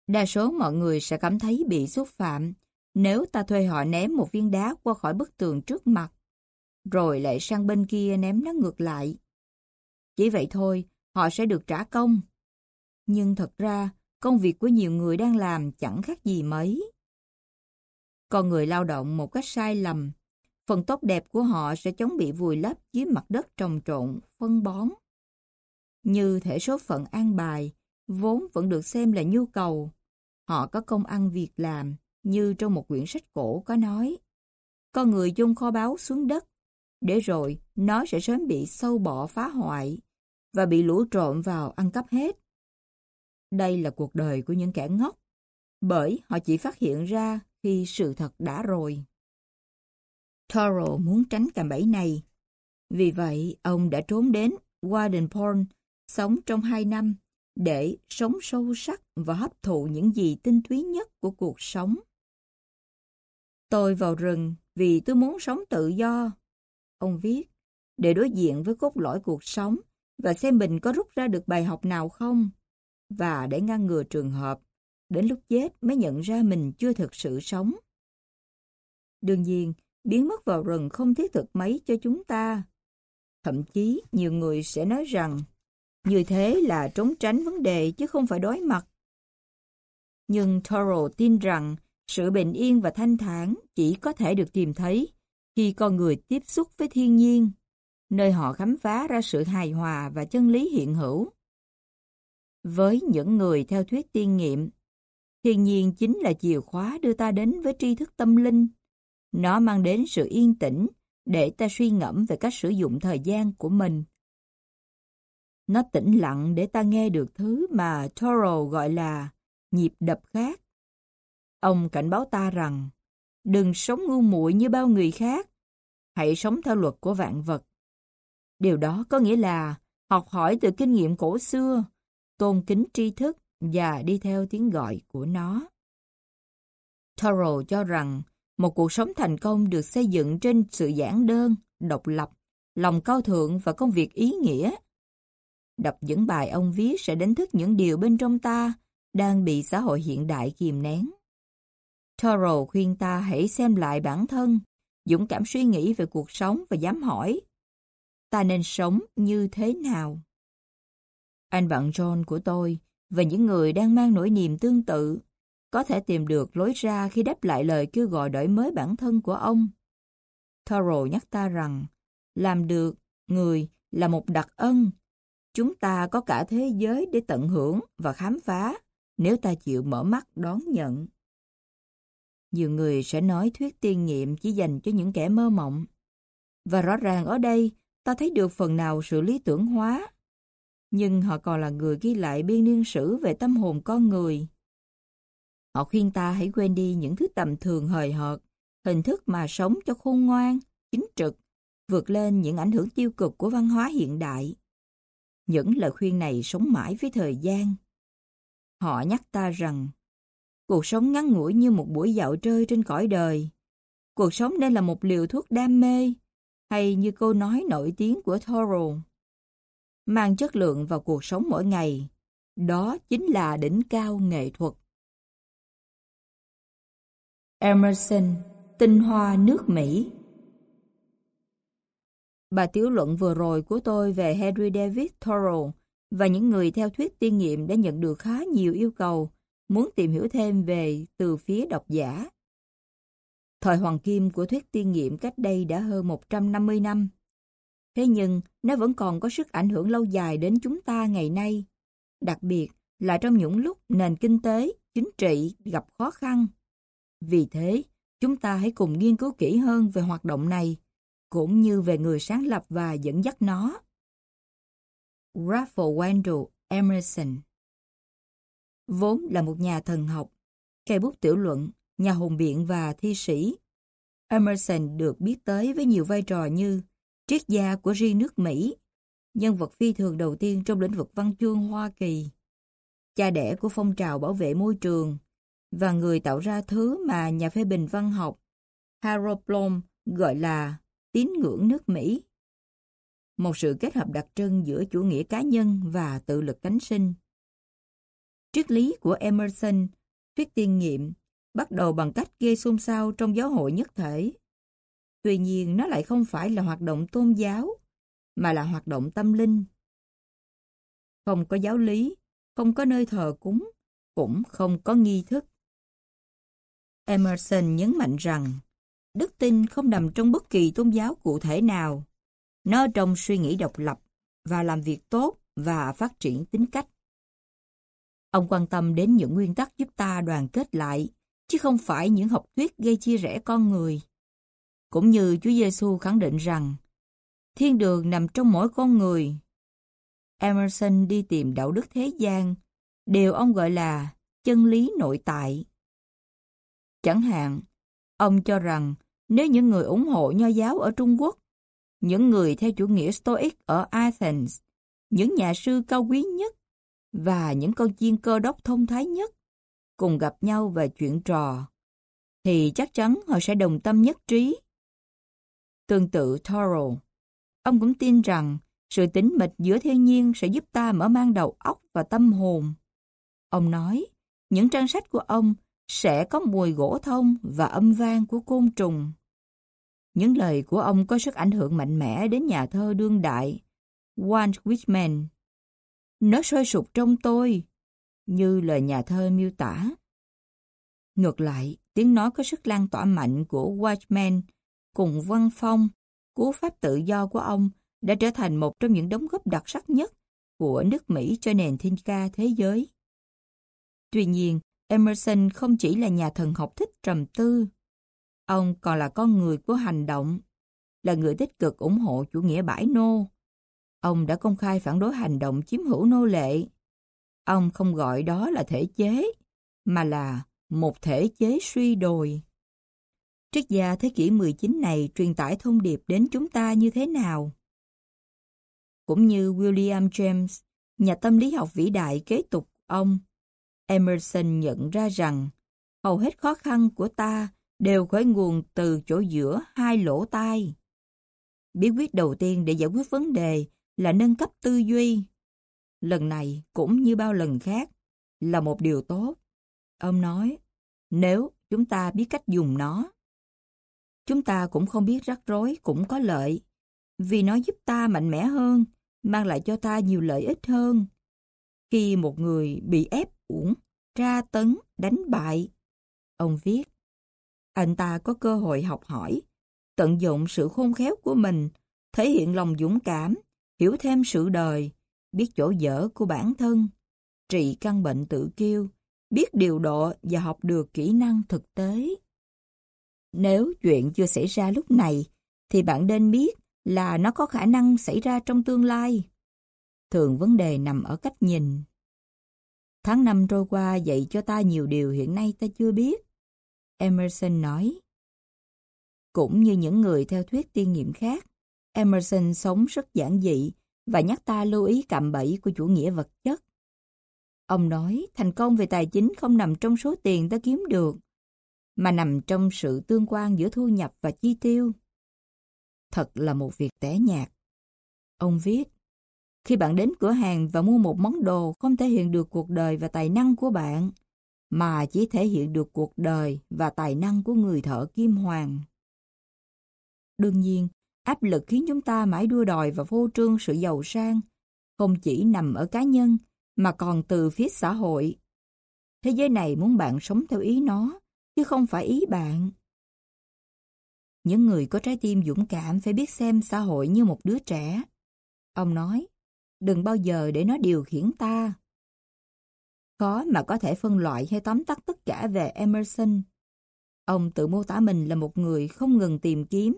Đa số mọi người sẽ cảm thấy bị xúc phạm nếu ta thuê họ ném một viên đá qua khỏi bức tường trước mặt, rồi lại sang bên kia ném nó ngược lại. Chỉ vậy thôi, họ sẽ được trả công. Nhưng thật ra, công việc của nhiều người đang làm chẳng khác gì mấy. Con người lao động một cách sai lầm, phần tốt đẹp của họ sẽ chống bị vùi lấp dưới mặt đất trồng trộn, phân bón. Như thể số phận an bài, vốn vẫn được xem là nhu cầu. Họ có công ăn việc làm, như trong một quyển sách cổ có nói. Con người dung kho báu xuống đất, để rồi nó sẽ sớm bị sâu bọ phá hoại và bị lũ trộm vào ăn cắp hết. Đây là cuộc đời của những kẻ ngốc, bởi họ chỉ phát hiện ra khi sự thật đã rồi. Toro muốn tránh cạm bẫy này. Vì vậy, ông đã trốn đến Wardenporn, sống trong hai năm, để sống sâu sắc và hấp thụ những gì tinh túy nhất của cuộc sống. Tôi vào rừng vì tôi muốn sống tự do. Ông viết, để đối diện với cốt lõi cuộc sống và xem mình có rút ra được bài học nào không. Và để ngăn ngừa trường hợp, đến lúc chết mới nhận ra mình chưa thực sự sống. Đương nhiên, biến mất vào rừng không thiết thực mấy cho chúng ta. Thậm chí, nhiều người sẽ nói rằng, như thế là trốn tránh vấn đề chứ không phải đối mặt. Nhưng Toro tin rằng sự bình yên và thanh thản chỉ có thể được tìm thấy khi con người tiếp xúc với thiên nhiên, nơi họ khám phá ra sự hài hòa và chân lý hiện hữu. Với những người theo thuyết tiên nghiệm, thiên nhiên chính là chìa khóa đưa ta đến với tri thức tâm linh. Nó mang đến sự yên tĩnh để ta suy ngẫm về cách sử dụng thời gian của mình. Nó tĩnh lặng để ta nghe được thứ mà Toro gọi là nhịp đập khác. Ông cảnh báo ta rằng, đừng sống ngu muội như bao người khác, hãy sống theo luật của vạn vật. Điều đó có nghĩa là học hỏi từ kinh nghiệm cổ xưa, tôn kính tri thức và đi theo tiếng gọi của nó. Thoreau cho rằng một cuộc sống thành công được xây dựng trên sự giản đơn, độc lập, lòng cao thượng và công việc ý nghĩa. Đọc những bài ông viết sẽ đánh thức những điều bên trong ta đang bị xã hội hiện đại kìm nén. Toro khuyên ta hãy xem lại bản thân, dũng cảm suy nghĩ về cuộc sống và dám hỏi, ta nên sống như thế nào? Anh bạn John của tôi và những người đang mang nỗi niềm tương tự có thể tìm được lối ra khi đáp lại lời kêu gọi đổi mới bản thân của ông. Toro nhắc ta rằng, làm được người là một đặc ân. Chúng ta có cả thế giới để tận hưởng và khám phá nếu ta chịu mở mắt đón nhận. Nhiều người sẽ nói thuyết tiên nghiệm chỉ dành cho những kẻ mơ mộng. Và rõ ràng ở đây, ta thấy được phần nào sự lý tưởng hóa. Nhưng họ còn là người ghi lại biên niên sử về tâm hồn con người. Họ khuyên ta hãy quên đi những thứ tầm thường hời hợt, hình thức mà sống cho khôn ngoan, chính trực, vượt lên những ảnh hưởng tiêu cực của văn hóa hiện đại. Những lời khuyên này sống mãi với thời gian. Họ nhắc ta rằng Cuộc sống ngắn ngủi như một buổi dạo chơi trên cõi đời. Cuộc sống nên là một liều thuốc đam mê, hay như câu nói nổi tiếng của Thoreau. Mang chất lượng vào cuộc sống mỗi ngày, đó chính là đỉnh cao nghệ thuật. Emerson, tinh hoa nước Mỹ Bài tiểu luận vừa rồi của tôi về Henry David Thoreau và những người theo thuyết tiên nghiệm đã nhận được khá nhiều yêu cầu muốn tìm hiểu thêm về từ phía độc giả. Thời hoàng kim của thuyết tiên nghiệm cách đây đã hơn 150 năm. Thế nhưng, nó vẫn còn có sức ảnh hưởng lâu dài đến chúng ta ngày nay, đặc biệt là trong những lúc nền kinh tế, chính trị gặp khó khăn. Vì thế, chúng ta hãy cùng nghiên cứu kỹ hơn về hoạt động này, cũng như về người sáng lập và dẫn dắt nó. Ralph Waldo Emerson vốn là một nhà thần học, cây bút tiểu luận, nhà hùng biện và thi sĩ. Emerson được biết tới với nhiều vai trò như triết gia của riêng nước Mỹ, nhân vật phi thường đầu tiên trong lĩnh vực văn chương Hoa Kỳ, cha đẻ của phong trào bảo vệ môi trường, và người tạo ra thứ mà nhà phê bình văn học Harold Bloom gọi là tín ngưỡng nước Mỹ. Một sự kết hợp đặc trưng giữa chủ nghĩa cá nhân và tự lực cánh sinh. Triết lý của Emerson, thuyết tiên nghiệm, bắt đầu bằng cách gây xôn xao trong giáo hội nhất thể. Tuy nhiên, nó lại không phải là hoạt động tôn giáo, mà là hoạt động tâm linh. Không có giáo lý, không có nơi thờ cúng, cũng không có nghi thức. Emerson nhấn mạnh rằng, đức tin không nằm trong bất kỳ tôn giáo cụ thể nào. Nó trong suy nghĩ độc lập và làm việc tốt và phát triển tính cách. Ông quan tâm đến những nguyên tắc giúp ta đoàn kết lại, chứ không phải những học thuyết gây chia rẽ con người. Cũng như Chúa Giêsu khẳng định rằng, thiên đường nằm trong mỗi con người. Emerson đi tìm đạo đức thế gian, điều ông gọi là chân lý nội tại. Chẳng hạn, ông cho rằng nếu những người ủng hộ nho giáo ở Trung Quốc, những người theo chủ nghĩa Stoic ở Athens, những nhà sư cao quý nhất và những con chiên cơ đốc thông thái nhất cùng gặp nhau và chuyện trò, thì chắc chắn họ sẽ đồng tâm nhất trí. Tương tự Thoreau, ông cũng tin rằng sự tĩnh mịch giữa thiên nhiên sẽ giúp ta mở mang đầu óc và tâm hồn. Ông nói, những trang sách của ông sẽ có mùi gỗ thông và âm vang của côn trùng. Những lời của ông có sức ảnh hưởng mạnh mẽ đến nhà thơ đương đại Walt Whitman. Nó sôi sục trong tôi, như lời nhà thơ miêu tả. Ngược lại, tiếng nói có sức lan tỏa mạnh của Watchman cùng văn phong, cú pháp tự do của ông đã trở thành một trong những đóng góp đặc sắc nhất của nước Mỹ cho nền thiên ca thế giới. Tuy nhiên, Emerson không chỉ là nhà thần học thích trầm tư. Ông còn là con người của hành động, là người tích cực ủng hộ chủ nghĩa bãi nô. Ông đã công khai phản đối hành động chiếm hữu nô lệ. Ông không gọi đó là thể chế, mà là một thể chế suy đồi. Triết gia thế kỷ 19 này truyền tải thông điệp đến chúng ta như thế nào? Cũng như William James, nhà tâm lý học vĩ đại kế tục ông, Emerson nhận ra rằng hầu hết khó khăn của ta đều khởi nguồn từ chỗ giữa hai lỗ tai. Bí quyết đầu tiên để giải quyết vấn đề là nâng cấp tư duy. Lần này cũng như bao lần khác là một điều tốt. Ông nói, nếu chúng ta biết cách dùng nó, chúng ta cũng không biết rắc rối cũng có lợi, vì nó giúp ta mạnh mẽ hơn, mang lại cho ta nhiều lợi ích hơn. Khi một người bị ép uổng, tra tấn, đánh bại. Ông viết, anh ta có cơ hội học hỏi, tận dụng sự khôn khéo của mình, thể hiện lòng dũng cảm, hiểu thêm sự đời, biết chỗ dở của bản thân, trị căn bệnh tự kiêu, biết điều độ và học được kỹ năng thực tế. Nếu chuyện chưa xảy ra lúc này, thì bạn nên biết là nó có khả năng xảy ra trong tương lai. Thường vấn đề nằm ở cách nhìn. Tháng năm trôi qua dạy cho ta nhiều điều hiện nay ta chưa biết. Emerson nói. Cũng như những người theo thuyết tiên nghiệm khác, Emerson sống rất giản dị và nhắc ta lưu ý cạm bẫy của chủ nghĩa vật chất. Ông nói thành công về tài chính không nằm trong số tiền ta kiếm được, mà nằm trong sự tương quan giữa thu nhập và chi tiêu. Thật là một việc tẻ nhạt. Ông viết, khi bạn đến cửa hàng và mua một món đồ không thể hiện được cuộc đời và tài năng của bạn, mà chỉ thể hiện được cuộc đời và tài năng của người thợ kim hoàng. Đương nhiên, áp lực khiến chúng ta mãi đua đòi và vô trương sự giàu sang, không chỉ nằm ở cá nhân, mà còn từ phía xã hội. Thế giới này muốn bạn sống theo ý nó, chứ không phải ý bạn. Những người có trái tim dũng cảm phải biết xem xã hội như một đứa trẻ. Ông nói, đừng bao giờ để nó điều khiển ta. Khó mà có thể phân loại hay tóm tắt tất cả về Emerson. Ông tự mô tả mình là một người không ngừng tìm kiếm,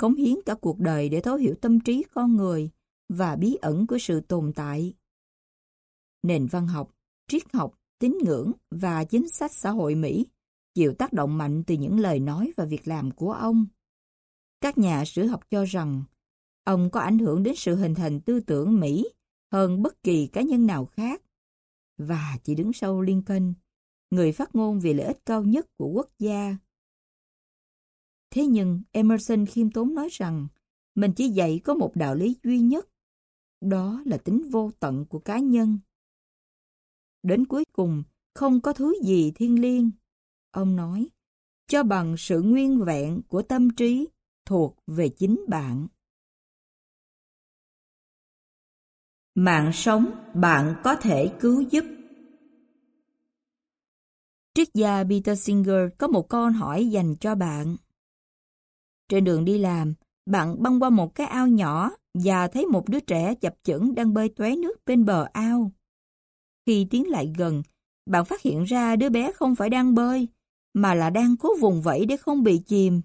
cống hiến cả cuộc đời để thấu hiểu tâm trí con người và bí ẩn của sự tồn tại. Nền văn học, triết học, tín ngưỡng và chính sách xã hội Mỹ chịu tác động mạnh từ những lời nói và việc làm của ông. Các nhà sử học cho rằng ông có ảnh hưởng đến sự hình thành tư tưởng Mỹ hơn bất kỳ cá nhân nào khác. Và chỉ đứng sau Lincoln, người phát ngôn vì lợi ích cao nhất của quốc gia. Thế nhưng Emerson khiêm tốn nói rằng mình chỉ dạy có một đạo lý duy nhất, đó là tính vô tận của cá nhân. Đến cuối cùng, không có thứ gì thiên liêng. Ông nói, cho bằng sự nguyên vẹn của tâm trí thuộc về chính bạn. Mạng sống bạn có thể cứu giúp. Triết gia Peter Singer có một câu hỏi dành cho bạn. Trên đường đi làm, bạn băng qua một cái ao nhỏ và thấy một đứa trẻ chập chững đang bơi tóe nước bên bờ ao. Khi tiến lại gần, bạn phát hiện ra đứa bé không phải đang bơi, mà là đang cố vùng vẫy để không bị chìm.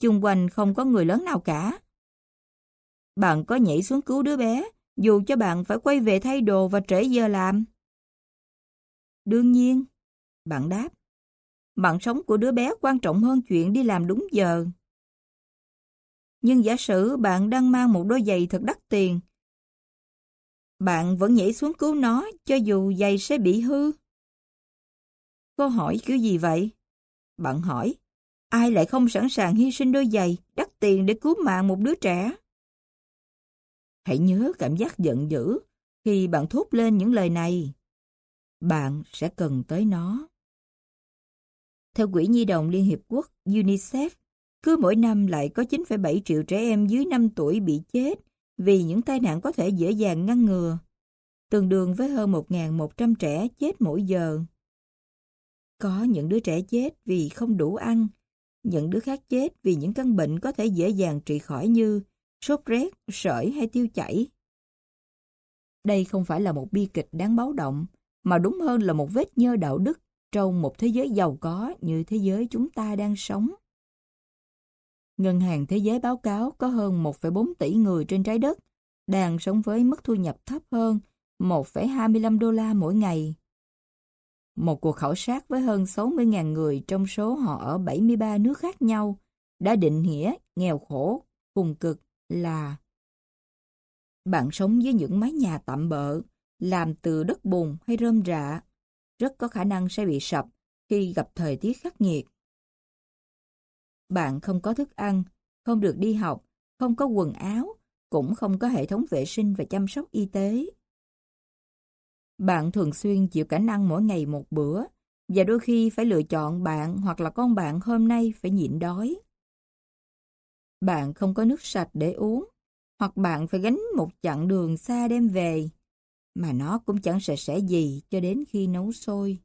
Chung quanh không có người lớn nào cả. Bạn có nhảy xuống cứu đứa bé, dù cho bạn phải quay về thay đồ và trễ giờ làm. Đương nhiên, bạn đáp, mạng sống của đứa bé quan trọng hơn chuyện đi làm đúng giờ. Nhưng giả sử bạn đang mang một đôi giày thật đắt tiền, bạn vẫn nhảy xuống cứu nó cho dù giày sẽ bị hư. Câu hỏi kiểu gì vậy? Bạn hỏi, ai lại không sẵn sàng hy sinh đôi giày đắt tiền để cứu mạng một đứa trẻ? Hãy nhớ cảm giác giận dữ khi bạn thốt lên những lời này. Bạn sẽ cần tới nó. Theo Quỹ Nhi đồng Liên Hiệp Quốc UNICEF, cứ mỗi năm lại có 9,7 triệu trẻ em dưới 5 tuổi bị chết vì những tai nạn có thể dễ dàng ngăn ngừa, tương đương với hơn 1.100 trẻ chết mỗi giờ. Có những đứa trẻ chết vì không đủ ăn, những đứa khác chết vì những căn bệnh có thể dễ dàng trị khỏi như sốt rét, sởi hay tiêu chảy. Đây không phải là một bi kịch đáng báo động, mà đúng hơn là một vết nhơ đạo đức trong một thế giới giàu có như thế giới chúng ta đang sống. Ngân hàng Thế giới báo cáo có hơn 1,4 tỷ người trên trái đất đang sống với mức thu nhập thấp hơn 1,25 đô la mỗi ngày. Một cuộc khảo sát với hơn 60.000 người trong số họ ở 73 nước khác nhau đã định nghĩa nghèo khổ, cùng cực là Bạn sống với những mái nhà tạm bợ, làm từ đất bùn hay rơm rạ, rất có khả năng sẽ bị sập khi gặp thời tiết khắc nghiệt. Bạn không có thức ăn, không được đi học, không có quần áo, cũng không có hệ thống vệ sinh và chăm sóc y tế. Bạn thường xuyên chịu cảnh ăn mỗi ngày một bữa, và đôi khi phải lựa chọn bạn hoặc là con bạn hôm nay phải nhịn đói. Bạn không có nước sạch để uống, hoặc bạn phải gánh một chặng đường xa đem về, mà nó cũng chẳng sạch sẽ gì cho đến khi nấu sôi.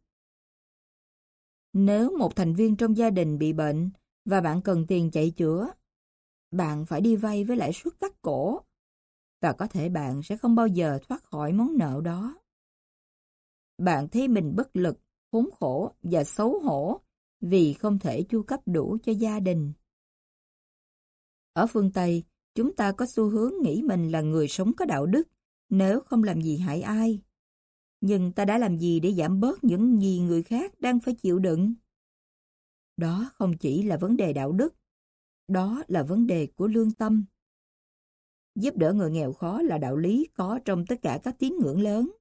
Nếu một thành viên trong gia đình bị bệnh và bạn cần tiền chạy chữa, bạn phải đi vay với lãi suất cắt cổ, và có thể bạn sẽ không bao giờ thoát khỏi món nợ đó. Bạn thấy mình bất lực, khốn khổ và xấu hổ vì không thể chu cấp đủ cho gia đình. Ở phương Tây, chúng ta có xu hướng nghĩ mình là người sống có đạo đức nếu không làm gì hại ai. Nhưng ta đã làm gì để giảm bớt những gì người khác đang phải chịu đựng? Đó không chỉ là vấn đề đạo đức, đó là vấn đề của lương tâm. Giúp đỡ người nghèo khó là đạo lý có trong tất cả các tín ngưỡng lớn.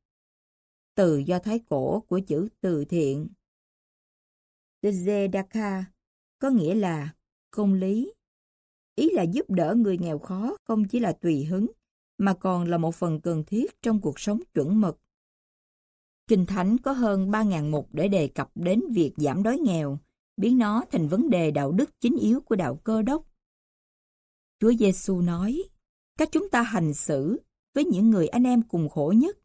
Từ do thái cổ của chữ từ thiện. Tzedaka có nghĩa là công lý. Ý là giúp đỡ người nghèo khó không chỉ là tùy hứng, mà còn là một phần cần thiết trong cuộc sống chuẩn mực. Kinh Thánh có hơn 3.000 mục để đề cập đến việc giảm đói nghèo, biến nó thành vấn đề đạo đức chính yếu của đạo cơ đốc. Chúa Giêsu nói, cách chúng ta hành xử với những người anh em cùng khổ nhất.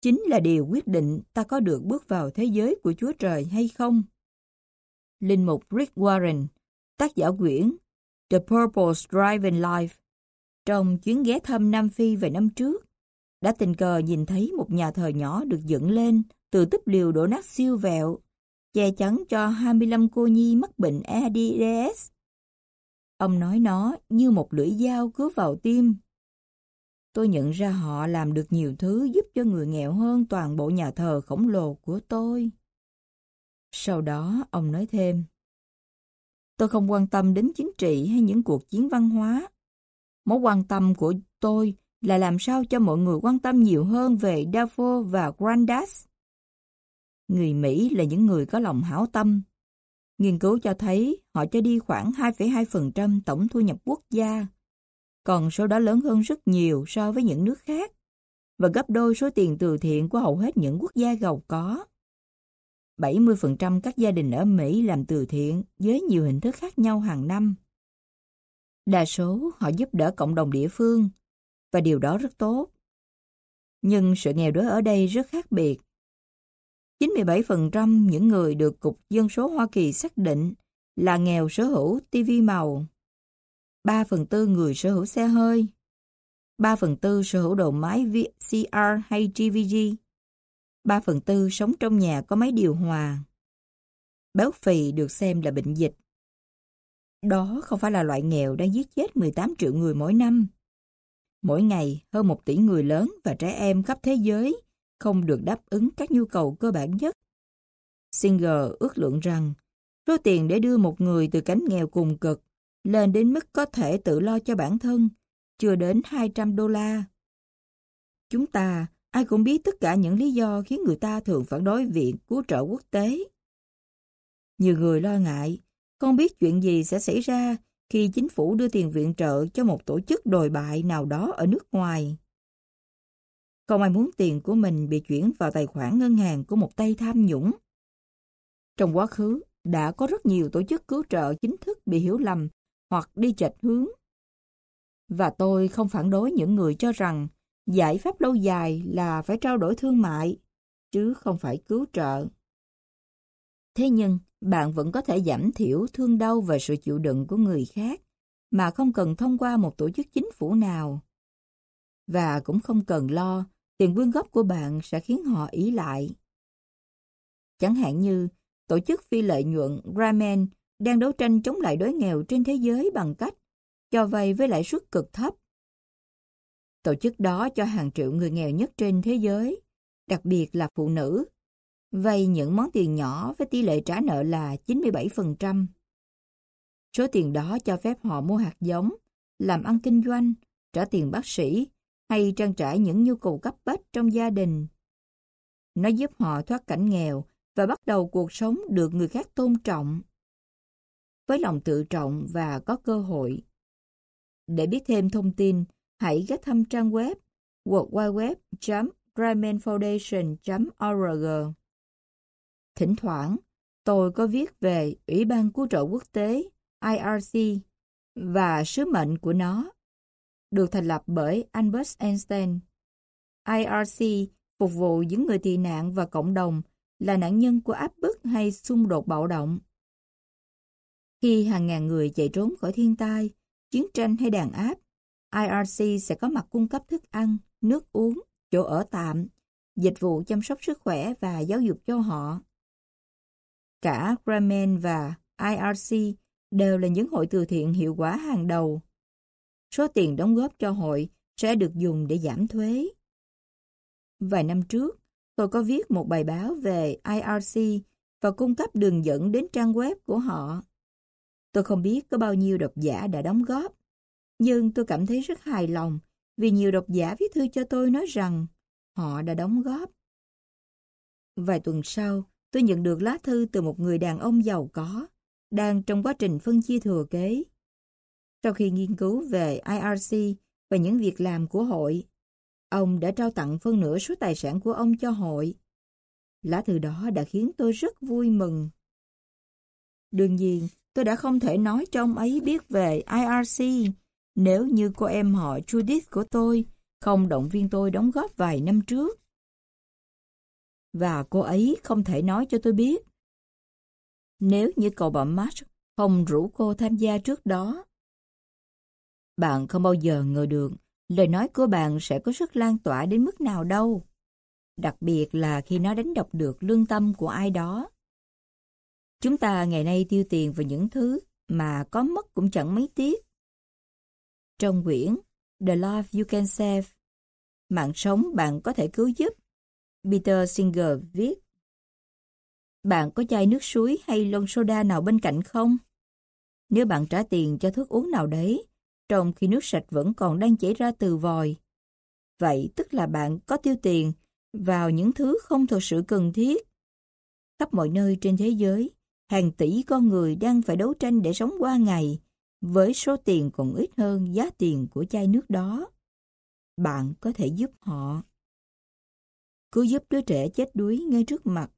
Chính là điều quyết định ta có được bước vào thế giới của Chúa Trời hay không. Linh mục Rick Warren, tác giả quyển The Purpose Driving Life, trong chuyến ghé thăm Nam Phi về năm trước, đã tình cờ nhìn thấy một nhà thờ nhỏ được dựng lên từ túp liều đổ nát siêu vẹo, che chắn cho 25 cô nhi mắc bệnh AIDS. Ông nói nó như một lưỡi dao cứa vào tim. Tôi nhận ra họ làm được nhiều thứ giúp cho người nghèo hơn toàn bộ nhà thờ khổng lồ của tôi. Sau đó, ông nói thêm. Tôi không quan tâm đến chính trị hay những cuộc chiến văn hóa. Mối quan tâm của tôi là làm sao cho mọi người quan tâm nhiều hơn về Davos và Grandas. Người Mỹ là những người có lòng hảo tâm. Nghiên cứu cho thấy họ cho đi khoảng 2,2% tổng thu nhập quốc gia. Còn số đó lớn hơn rất nhiều so với những nước khác và gấp đôi số tiền từ thiện của hầu hết những quốc gia giàu có. 70% các gia đình ở Mỹ làm từ thiện với nhiều hình thức khác nhau hàng năm. Đa số họ giúp đỡ cộng đồng địa phương, và điều đó rất tốt. Nhưng sự nghèo đói ở đây rất khác biệt. 97% những người được Cục Dân số Hoa Kỳ xác định là nghèo sở hữu TV màu. 3 phần tư người sở hữu xe hơi. 3 phần tư sở hữu đầu máy VCR hay DVD. 3 phần tư sống trong nhà có máy điều hòa. Béo phì được xem là bệnh dịch. Đó không phải là loại nghèo đang giết chết 18 triệu người mỗi năm. Mỗi ngày, hơn một tỷ người lớn và trẻ em khắp thế giới không được đáp ứng các nhu cầu cơ bản nhất. Singer ước lượng rằng số tiền để đưa một người từ cánh nghèo cùng cực lên đến mức có thể tự lo cho bản thân chưa đến 200 đô la. Chúng ta, ai cũng biết tất cả những lý do khiến người ta thường phản đối viện cứu trợ quốc tế. Nhiều người lo ngại, không biết chuyện gì sẽ xảy ra khi chính phủ đưa tiền viện trợ cho một tổ chức đồi bại nào đó ở nước ngoài. Không ai muốn tiền của mình bị chuyển vào tài khoản ngân hàng của một tay tham nhũng. Trong quá khứ, đã có rất nhiều tổ chức cứu trợ chính thức bị hiểu lầm hoặc đi chệch hướng. Và tôi không phản đối những người cho rằng giải pháp lâu dài là phải trao đổi thương mại, chứ không phải cứu trợ. Thế nhưng, bạn vẫn có thể giảm thiểu thương đau và sự chịu đựng của người khác mà không cần thông qua một tổ chức chính phủ nào. Và cũng không cần lo tiền quyên góp của bạn sẽ khiến họ ý lại. Chẳng hạn như tổ chức phi lợi nhuận Ramen đang đấu tranh chống lại đói nghèo trên thế giới bằng cách cho vay với lãi suất cực thấp. Tổ chức đó cho hàng triệu người nghèo nhất trên thế giới, đặc biệt là phụ nữ, vay những món tiền nhỏ với tỷ lệ trả nợ là 97%. Số tiền đó cho phép họ mua hạt giống, làm ăn kinh doanh, trả tiền bác sĩ hay trang trải những nhu cầu cấp bách trong gia đình. Nó giúp họ thoát cảnh nghèo và bắt đầu cuộc sống được người khác tôn trọng. Với lòng tự trọng và có cơ hội. Để biết thêm thông tin, hãy ghé thăm trang web worldwideweb.ramenfoundation.org Thỉnh thoảng, tôi có viết về Ủy ban Cứu trợ Quốc tế IRC và sứ mệnh của nó, được thành lập bởi Albert Einstein. IRC phục vụ những người tị nạn và cộng đồng là nạn nhân của áp bức hay xung đột bạo động. Khi hàng ngàn người chạy trốn khỏi thiên tai, chiến tranh hay đàn áp, IRC sẽ có mặt cung cấp thức ăn, nước uống, chỗ ở tạm, dịch vụ chăm sóc sức khỏe và giáo dục cho họ. Cả Grameen và IRC đều là những hội từ thiện hiệu quả hàng đầu. Số tiền đóng góp cho hội sẽ được dùng để giảm thuế. Vài năm trước, tôi có viết một bài báo về IRC và cung cấp đường dẫn đến trang web của họ. Tôi không biết có bao nhiêu độc giả đã đóng góp, nhưng tôi cảm thấy rất hài lòng vì nhiều độc giả viết thư cho tôi nói rằng họ đã đóng góp. Vài tuần sau, tôi nhận được lá thư từ một người đàn ông giàu có, đang trong quá trình phân chia thừa kế. Sau khi nghiên cứu về IRC và những việc làm của hội, ông đã trao tặng phân nửa số tài sản của ông cho hội. Lá thư đó đã khiến tôi rất vui mừng. Đương nhiên, tôi đã không thể nói cho ông ấy biết về IRC nếu như cô em họ Judith của tôi không động viên tôi đóng góp vài năm trước. Và cô ấy không thể nói cho tôi biết. Nếu như cậu bà March không rủ cô tham gia trước đó. Bạn không bao giờ ngờ được lời nói của bạn sẽ có sức lan tỏa đến mức nào đâu. Đặc biệt là khi nó đánh đọc được lương tâm của ai đó. Chúng ta ngày nay tiêu tiền vào những thứ mà có mất cũng chẳng mấy tiếc. Trong quyển The Life You Can Save, mạng sống bạn có thể cứu giúp, Peter Singer viết. Bạn có chai nước suối hay lon soda nào bên cạnh không? Nếu bạn trả tiền cho thức uống nào đấy, trong khi nước sạch vẫn còn đang chảy ra từ vòi, vậy tức là bạn có tiêu tiền vào những thứ không thực sự cần thiết. Khắp mọi nơi trên thế giới, hàng tỷ con người đang phải đấu tranh để sống qua ngày, với số tiền còn ít hơn giá tiền của chai nước đó. Bạn có thể giúp họ. Cứ giúp đứa trẻ chết đuối ngay trước mặt,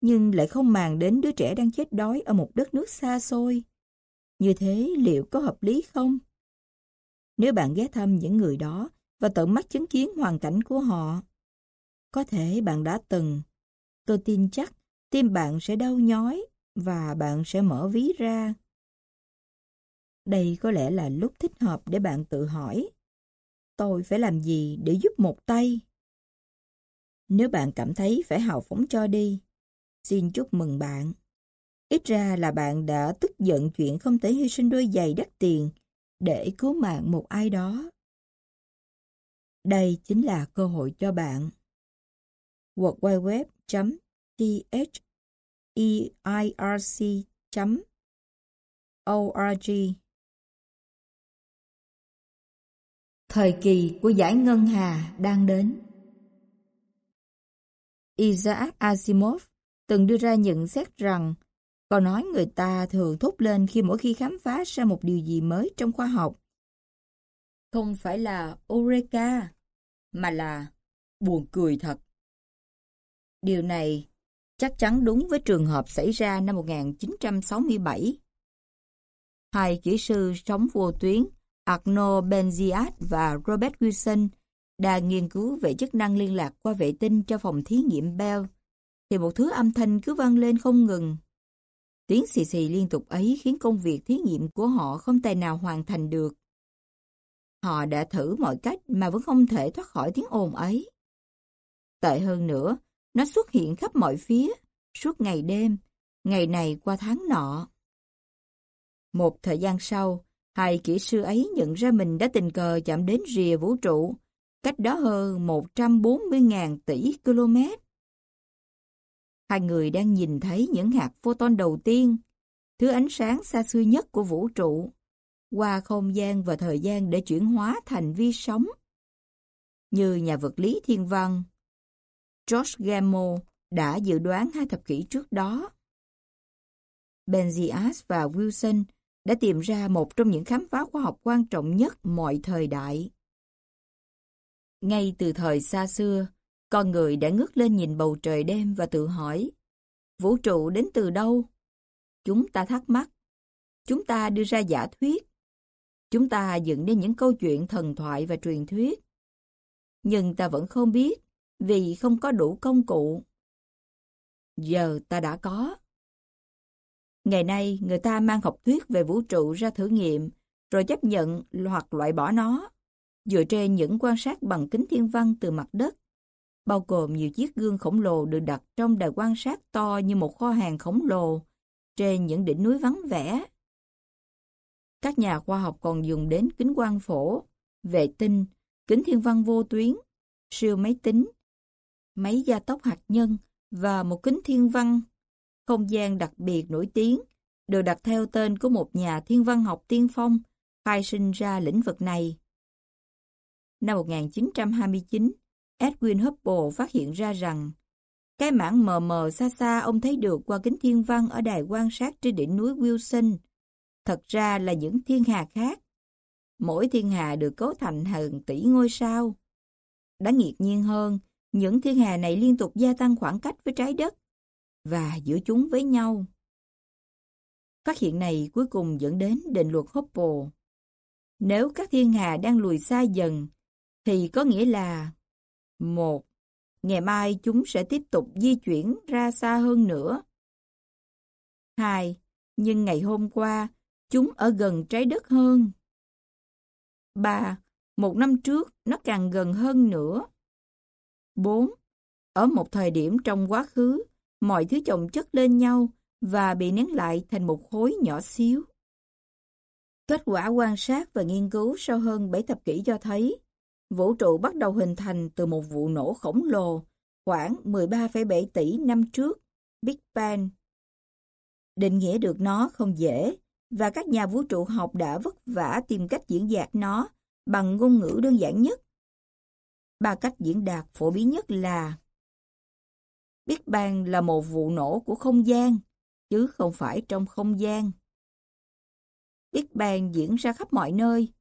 nhưng lại không màng đến đứa trẻ đang chết đói ở một đất nước xa xôi. Như thế liệu có hợp lý không? Nếu bạn ghé thăm những người đó và tận mắt chứng kiến hoàn cảnh của họ, có thể bạn đã từng tôi tin chắc tim bạn sẽ đau nhói và bạn sẽ mở ví ra. Đây có lẽ là lúc thích hợp để bạn tự hỏi, tôi phải làm gì để giúp một tay? Nếu bạn cảm thấy phải hào phóng cho đi, xin chúc mừng bạn. Ít ra là bạn đã tức giận chuyện không thể hy sinh đôi giày đắt tiền để cứu mạng một ai đó. Đây chính là cơ hội cho bạn. www.theirc.org Thời kỳ của giải ngân hà đang đến. Isaac Asimov từng đưa ra nhận xét rằng câu nói người ta thường thốt lên khi mỗi khi khám phá ra một điều gì mới trong khoa học. Không phải là Eureka, mà là buồn cười thật. Điều này chắc chắn đúng với trường hợp xảy ra năm 1967. Hai kỹ sư sống vô tuyến Arno Benziat và Robert Wilson đang nghiên cứu về chức năng liên lạc qua vệ tinh cho phòng thí nghiệm Bell, thì một thứ âm thanh cứ vang lên không ngừng. Tiếng xì xì liên tục ấy khiến công việc thí nghiệm của họ không tài nào hoàn thành được. Họ đã thử mọi cách mà vẫn không thể thoát khỏi tiếng ồn ấy. Tệ hơn nữa, nó xuất hiện khắp mọi phía, suốt ngày đêm, ngày này qua tháng nọ. Một thời gian sau, hai kỹ sư ấy nhận ra mình đã tình cờ chạm đến rìa vũ trụ, cách đó hơn 140.000 tỷ km. Hai người đang nhìn thấy những hạt photon đầu tiên, thứ ánh sáng xa xưa nhất của vũ trụ, qua không gian và thời gian để chuyển hóa thành vi sóng. Như nhà vật lý thiên văn George Gamow đã dự đoán hai thập kỷ trước đó. Benzias và Wilson đã tìm ra một trong những khám phá khoa học quan trọng nhất mọi thời đại. Ngay từ thời xa xưa, con người đã ngước lên nhìn bầu trời đêm và tự hỏi, vũ trụ đến từ đâu? Chúng ta thắc mắc, chúng ta đưa ra giả thuyết, chúng ta dựng nên những câu chuyện thần thoại và truyền thuyết. Nhưng ta vẫn không biết vì không có đủ công cụ. Giờ ta đã có. Ngày nay, người ta mang học thuyết về vũ trụ ra thử nghiệm, rồi chấp nhận hoặc loại bỏ nó, dựa trên những quan sát bằng kính thiên văn từ mặt đất, bao gồm nhiều chiếc gương khổng lồ được đặt trong đài quan sát to như một kho hàng khổng lồ trên những đỉnh núi vắng vẻ. Các nhà khoa học còn dùng đến kính quang phổ, vệ tinh, kính thiên văn vô tuyến, siêu máy tính, máy gia tốc hạt nhân và một kính thiên văn không gian đặc biệt nổi tiếng, được đặt theo tên của một nhà thiên văn học tiên phong khai sinh ra lĩnh vực này. Năm 1929, Edwin Hubble phát hiện ra rằng cái mảng mờ mờ xa xa ông thấy được qua kính thiên văn ở đài quan sát trên đỉnh núi Wilson thật ra là những thiên hà khác. Mỗi thiên hà được cấu thành hàng tỷ ngôi sao. Đáng nghiệt nhiên hơn, những thiên hà này liên tục gia tăng khoảng cách với trái đất và giữa chúng với nhau. Phát hiện này cuối cùng dẫn đến định luật Hubble. Nếu các thiên hà đang lùi xa dần, thì có nghĩa là một Ngày mai chúng sẽ tiếp tục di chuyển ra xa hơn nữa. 2. Nhưng ngày hôm qua, chúng ở gần trái đất hơn. 3. Một năm trước, nó càng gần hơn nữa. 4. Ở một thời điểm trong quá khứ, mọi thứ chồng chất lên nhau và bị nén lại thành một khối nhỏ xíu. Kết quả quan sát và nghiên cứu sau hơn 7 thập kỷ cho thấy, vũ trụ bắt đầu hình thành từ một vụ nổ khổng lồ khoảng 13,7 tỷ năm trước, Big Bang. Định nghĩa được nó không dễ, và các nhà vũ trụ học đã vất vả tìm cách diễn đạt nó bằng ngôn ngữ đơn giản nhất. Ba cách diễn đạt phổ biến nhất là Big Bang là một vụ nổ của không gian, chứ không phải trong không gian. Big Bang diễn ra khắp mọi nơi,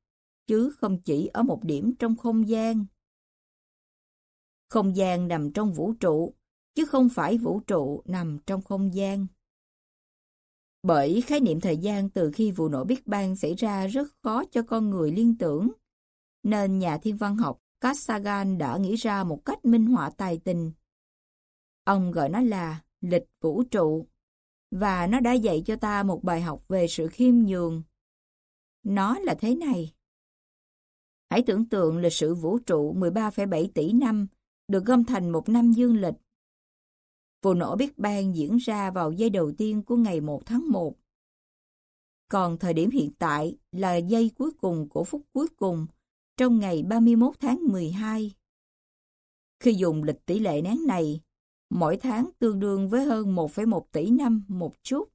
chứ không chỉ ở một điểm trong không gian. Không gian nằm trong vũ trụ, chứ không phải vũ trụ nằm trong không gian. Bởi khái niệm thời gian từ khi vụ nổ Big Bang xảy ra rất khó cho con người liên tưởng, nên nhà thiên văn học Carl Sagan đã nghĩ ra một cách minh họa tài tình. Ông gọi nó là lịch vũ trụ, và nó đã dạy cho ta một bài học về sự khiêm nhường. Nó là thế này. Hãy tưởng tượng lịch sử vũ trụ 13,7 tỷ năm được gom thành một năm dương lịch. Vụ nổ Big Bang diễn ra vào giây đầu tiên của ngày 1 tháng 1. Còn thời điểm hiện tại là giây cuối cùng của phút cuối cùng trong ngày 31 tháng 12. Khi dùng lịch tỷ lệ nén này, mỗi tháng tương đương với hơn 1,1 tỷ năm một chút.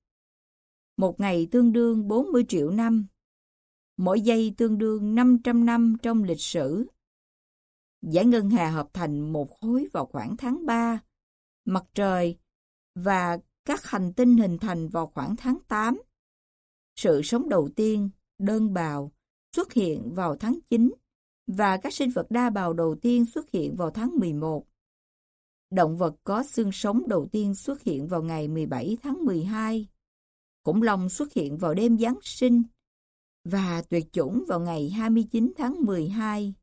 Một ngày tương đương 40 triệu năm. Mỗi giây tương đương 500 năm trong lịch sử. Giải ngân hà hợp thành một khối vào khoảng tháng 3. Mặt trời và các hành tinh hình thành vào khoảng tháng 8. Sự sống đầu tiên, đơn bào, xuất hiện vào tháng 9 và các sinh vật đa bào đầu tiên xuất hiện vào tháng 11. Động vật có xương sống đầu tiên xuất hiện vào ngày 17 tháng 12. Khủng long xuất hiện vào đêm Giáng sinh và tuyệt chủng vào ngày 29 tháng 12.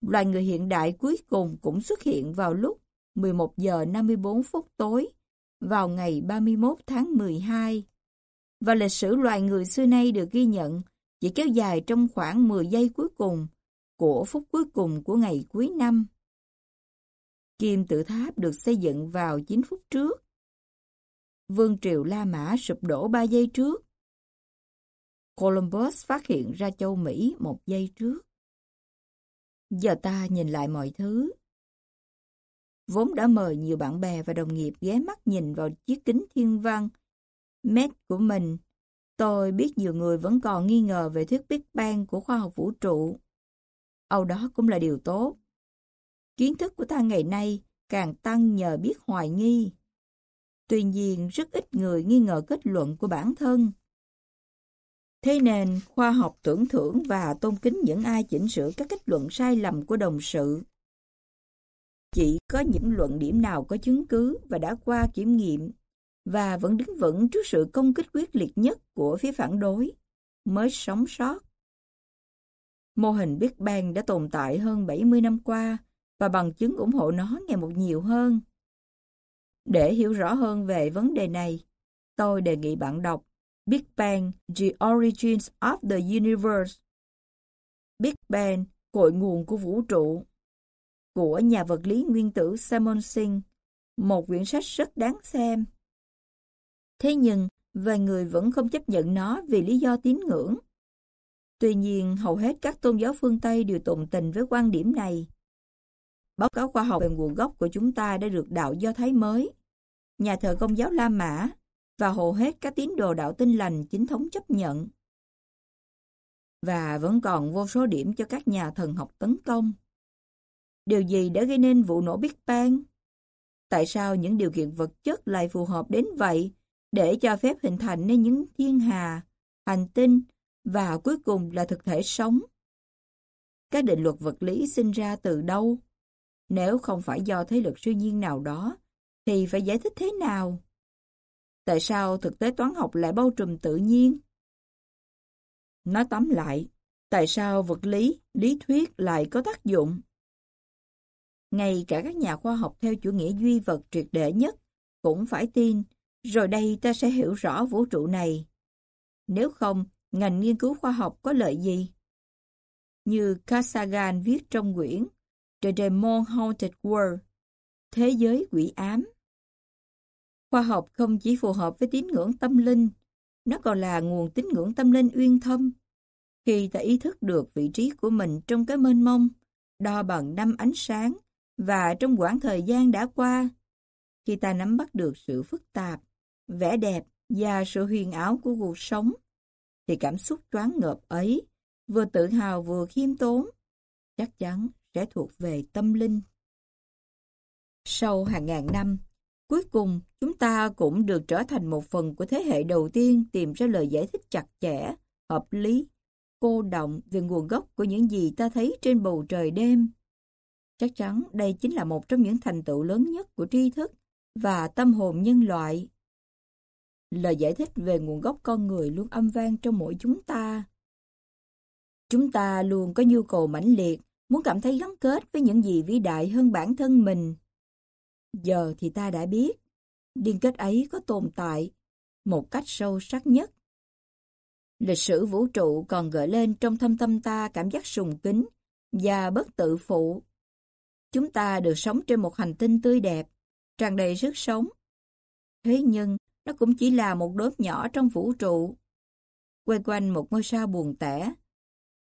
Loài người hiện đại cuối cùng cũng xuất hiện vào lúc 11 giờ 54 phút tối vào ngày 31 tháng 12. Và lịch sử loài người xưa nay được ghi nhận chỉ kéo dài trong khoảng 10 giây cuối cùng của phút cuối cùng của ngày cuối năm. Kim tự tháp được xây dựng vào 9 phút trước. Vương triều La Mã sụp đổ 3 giây trước. Columbus phát hiện ra châu Mỹ một giây trước. Giờ ta nhìn lại mọi thứ. Vốn đã mời nhiều bạn bè và đồng nghiệp ghé mắt nhìn vào chiếc kính thiên văn MET của mình, tôi biết nhiều người vẫn còn nghi ngờ về thuyết Big Bang của khoa học vũ trụ. Âu đó cũng là điều tốt. Kiến thức của ta ngày nay càng tăng nhờ biết hoài nghi. Tuy nhiên, rất ít người nghi ngờ kết luận của bản thân. Thế nên, khoa học tưởng thưởng và tôn kính những ai chỉnh sửa các kết luận sai lầm của đồng sự. Chỉ có những luận điểm nào có chứng cứ và đã qua kiểm nghiệm và vẫn đứng vững trước sự công kích quyết liệt nhất của phía phản đối mới sống sót. Mô hình Big Bang đã tồn tại hơn 70 năm qua và bằng chứng ủng hộ nó ngày một nhiều hơn. Để hiểu rõ hơn về vấn đề này, tôi đề nghị bạn đọc Big Bang, The Origins of the Universe. Big Bang, cội nguồn của vũ trụ, của nhà vật lý nguyên tử Simon Singh, một quyển sách rất đáng xem. Thế nhưng, vài người vẫn không chấp nhận nó vì lý do tín ngưỡng. Tuy nhiên, hầu hết các tôn giáo phương Tây đều tụng tình với quan điểm này. Báo cáo khoa học về nguồn gốc của chúng ta đã được đạo Do Thái mới, nhà thờ công giáo La Mã và hầu hết các tín đồ đạo tin lành chính thống chấp nhận. Và vẫn còn vô số điểm cho các nhà thần học tấn công. Điều gì đã gây nên vụ nổ Big Bang? Tại sao những điều kiện vật chất lại phù hợp đến vậy để cho phép hình thành nên những thiên hà, hành tinh và cuối cùng là thực thể sống. Các định luật vật lý sinh ra từ đâu? Nếu không phải do thế lực siêu nhiên nào đó, thì phải giải thích thế nào? Tại sao thực tế toán học lại bao trùm tự nhiên? Nói tóm lại, tại sao vật lý, lý thuyết lại có tác dụng? Ngay cả các nhà khoa học theo chủ nghĩa duy vật triệt để nhất cũng phải tin, rồi đây ta sẽ hiểu rõ vũ trụ này. Nếu không, ngành nghiên cứu khoa học có lợi gì? Như Kasagan viết trong quyển The Demon Haunted World, Thế giới quỷ ám. Khoa học không chỉ phù hợp với tín ngưỡng tâm linh, nó còn là nguồn tín ngưỡng tâm linh uyên thâm. Khi ta ý thức được vị trí của mình trong cái mênh mông, đo bằng năm ánh sáng, và trong quãng thời gian đã qua, khi ta nắm bắt được sự phức tạp, vẻ đẹp và sự huyền ảo của cuộc sống, thì cảm xúc choáng ngợp ấy, vừa tự hào vừa khiêm tốn, chắc chắn sẽ thuộc về tâm linh. Sau hàng ngàn năm, cuối cùng chúng ta cũng được trở thành một phần của thế hệ đầu tiên tìm ra lời giải thích chặt chẽ, hợp lý, cô động về nguồn gốc của những gì ta thấy trên bầu trời đêm. Chắc chắn đây chính là một trong những thành tựu lớn nhất của tri thức và tâm hồn nhân loại. Lời giải thích về nguồn gốc con người luôn âm vang trong mỗi chúng ta. Chúng ta luôn có nhu cầu mãnh liệt, muốn cảm thấy gắn kết với những gì vĩ đại hơn bản thân mình. Giờ thì ta đã biết, liên kết ấy có tồn tại một cách sâu sắc nhất. Lịch sử vũ trụ còn gợi lên trong thâm tâm ta cảm giác sùng kính và bất tự phụ. Chúng ta được sống trên một hành tinh tươi đẹp, tràn đầy sức sống. Thế nhưng, nó cũng chỉ là một đốm nhỏ trong vũ trụ. Quay quanh một ngôi sao buồn tẻ,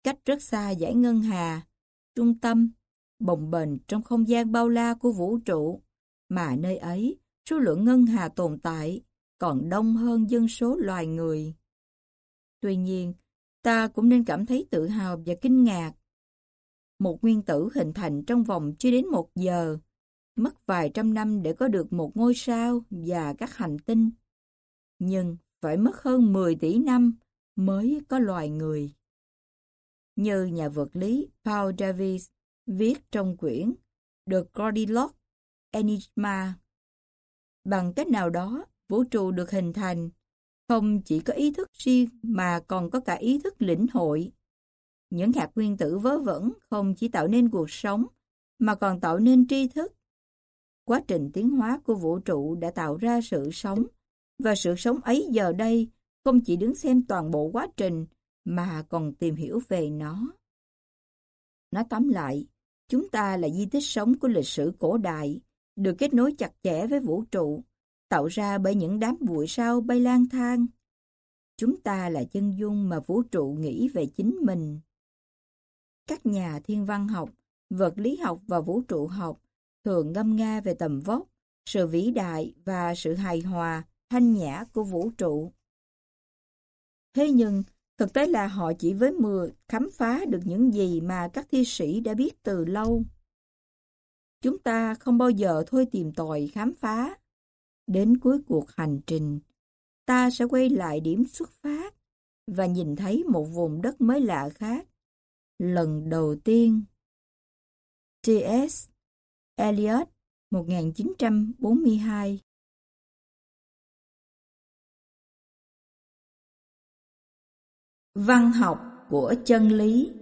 cách rất xa giải ngân hà, trung tâm, bồng bềnh trong không gian bao la của vũ trụ, mà nơi ấy số lượng ngân hà tồn tại còn đông hơn dân số loài người. Tuy nhiên, ta cũng nên cảm thấy tự hào và kinh ngạc. Một nguyên tử hình thành trong vòng chưa đến một giờ, mất vài trăm năm để có được một ngôi sao và các hành tinh. Nhưng phải mất hơn 10 tỷ năm mới có loài người. Như nhà vật lý Paul Davies viết trong quyển The Goldilocks Enigma. Bằng cách nào đó, vũ trụ được hình thành, không chỉ có ý thức riêng mà còn có cả ý thức lĩnh hội. Những hạt nguyên tử vớ vẩn không chỉ tạo nên cuộc sống, mà còn tạo nên tri thức. Quá trình tiến hóa của vũ trụ đã tạo ra sự sống, và sự sống ấy giờ đây không chỉ đứng xem toàn bộ quá trình, mà còn tìm hiểu về nó. Nói tóm lại, chúng ta là di tích sống của lịch sử cổ đại, được kết nối chặt chẽ với vũ trụ, tạo ra bởi những đám bụi sao bay lang thang. Chúng ta là chân dung mà vũ trụ nghĩ về chính mình. Các nhà thiên văn học, vật lý học và vũ trụ học thường ngâm nga về tầm vóc, sự vĩ đại và sự hài hòa, thanh nhã của vũ trụ. Thế nhưng, thực tế là họ chỉ với mưa khám phá được những gì mà các thi sĩ đã biết từ lâu. Chúng ta không bao giờ thôi tìm tòi khám phá. Đến cuối cuộc hành trình, ta sẽ quay lại điểm xuất phát và nhìn thấy một vùng đất mới lạ khác. Lần đầu tiên T.S. Eliot 1942 Văn học của chân lý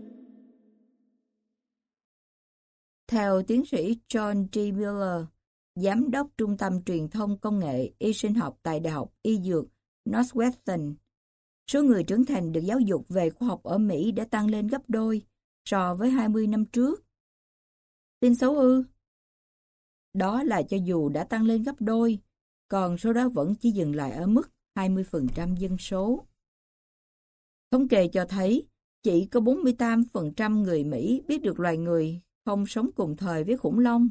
theo tiến sĩ John G. Miller, Giám đốc Trung tâm Truyền thông Công nghệ Y sinh học tại Đại học Y Dược Northwestern, số người trưởng thành được giáo dục về khoa học ở Mỹ đã tăng lên gấp đôi so với 20 năm trước. Tin xấu ư? Đó là cho dù đã tăng lên gấp đôi, còn số đó vẫn chỉ dừng lại ở mức 20% dân số. Thống kê cho thấy, chỉ có 48% người Mỹ biết được loài người không sống cùng thời với khủng long.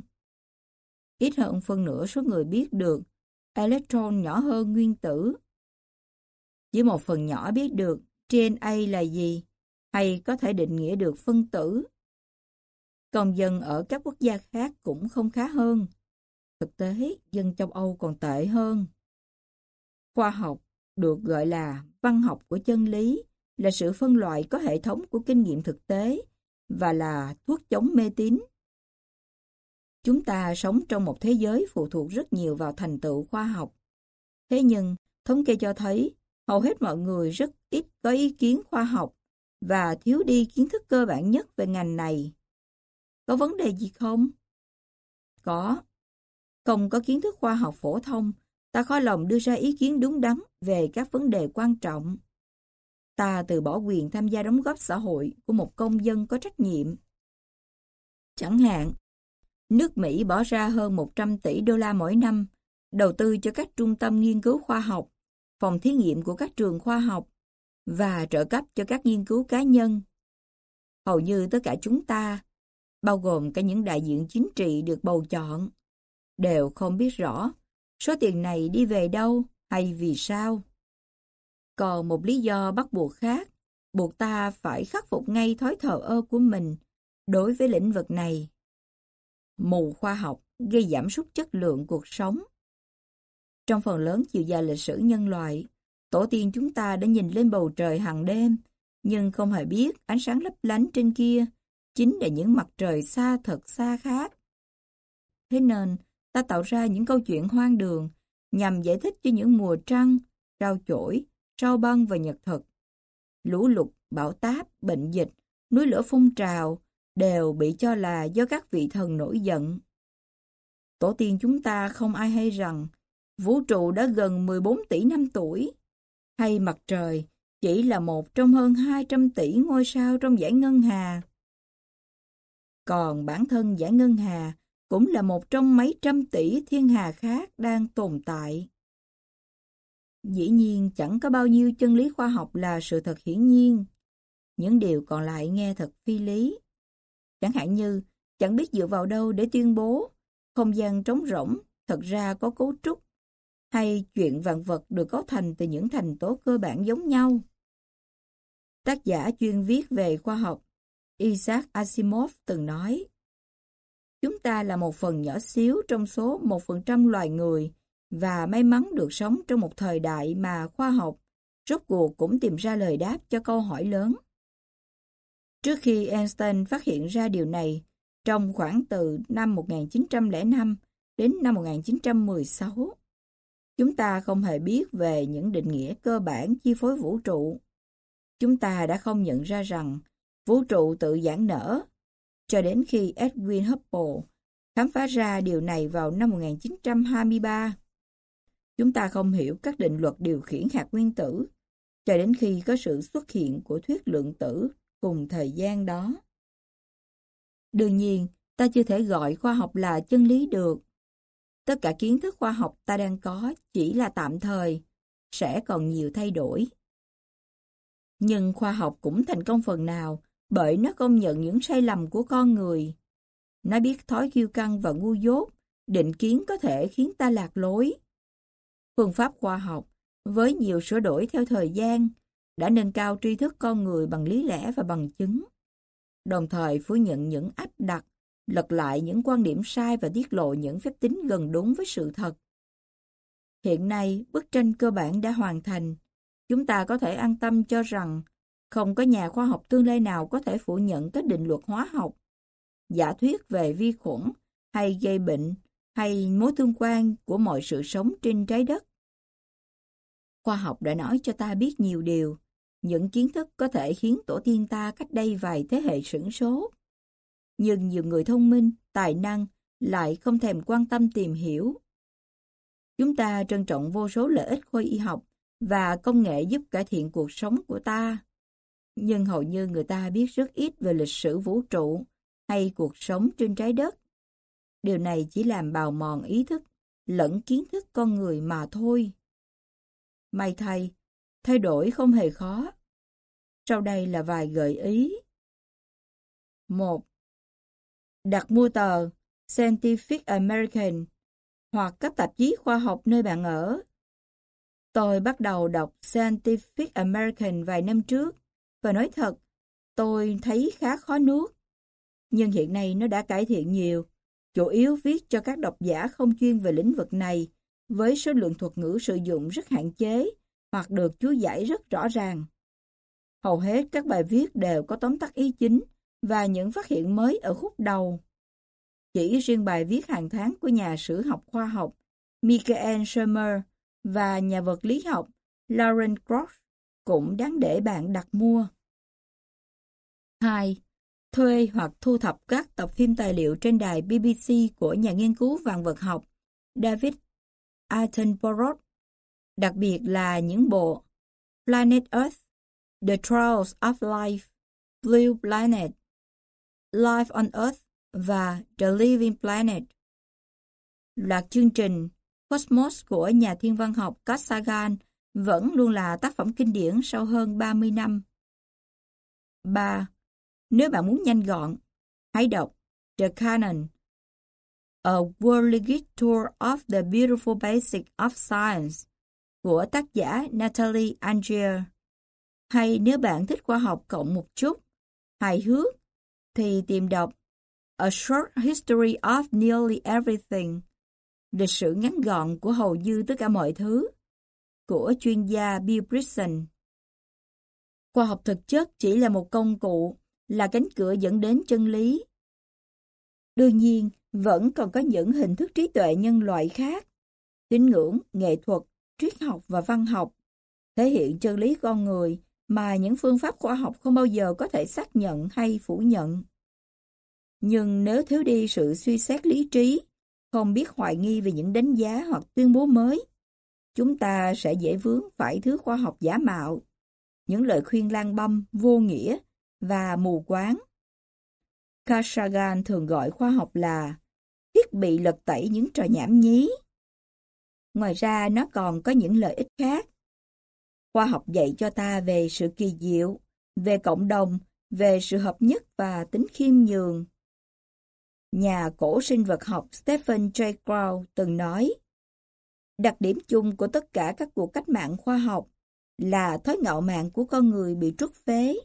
Ít hơn phân nửa số người biết được electron nhỏ hơn nguyên tử. Chỉ một phần nhỏ biết được DNA là gì, hay có thể định nghĩa được phân tử. Còn dân ở các quốc gia khác cũng không khá hơn. Thực tế, dân châu Âu còn tệ hơn. Khoa học được gọi là văn học của chân lý là sự phân loại có hệ thống của kinh nghiệm thực tế và là thuốc chống mê tín. Chúng ta sống trong một thế giới phụ thuộc rất nhiều vào thành tựu khoa học. Thế nhưng, thống kê cho thấy hầu hết mọi người rất ít có ý kiến khoa học và thiếu đi kiến thức cơ bản nhất về ngành này. Có vấn đề gì không? Có. Không có kiến thức khoa học phổ thông, ta khó lòng đưa ra ý kiến đúng đắn về các vấn đề quan trọng ta từ bỏ quyền tham gia đóng góp xã hội của một công dân có trách nhiệm. Chẳng hạn, nước Mỹ bỏ ra hơn 100 tỷ đô la mỗi năm đầu tư cho các trung tâm nghiên cứu khoa học, phòng thí nghiệm của các trường khoa học và trợ cấp cho các nghiên cứu cá nhân. Hầu như tất cả chúng ta, bao gồm cả những đại diện chính trị được bầu chọn, đều không biết rõ số tiền này đi về đâu hay vì sao. Còn một lý do bắt buộc khác, buộc ta phải khắc phục ngay thói thờ ơ của mình đối với lĩnh vực này. Mù khoa học gây giảm sút chất lượng cuộc sống. Trong phần lớn chiều dài lịch sử nhân loại, tổ tiên chúng ta đã nhìn lên bầu trời hàng đêm, nhưng không hề biết ánh sáng lấp lánh trên kia chính là những mặt trời xa thật xa khác. Thế nên, ta tạo ra những câu chuyện hoang đường nhằm giải thích cho những mùa trăng, rau chổi rau băng và nhật thực. Lũ lụt, bão táp, bệnh dịch, núi lửa phun trào đều bị cho là do các vị thần nổi giận. Tổ tiên chúng ta không ai hay rằng vũ trụ đã gần 14 tỷ năm tuổi, hay mặt trời chỉ là một trong hơn 200 tỷ ngôi sao trong giải ngân hà. Còn bản thân giải ngân hà cũng là một trong mấy trăm tỷ thiên hà khác đang tồn tại. Dĩ nhiên chẳng có bao nhiêu chân lý khoa học là sự thật hiển nhiên. Những điều còn lại nghe thật phi lý. Chẳng hạn như, chẳng biết dựa vào đâu để tuyên bố không gian trống rỗng thật ra có cấu trúc, hay chuyện vạn vật được cấu thành từ những thành tố cơ bản giống nhau. Tác giả chuyên viết về khoa học Isaac Asimov từng nói Chúng ta là một phần nhỏ xíu trong số một phần trăm loài người và may mắn được sống trong một thời đại mà khoa học rốt cuộc cũng tìm ra lời đáp cho câu hỏi lớn. Trước khi Einstein phát hiện ra điều này, trong khoảng từ năm 1905 đến năm 1916, chúng ta không hề biết về những định nghĩa cơ bản chi phối vũ trụ. Chúng ta đã không nhận ra rằng vũ trụ tự giãn nở, cho đến khi Edwin Hubble khám phá ra điều này vào năm 1923. Chúng ta không hiểu các định luật điều khiển hạt nguyên tử, cho đến khi có sự xuất hiện của thuyết lượng tử cùng thời gian đó. Đương nhiên, ta chưa thể gọi khoa học là chân lý được. Tất cả kiến thức khoa học ta đang có chỉ là tạm thời, sẽ còn nhiều thay đổi. Nhưng khoa học cũng thành công phần nào bởi nó công nhận những sai lầm của con người. Nó biết thói kiêu căng và ngu dốt, định kiến có thể khiến ta lạc lối. Phương pháp khoa học, với nhiều sửa đổi theo thời gian, đã nâng cao tri thức con người bằng lý lẽ và bằng chứng, đồng thời phủ nhận những áp đặt, lật lại những quan điểm sai và tiết lộ những phép tính gần đúng với sự thật. Hiện nay, bức tranh cơ bản đã hoàn thành. Chúng ta có thể an tâm cho rằng không có nhà khoa học tương lai nào có thể phủ nhận các định luật hóa học, giả thuyết về vi khuẩn hay gây bệnh hay mối tương quan của mọi sự sống trên trái đất. Khoa học đã nói cho ta biết nhiều điều, những kiến thức có thể khiến tổ tiên ta cách đây vài thế hệ sửng số. Nhưng nhiều người thông minh, tài năng lại không thèm quan tâm tìm hiểu. Chúng ta trân trọng vô số lợi ích khối y học và công nghệ giúp cải thiện cuộc sống của ta. Nhưng hầu như người ta biết rất ít về lịch sử vũ trụ hay cuộc sống trên trái đất. Điều này chỉ làm bào mòn ý thức, lẫn kiến thức con người mà thôi. May thay, thay đổi không hề khó. Sau đây là vài gợi ý. 1. Đặt mua tờ Scientific American hoặc các tạp chí khoa học nơi bạn ở. Tôi bắt đầu đọc Scientific American vài năm trước và nói thật, tôi thấy khá khó nuốt. Nhưng hiện nay nó đã cải thiện nhiều, chủ yếu viết cho các độc giả không chuyên về lĩnh vực này, với số lượng thuật ngữ sử dụng rất hạn chế hoặc được chú giải rất rõ ràng. Hầu hết các bài viết đều có tóm tắt ý chính và những phát hiện mới ở khúc đầu. Chỉ riêng bài viết hàng tháng của nhà sử học khoa học Michael Shermer và nhà vật lý học Lauren Groff cũng đáng để bạn đặt mua. 2. Thuê hoặc thu thập các tập phim tài liệu trên đài BBC của nhà nghiên cứu vạn vật học David Attenborough, đặc biệt là những bộ Planet Earth, The Trials of Life, Blue Planet, Life on Earth và The Living Planet. Loạt chương trình Cosmos của nhà thiên văn học Carl Sagan vẫn luôn là tác phẩm kinh điển sau hơn 30 năm. 3. Nếu bạn muốn nhanh gọn, hãy đọc The Canon, A World Tour of the Beautiful Basic of Science của tác giả Natalie Angier. Hay nếu bạn thích khoa học cộng một chút, hài hước, thì tìm đọc A Short History of Nearly Everything, lịch sử ngắn gọn của hầu như tất cả mọi thứ, của chuyên gia Bill Brisson. Khoa học thực chất chỉ là một công cụ, là cánh cửa dẫn đến chân lý. Đương nhiên, vẫn còn có những hình thức trí tuệ nhân loại khác, tín ngưỡng, nghệ thuật, triết học và văn học, thể hiện chân lý con người mà những phương pháp khoa học không bao giờ có thể xác nhận hay phủ nhận. Nhưng nếu thiếu đi sự suy xét lý trí, không biết hoài nghi về những đánh giá hoặc tuyên bố mới, chúng ta sẽ dễ vướng phải thứ khoa học giả mạo, những lời khuyên lan băm, vô nghĩa và mù quáng. Kashagan thường gọi khoa học là thiết bị lật tẩy những trò nhảm nhí. Ngoài ra nó còn có những lợi ích khác. Khoa học dạy cho ta về sự kỳ diệu, về cộng đồng, về sự hợp nhất và tính khiêm nhường. Nhà cổ sinh vật học Stephen Jay Gould từng nói, đặc điểm chung của tất cả các cuộc cách mạng khoa học là thói ngạo mạn của con người bị trút phế.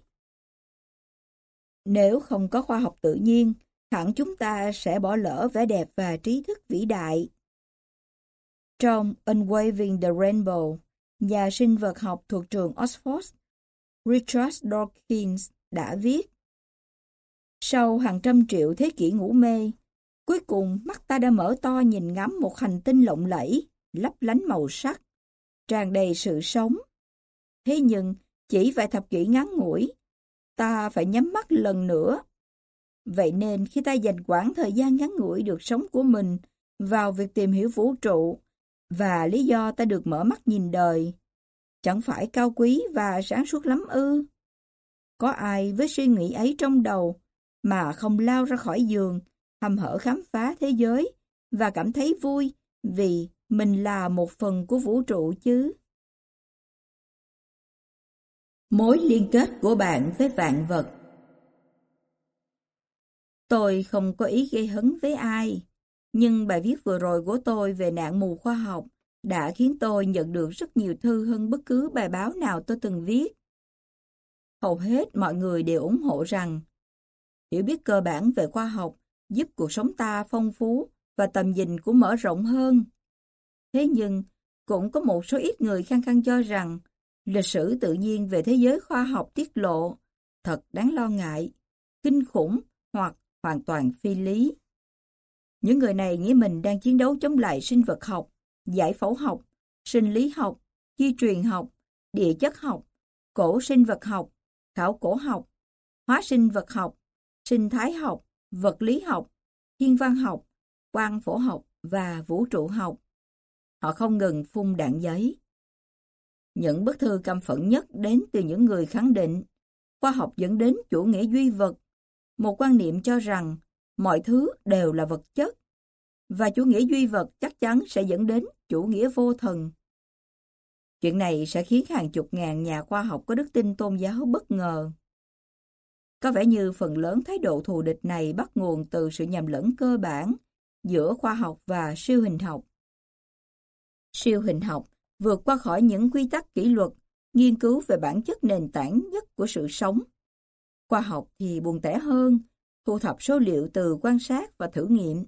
Nếu không có khoa học tự nhiên, hẳn chúng ta sẽ bỏ lỡ vẻ đẹp và trí thức vĩ đại. Trong Unwaving the Rainbow, nhà sinh vật học thuộc trường Oxford, Richard Dawkins đã viết Sau hàng trăm triệu thế kỷ ngủ mê, cuối cùng mắt ta đã mở to nhìn ngắm một hành tinh lộng lẫy, lấp lánh màu sắc, tràn đầy sự sống. Thế nhưng, chỉ vài thập kỷ ngắn ngủi, ta phải nhắm mắt lần nữa. Vậy nên khi ta dành quãng thời gian ngắn ngủi được sống của mình vào việc tìm hiểu vũ trụ và lý do ta được mở mắt nhìn đời, chẳng phải cao quý và sáng suốt lắm ư? Có ai với suy nghĩ ấy trong đầu mà không lao ra khỏi giường, hầm hở khám phá thế giới và cảm thấy vui vì mình là một phần của vũ trụ chứ? Mối liên kết của bạn với vạn vật Tôi không có ý gây hấn với ai, nhưng bài viết vừa rồi của tôi về nạn mù khoa học đã khiến tôi nhận được rất nhiều thư hơn bất cứ bài báo nào tôi từng viết. Hầu hết mọi người đều ủng hộ rằng hiểu biết cơ bản về khoa học giúp cuộc sống ta phong phú và tầm nhìn cũng mở rộng hơn. Thế nhưng, cũng có một số ít người khăng khăng cho rằng lịch sử tự nhiên về thế giới khoa học tiết lộ thật đáng lo ngại, kinh khủng hoặc hoàn toàn phi lý. Những người này nghĩ mình đang chiến đấu chống lại sinh vật học, giải phẫu học, sinh lý học, di truyền học, địa chất học, cổ sinh vật học, khảo cổ học, hóa sinh vật học, sinh thái học, vật lý học, thiên văn học, quang phổ học và vũ trụ học. Họ không ngừng phun đạn giấy. Những bức thư căm phẫn nhất đến từ những người khẳng định khoa học dẫn đến chủ nghĩa duy vật, một quan niệm cho rằng mọi thứ đều là vật chất, và chủ nghĩa duy vật chắc chắn sẽ dẫn đến chủ nghĩa vô thần. Chuyện này sẽ khiến hàng chục ngàn nhà khoa học có đức tin tôn giáo bất ngờ. Có vẻ như phần lớn thái độ thù địch này bắt nguồn từ sự nhầm lẫn cơ bản giữa khoa học và siêu hình học. Siêu hình học vượt qua khỏi những quy tắc kỷ luật, nghiên cứu về bản chất nền tảng nhất của sự sống. Khoa học thì buồn tẻ hơn, thu thập số liệu từ quan sát và thử nghiệm,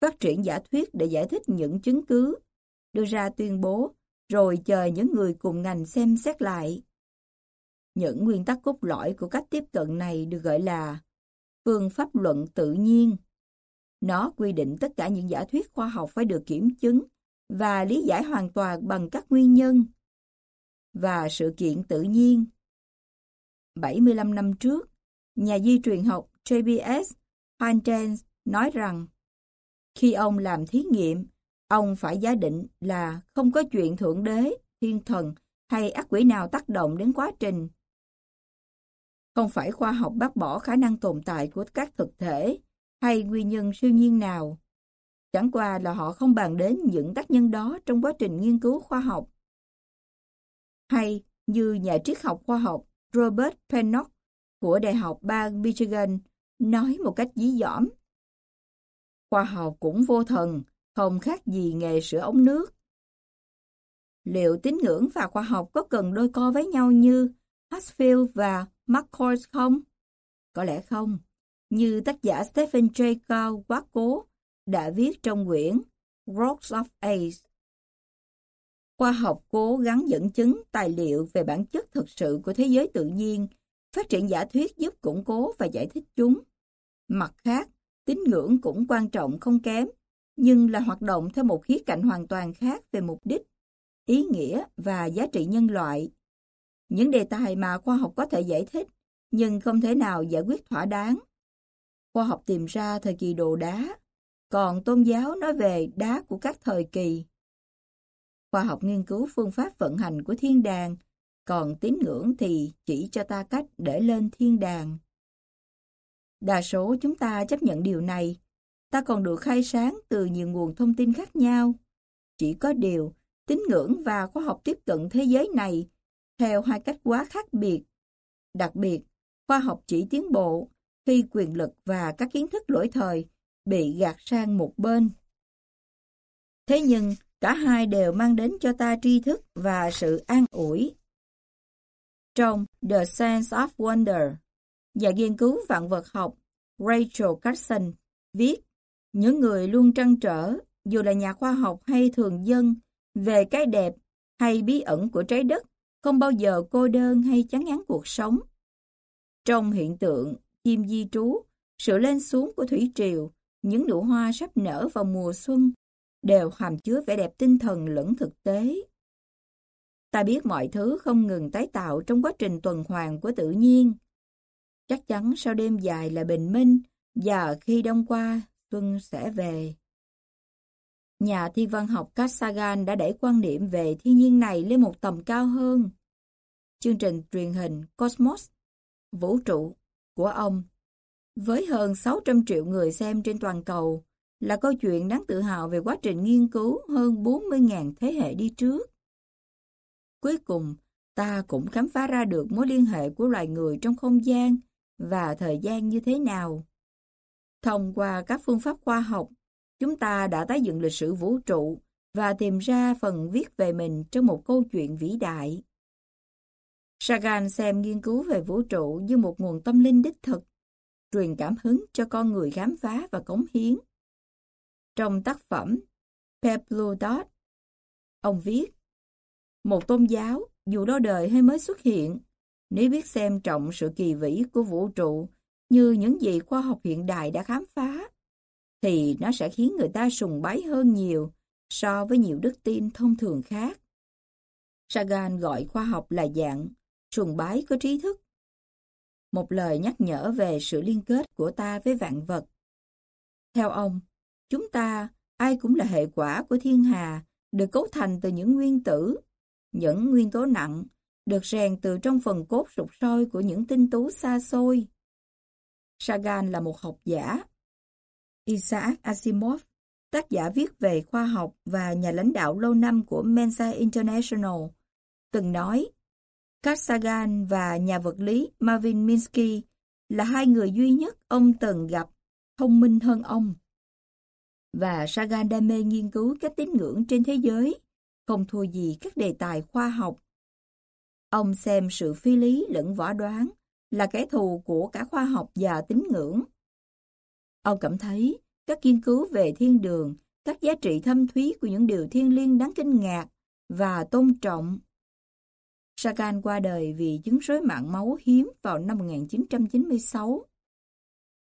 phát triển giả thuyết để giải thích những chứng cứ, đưa ra tuyên bố, rồi chờ những người cùng ngành xem xét lại. Những nguyên tắc cốt lõi của cách tiếp cận này được gọi là phương pháp luận tự nhiên. Nó quy định tất cả những giả thuyết khoa học phải được kiểm chứng và lý giải hoàn toàn bằng các nguyên nhân và sự kiện tự nhiên. 75 năm trước, nhà di truyền học JBS Heinten nói rằng khi ông làm thí nghiệm, ông phải giả định là không có chuyện thượng đế, thiên thần hay ác quỷ nào tác động đến quá trình. Không phải khoa học bác bỏ khả năng tồn tại của các thực thể hay nguyên nhân siêu nhiên nào. Chẳng qua là họ không bàn đến những tác nhân đó trong quá trình nghiên cứu khoa học. Hay như nhà triết học khoa học Robert Pennock của Đại học bang Michigan nói một cách dí dỏm. Khoa học cũng vô thần, không khác gì nghề sửa ống nước. Liệu tín ngưỡng và khoa học có cần đôi co với nhau như Hatfield và McCoy không? Có lẽ không. Như tác giả Stephen J. Cao quá cố đã viết trong quyển Rocks of Ace. Khoa học cố gắng dẫn chứng tài liệu về bản chất thực sự của thế giới tự nhiên, phát triển giả thuyết giúp củng cố và giải thích chúng. Mặt khác, tín ngưỡng cũng quan trọng không kém, nhưng là hoạt động theo một khía cạnh hoàn toàn khác về mục đích, ý nghĩa và giá trị nhân loại. Những đề tài mà khoa học có thể giải thích, nhưng không thể nào giải quyết thỏa đáng. Khoa học tìm ra thời kỳ đồ đá, còn tôn giáo nói về đá của các thời kỳ. Khoa học nghiên cứu phương pháp vận hành của thiên đàng, còn tín ngưỡng thì chỉ cho ta cách để lên thiên đàng. Đa số chúng ta chấp nhận điều này, ta còn được khai sáng từ nhiều nguồn thông tin khác nhau. Chỉ có điều, tín ngưỡng và khoa học tiếp cận thế giới này theo hai cách quá khác biệt. Đặc biệt, khoa học chỉ tiến bộ khi quyền lực và các kiến thức lỗi thời bị gạt sang một bên. Thế nhưng, cả hai đều mang đến cho ta tri thức và sự an ủi. Trong The Sense of Wonder, nhà nghiên cứu vạn vật học Rachel Carson viết những người luôn trăn trở, dù là nhà khoa học hay thường dân, về cái đẹp hay bí ẩn của trái đất, không bao giờ cô đơn hay chán ngán cuộc sống. Trong hiện tượng chim di trú, sự lên xuống của thủy triều, những nụ hoa sắp nở vào mùa xuân, đều hàm chứa vẻ đẹp tinh thần lẫn thực tế. Ta biết mọi thứ không ngừng tái tạo trong quá trình tuần hoàn của tự nhiên. Chắc chắn sau đêm dài là bình minh, và khi đông qua, xuân sẽ về. Nhà thiên văn học Kasagan đã đẩy quan điểm về thiên nhiên này lên một tầm cao hơn. Chương trình truyền hình Cosmos, Vũ trụ của ông, với hơn 600 triệu người xem trên toàn cầu, là câu chuyện đáng tự hào về quá trình nghiên cứu hơn 40.000 thế hệ đi trước. Cuối cùng, ta cũng khám phá ra được mối liên hệ của loài người trong không gian và thời gian như thế nào. Thông qua các phương pháp khoa học, chúng ta đã tái dựng lịch sử vũ trụ và tìm ra phần viết về mình trong một câu chuyện vĩ đại. Sagan xem nghiên cứu về vũ trụ như một nguồn tâm linh đích thực, truyền cảm hứng cho con người khám phá và cống hiến. Trong tác phẩm Peplodot, ông viết Một tôn giáo, dù đó đời hay mới xuất hiện, nếu biết xem trọng sự kỳ vĩ của vũ trụ như những gì khoa học hiện đại đã khám phá, thì nó sẽ khiến người ta sùng bái hơn nhiều so với nhiều đức tin thông thường khác. Sagan gọi khoa học là dạng sùng bái có trí thức. Một lời nhắc nhở về sự liên kết của ta với vạn vật. Theo ông, chúng ta, ai cũng là hệ quả của thiên hà, được cấu thành từ những nguyên tử, những nguyên tố nặng, được rèn từ trong phần cốt sụp sôi của những tinh tú xa xôi. Sagan là một học giả. Isaac Asimov, tác giả viết về khoa học và nhà lãnh đạo lâu năm của Mensa International, từng nói Carl Sagan và nhà vật lý Marvin Minsky là hai người duy nhất ông từng gặp thông minh hơn ông. Và Sagan đam mê nghiên cứu các tín ngưỡng trên thế giới, không thua gì các đề tài khoa học. Ông xem sự phi lý lẫn võ đoán là kẻ thù của cả khoa học và tín ngưỡng. Ông cảm thấy các nghiên cứu về thiên đường, các giá trị thâm thúy của những điều thiên liêng đáng kinh ngạc và tôn trọng Sagan qua đời vì chứng rối mạng máu hiếm vào năm 1996.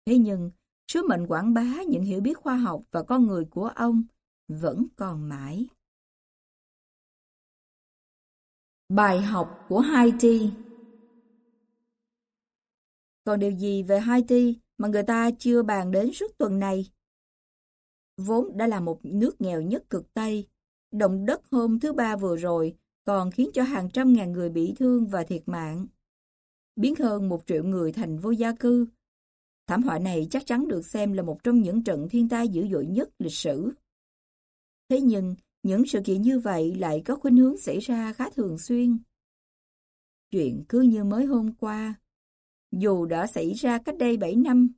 Thế nhưng, sứ mệnh quảng bá những hiểu biết khoa học và con người của ông vẫn còn mãi. Bài học của Haiti Còn điều gì về Haiti mà người ta chưa bàn đến suốt tuần này? Vốn đã là một nước nghèo nhất cực Tây, động đất hôm thứ ba vừa rồi còn khiến cho hàng trăm ngàn người bị thương và thiệt mạng, biến hơn một triệu người thành vô gia cư. Thảm họa này chắc chắn được xem là một trong những trận thiên tai dữ dội nhất lịch sử. Thế nhưng, những sự kiện như vậy lại có khuynh hướng xảy ra khá thường xuyên. Chuyện cứ như mới hôm qua, dù đã xảy ra cách đây 7 năm,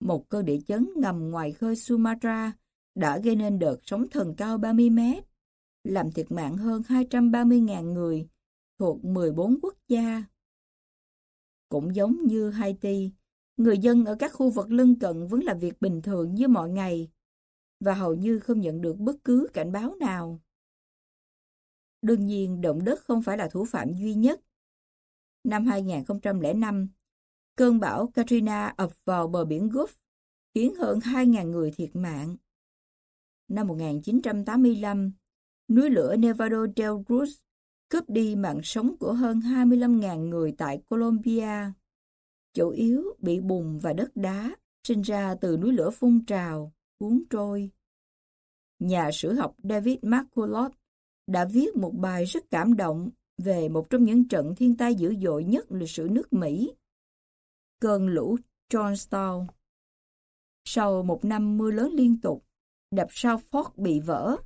một cơn địa chấn ngầm ngoài khơi Sumatra đã gây nên đợt sóng thần cao 30 mét làm thiệt mạng hơn 230.000 người thuộc 14 quốc gia. Cũng giống như Haiti, người dân ở các khu vực lân cận vẫn làm việc bình thường như mọi ngày và hầu như không nhận được bất cứ cảnh báo nào. Đương nhiên, động đất không phải là thủ phạm duy nhất. Năm 2005, cơn bão Katrina ập vào bờ biển Gulf, khiến hơn 2.000 người thiệt mạng. Năm 1985, núi lửa Nevado del Cruz cướp đi mạng sống của hơn 25.000 người tại Colombia. Chủ yếu bị bùn và đất đá sinh ra từ núi lửa phun trào cuốn trôi. Nhà sử học David Marcolot đã viết một bài rất cảm động về một trong những trận thiên tai dữ dội nhất lịch sử nước Mỹ. Cơn lũ Johnstown. Sau một năm mưa lớn liên tục, đập sao Fort bị vỡ,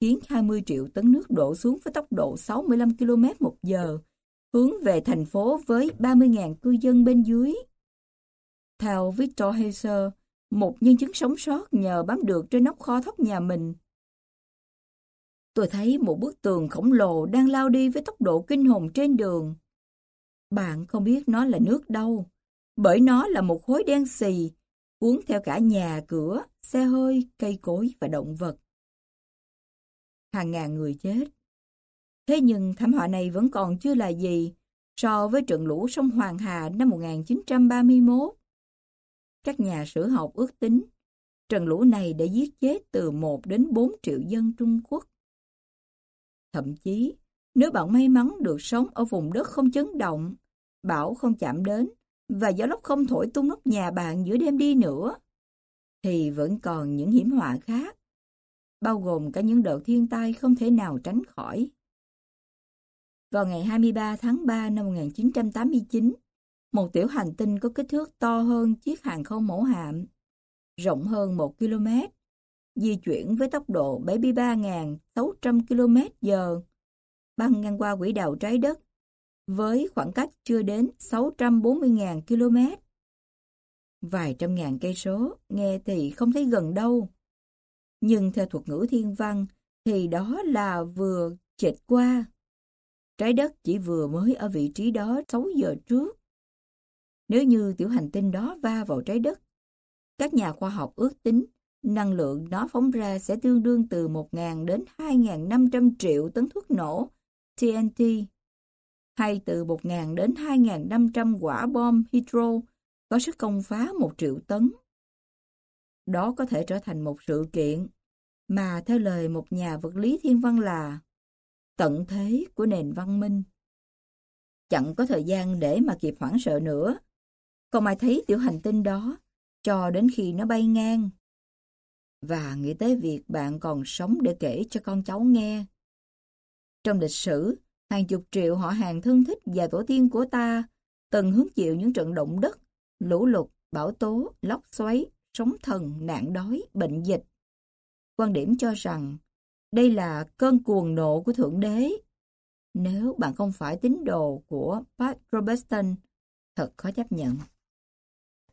khiến 20 triệu tấn nước đổ xuống với tốc độ 65 km một giờ, hướng về thành phố với 30.000 cư dân bên dưới. Theo Victor Heiser, một nhân chứng sống sót nhờ bám được trên nóc kho thóc nhà mình. Tôi thấy một bức tường khổng lồ đang lao đi với tốc độ kinh hồn trên đường. Bạn không biết nó là nước đâu, bởi nó là một khối đen xì, cuốn theo cả nhà cửa, xe hơi, cây cối và động vật. Hàng ngàn người chết. Thế nhưng thảm họa này vẫn còn chưa là gì so với trận lũ sông Hoàng Hà năm 1931. Các nhà sử học ước tính, trận lũ này đã giết chết từ 1 đến 4 triệu dân Trung Quốc. Thậm chí, nếu bạn may mắn được sống ở vùng đất không chấn động, bão không chạm đến, và gió lốc không thổi tung nóc nhà bạn giữa đêm đi nữa, thì vẫn còn những hiểm họa khác, bao gồm cả những đợt thiên tai không thể nào tránh khỏi. Vào ngày 23 tháng 3 năm 1989, một tiểu hành tinh có kích thước to hơn chiếc hàng không mẫu hạm, rộng hơn 1 km, di chuyển với tốc độ 73.600 km giờ, băng ngang qua quỹ đạo trái đất với khoảng cách chưa đến 640.000 km. Vài trăm ngàn cây số, nghe thì không thấy gần đâu. Nhưng theo thuật ngữ thiên văn, thì đó là vừa chệch qua. Trái đất chỉ vừa mới ở vị trí đó 6 giờ trước. Nếu như tiểu hành tinh đó va vào trái đất, các nhà khoa học ước tính năng lượng nó phóng ra sẽ tương đương từ 1.000 đến 2.500 triệu tấn thuốc nổ TNT hay từ 1.000 đến 2.500 quả bom hydro có sức công phá 1 triệu tấn. Đó có thể trở thành một sự kiện mà theo lời một nhà vật lý thiên văn là tận thế của nền văn minh. Chẳng có thời gian để mà kịp hoảng sợ nữa. Không ai thấy tiểu hành tinh đó cho đến khi nó bay ngang. Và nghĩ tới việc bạn còn sống để kể cho con cháu nghe. Trong lịch sử, hàng chục triệu họ hàng thân thích và tổ tiên của ta từng hứng chịu những trận động đất, lũ lụt, bão tố, lốc xoáy, sóng thần, nạn đói, bệnh dịch. Quan điểm cho rằng đây là cơn cuồng nộ của Thượng Đế. Nếu bạn không phải tín đồ của Pat Robertson, thật khó chấp nhận.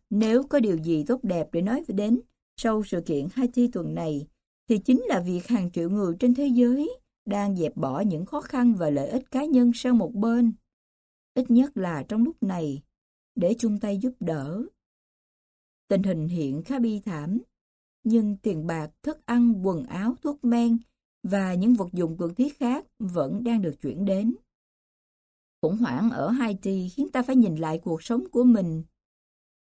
Nếu có điều gì tốt đẹp để nói đến sau sự kiện Haiti tuần này, thì chính là việc hàng triệu người trên thế giới đang dẹp bỏ những khó khăn và lợi ích cá nhân sang một bên. Ít nhất là trong lúc này, để chung tay giúp đỡ. Tình hình hiện khá bi thảm, nhưng tiền bạc, thức ăn, quần áo, thuốc men và những vật dụng cần thiết khác vẫn đang được chuyển đến. Khủng hoảng ở Haiti khiến ta phải nhìn lại cuộc sống của mình.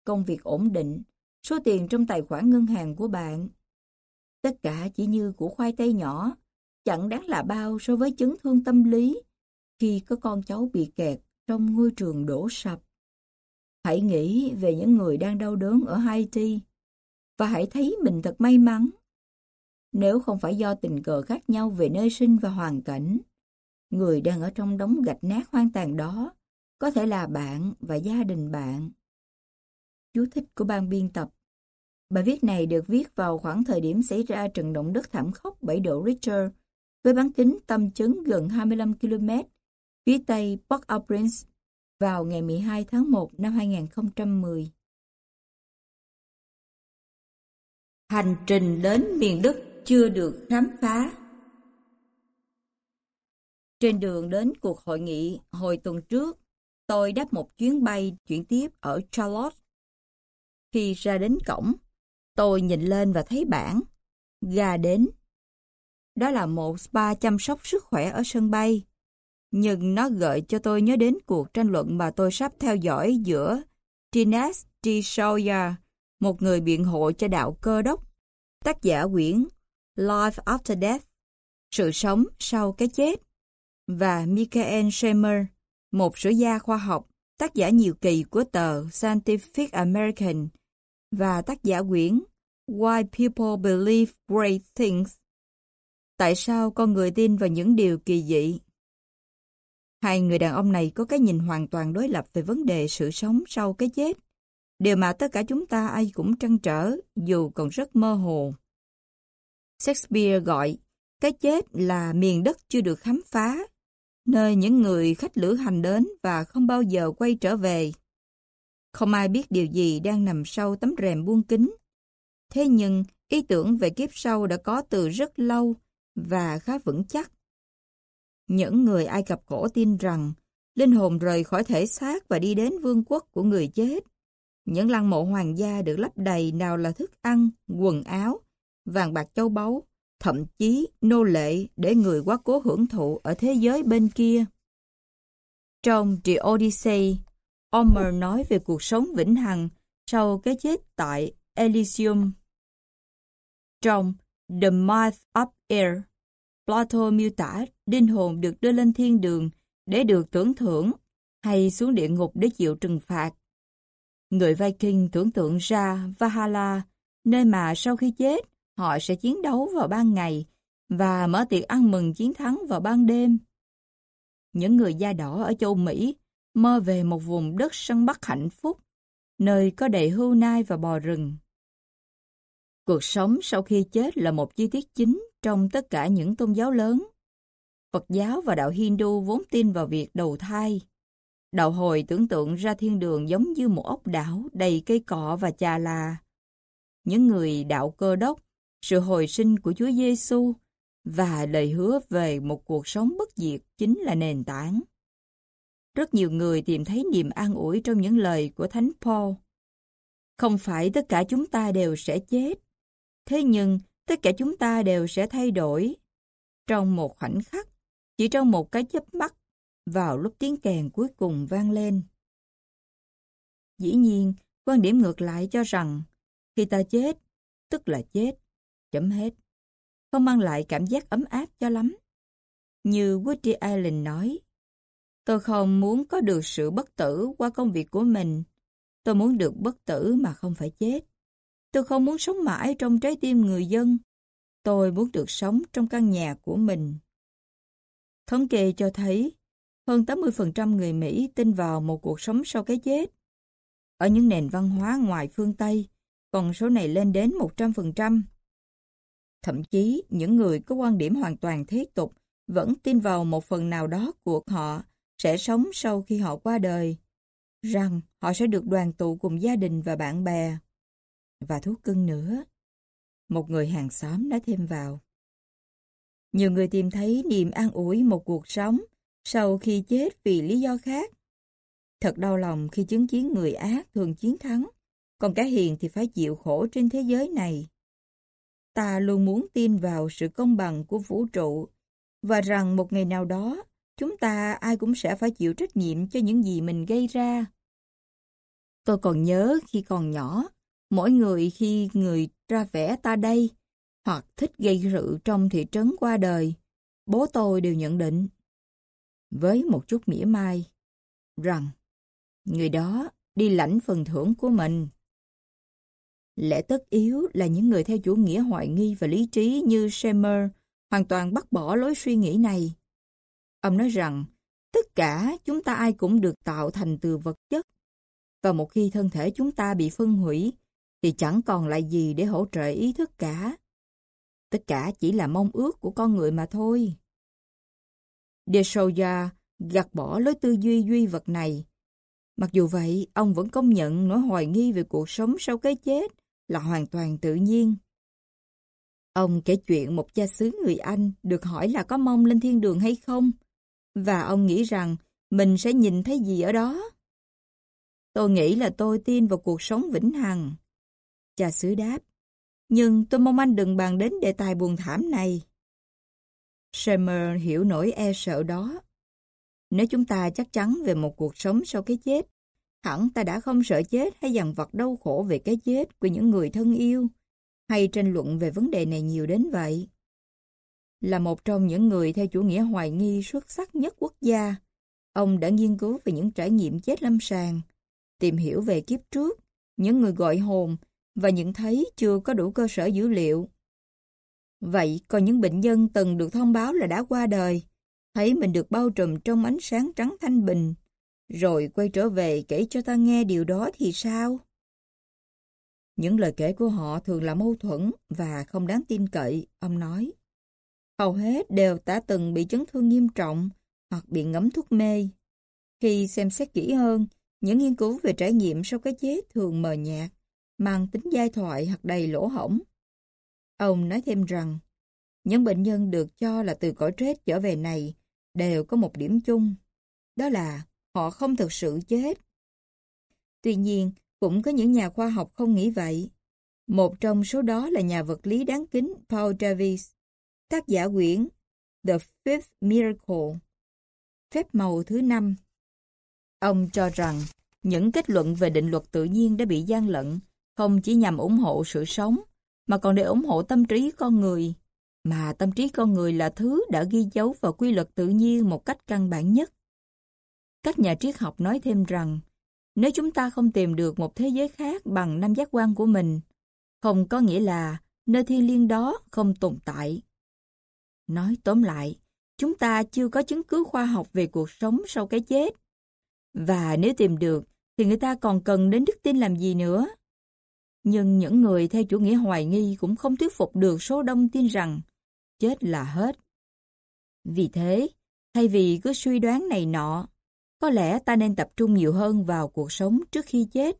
Công việc ổn định, số tiền trong tài khoản ngân hàng của bạn. Tất cả chỉ như của khoai tây nhỏ, chẳng đáng là bao so với chấn thương tâm lý khi có con cháu bị kẹt trong ngôi trường đổ sập. Hãy nghĩ về những người đang đau đớn ở Haiti và hãy thấy mình thật may mắn. Nếu không phải do tình cờ khác nhau về nơi sinh và hoàn cảnh, người đang ở trong đống gạch nát hoang tàn đó có thể là bạn và gia đình bạn. Chú thích của ban biên tập Bài viết này được viết vào khoảng thời điểm xảy ra trận động đất thảm khốc 7 độ Richter với bán kính tâm chấn gần 25 km phía tây Port-au-Prince vào ngày 12 tháng 1 năm 2010. Hành trình đến miền Đức chưa được khám phá Trên đường đến cuộc hội nghị hồi tuần trước, tôi đáp một chuyến bay chuyển tiếp ở Charlotte. Khi ra đến cổng, tôi nhìn lên và thấy bảng gà đến đó là một spa chăm sóc sức khỏe ở sân bay. Nhưng nó gợi cho tôi nhớ đến cuộc tranh luận mà tôi sắp theo dõi giữa Dinesh D. Sawyer, một người biện hộ cho đạo cơ đốc, tác giả quyển Life After Death, Sự sống sau cái chết, và Michael Shermer, một sử gia khoa học, tác giả nhiều kỳ của tờ Scientific American và tác giả quyển Why People Believe Great Things Tại sao con người tin vào những điều kỳ dị? Hai người đàn ông này có cái nhìn hoàn toàn đối lập về vấn đề sự sống sau cái chết. Điều mà tất cả chúng ta ai cũng trăn trở, dù còn rất mơ hồ. Shakespeare gọi cái chết là miền đất chưa được khám phá, nơi những người khách lữ hành đến và không bao giờ quay trở về. Không ai biết điều gì đang nằm sau tấm rèm buông kính. Thế nhưng, ý tưởng về kiếp sau đã có từ rất lâu và khá vững chắc. Những người Ai Cập cổ tin rằng linh hồn rời khỏi thể xác và đi đến vương quốc của người chết. Những lăng mộ hoàng gia được lấp đầy nào là thức ăn, quần áo, vàng bạc châu báu, thậm chí nô lệ để người quá cố hưởng thụ ở thế giới bên kia. Trong The Odyssey, Homer nói về cuộc sống vĩnh hằng sau cái chết tại Elysium. Trong The Myth of Air, Plato miêu tả linh hồn được đưa lên thiên đường để được tưởng thưởng hay xuống địa ngục để chịu trừng phạt. Người Viking tưởng tượng ra Valhalla, nơi mà sau khi chết, họ sẽ chiến đấu vào ban ngày và mở tiệc ăn mừng chiến thắng vào ban đêm. Những người da đỏ ở châu Mỹ mơ về một vùng đất sân bắc hạnh phúc, nơi có đầy hưu nai và bò rừng. Cuộc sống sau khi chết là một chi tiết chính trong tất cả những tôn giáo lớn. Phật giáo và đạo Hindu vốn tin vào việc đầu thai. Đạo hồi tưởng tượng ra thiên đường giống như một ốc đảo đầy cây cọ và trà là. Những người đạo cơ đốc, sự hồi sinh của Chúa Giêsu và lời hứa về một cuộc sống bất diệt chính là nền tảng. Rất nhiều người tìm thấy niềm an ủi trong những lời của Thánh Paul. Không phải tất cả chúng ta đều sẽ chết, thế nhưng tất cả chúng ta đều sẽ thay đổi. Trong một khoảnh khắc, chỉ trong một cái chớp mắt, vào lúc tiếng kèn cuối cùng vang lên. Dĩ nhiên, quan điểm ngược lại cho rằng, khi ta chết, tức là chết, chấm hết. Không mang lại cảm giác ấm áp cho lắm. Như Woody Allen nói, tôi không muốn có được sự bất tử qua công việc của mình. Tôi muốn được bất tử mà không phải chết. Tôi không muốn sống mãi trong trái tim người dân. Tôi muốn được sống trong căn nhà của mình. Thống kê cho thấy, hơn 80% người Mỹ tin vào một cuộc sống sau cái chết. Ở những nền văn hóa ngoài phương Tây, con số này lên đến 100%. Thậm chí, những người có quan điểm hoàn toàn thế tục vẫn tin vào một phần nào đó của họ sẽ sống sau khi họ qua đời, rằng họ sẽ được đoàn tụ cùng gia đình và bạn bè và thú cưng nữa. Một người hàng xóm đã thêm vào. Nhiều người tìm thấy niềm an ủi một cuộc sống sau khi chết vì lý do khác. Thật đau lòng khi chứng kiến người ác thường chiến thắng, còn kẻ hiền thì phải chịu khổ trên thế giới này. Ta luôn muốn tin vào sự công bằng của vũ trụ và rằng một ngày nào đó chúng ta ai cũng sẽ phải chịu trách nhiệm cho những gì mình gây ra. Tôi còn nhớ khi còn nhỏ, Mỗi người khi người ra vẽ ta đây, hoặc thích gây sự trong thị trấn qua đời, bố tôi đều nhận định, với một chút mỉa mai, rằng người đó đi lãnh phần thưởng của mình. Lẽ tất yếu là những người theo chủ nghĩa hoài nghi và lý trí như Schemer hoàn toàn bắt bỏ lối suy nghĩ này. Ông nói rằng, tất cả chúng ta ai cũng được tạo thành từ vật chất. Và một khi thân thể chúng ta bị phân hủy, thì chẳng còn lại gì để hỗ trợ ý thức cả. Tất cả chỉ là mong ước của con người mà thôi. De Soja gạt bỏ lối tư duy duy vật này. Mặc dù vậy, ông vẫn công nhận nỗi hoài nghi về cuộc sống sau cái chết là hoàn toàn tự nhiên. Ông kể chuyện một cha xứ người Anh được hỏi là có mong lên thiên đường hay không, và ông nghĩ rằng mình sẽ nhìn thấy gì ở đó. Tôi nghĩ là tôi tin vào cuộc sống vĩnh hằng. Cha xứ đáp, nhưng tôi mong anh đừng bàn đến đề tài buồn thảm này. Shermer hiểu nỗi e sợ đó. Nếu chúng ta chắc chắn về một cuộc sống sau cái chết, hẳn ta đã không sợ chết hay dằn vặt đau khổ về cái chết của những người thân yêu, hay tranh luận về vấn đề này nhiều đến vậy. Là một trong những người theo chủ nghĩa hoài nghi xuất sắc nhất quốc gia, ông đã nghiên cứu về những trải nghiệm chết lâm sàng, tìm hiểu về kiếp trước, những người gọi hồn và nhận thấy chưa có đủ cơ sở dữ liệu. Vậy còn những bệnh nhân từng được thông báo là đã qua đời, thấy mình được bao trùm trong ánh sáng trắng thanh bình, rồi quay trở về kể cho ta nghe điều đó thì sao? Những lời kể của họ thường là mâu thuẫn và không đáng tin cậy, ông nói. Hầu hết đều đã từng bị chấn thương nghiêm trọng hoặc bị ngấm thuốc mê. Khi xem xét kỹ hơn, những nghiên cứu về trải nghiệm sau cái chết thường mờ nhạt, mang tính giai thoại hoặc đầy lỗ hổng. Ông nói thêm rằng, những bệnh nhân được cho là từ cõi chết trở về này đều có một điểm chung, đó là họ không thực sự chết. Tuy nhiên, cũng có những nhà khoa học không nghĩ vậy. Một trong số đó là nhà vật lý đáng kính Paul Davies, tác giả quyển The Fifth Miracle, phép màu thứ năm. Ông cho rằng những kết luận về định luật tự nhiên đã bị gian lận không chỉ nhằm ủng hộ sự sống, mà còn để ủng hộ tâm trí con người. Mà tâm trí con người là thứ đã ghi dấu vào quy luật tự nhiên một cách căn bản nhất. Các nhà triết học nói thêm rằng, nếu chúng ta không tìm được một thế giới khác bằng năm giác quan của mình, không có nghĩa là nơi thiên liêng đó không tồn tại. Nói tóm lại, chúng ta chưa có chứng cứ khoa học về cuộc sống sau cái chết. Và nếu tìm được, thì người ta còn cần đến đức tin làm gì nữa? Nhưng những người theo chủ nghĩa hoài nghi cũng không thuyết phục được số đông tin rằng chết là hết. Vì thế, thay vì cứ suy đoán này nọ, có lẽ ta nên tập trung nhiều hơn vào cuộc sống trước khi chết.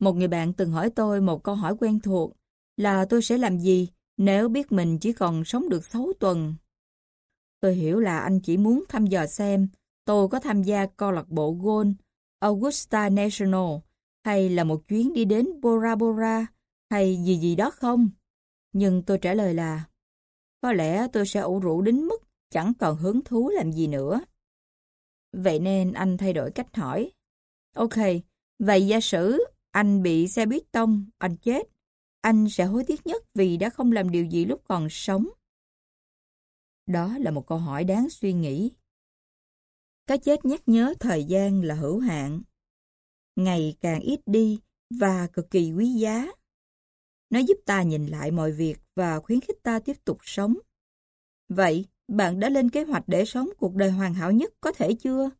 Một người bạn từng hỏi tôi một câu hỏi quen thuộc là tôi sẽ làm gì nếu biết mình chỉ còn sống được 6 tuần. Tôi hiểu là anh chỉ muốn thăm dò xem tôi có tham gia câu lạc bộ golf Augusta National hay là một chuyến đi đến Bora Bora hay gì gì đó không? Nhưng tôi trả lời là, có lẽ tôi sẽ ủ rũ đến mức chẳng còn hứng thú làm gì nữa. Vậy nên anh thay đổi cách hỏi. Ok, vậy giả sử anh bị xe buýt tông, anh chết. Anh sẽ hối tiếc nhất vì đã không làm điều gì lúc còn sống. Đó là một câu hỏi đáng suy nghĩ. Cái chết nhắc nhớ thời gian là hữu hạn. Ngày càng ít đi và cực kỳ quý giá. Nó giúp ta nhìn lại mọi việc và khuyến khích ta tiếp tục sống. Vậy, bạn đã lên kế hoạch để sống cuộc đời hoàn hảo nhất có thể chưa?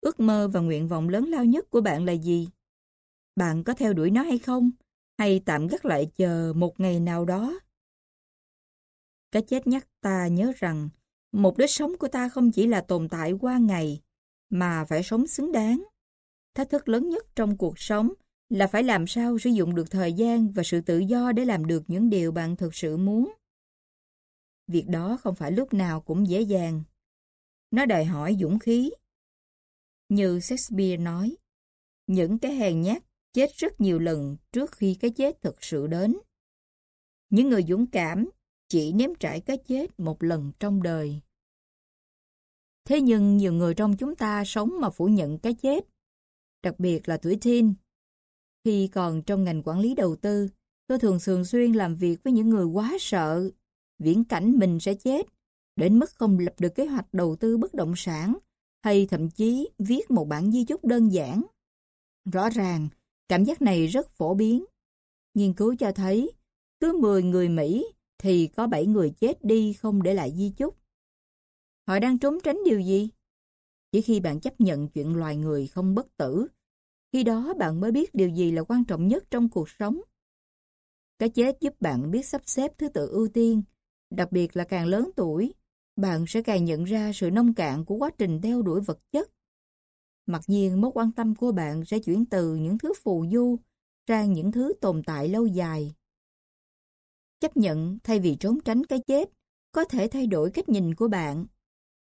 Ước mơ và nguyện vọng lớn lao nhất của bạn là gì? Bạn có theo đuổi nó hay không? Hay tạm gác lại chờ một ngày nào đó? Cái chết nhắc ta nhớ rằng mục đích sống của ta không chỉ là tồn tại qua ngày, mà phải sống xứng đáng. Thách thức lớn nhất trong cuộc sống là phải làm sao sử dụng được thời gian và sự tự do để làm được những điều bạn thực sự muốn. Việc đó không phải lúc nào cũng dễ dàng. Nó đòi hỏi dũng khí. Như Shakespeare nói, những cái hèn nhát chết rất nhiều lần trước khi cái chết thực sự đến. Những người dũng cảm chỉ nếm trải cái chết một lần trong đời. Thế nhưng nhiều người trong chúng ta sống mà phủ nhận cái chết, đặc biệt là tuổi teen. Khi còn trong ngành quản lý đầu tư, tôi thường thường xuyên làm việc với những người quá sợ viễn cảnh mình sẽ chết, đến mức không lập được kế hoạch đầu tư bất động sản, hay thậm chí viết một bản di chúc đơn giản. Rõ ràng, cảm giác này rất phổ biến. Nghiên cứu cho thấy, cứ 10 người Mỹ thì có 7 người chết đi không để lại di chúc. Họ đang trốn tránh điều gì? Chỉ khi bạn chấp nhận chuyện loài người không bất tử, khi đó bạn mới biết điều gì là quan trọng nhất trong cuộc sống. Cái chết giúp bạn biết sắp xếp thứ tự ưu tiên, Đặc biệt là càng lớn tuổi, bạn sẽ càng nhận ra sự nông cạn của quá trình theo đuổi vật chất. Mặc nhiên mối quan tâm của bạn sẽ chuyển từ những thứ phù du sang những thứ tồn tại lâu dài. Chấp nhận thay vì trốn tránh cái chết có thể thay đổi cách nhìn của bạn.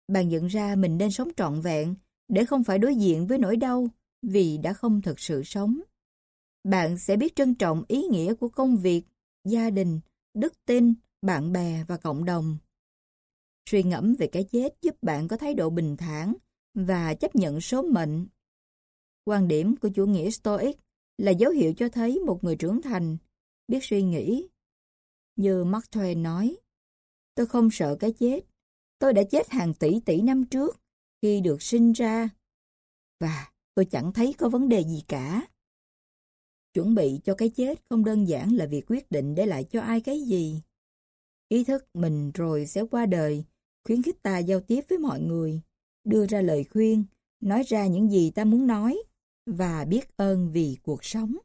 Bạn nhận ra mình nên sống trọn vẹn để không phải đối diện với nỗi đau vì đã không thực sự sống. Bạn sẽ biết trân trọng ý nghĩa của công việc, gia đình, đức tin bạn bè và cộng đồng. Suy ngẫm về cái chết giúp bạn có thái độ bình thản và chấp nhận số mệnh. Quan điểm của chủ nghĩa Stoic là dấu hiệu cho thấy một người trưởng thành, biết suy nghĩ. Như Mark Twain nói, tôi không sợ cái chết. Tôi đã chết hàng tỷ tỷ năm trước khi được sinh ra. Và tôi chẳng thấy có vấn đề gì cả. Chuẩn bị cho cái chết không đơn giản là việc quyết định để lại cho ai cái gì. Ý thức mình rồi sẽ qua đời, khuyến khích ta giao tiếp với mọi người, đưa ra lời khuyên, nói ra những gì ta muốn nói và biết ơn vì cuộc sống.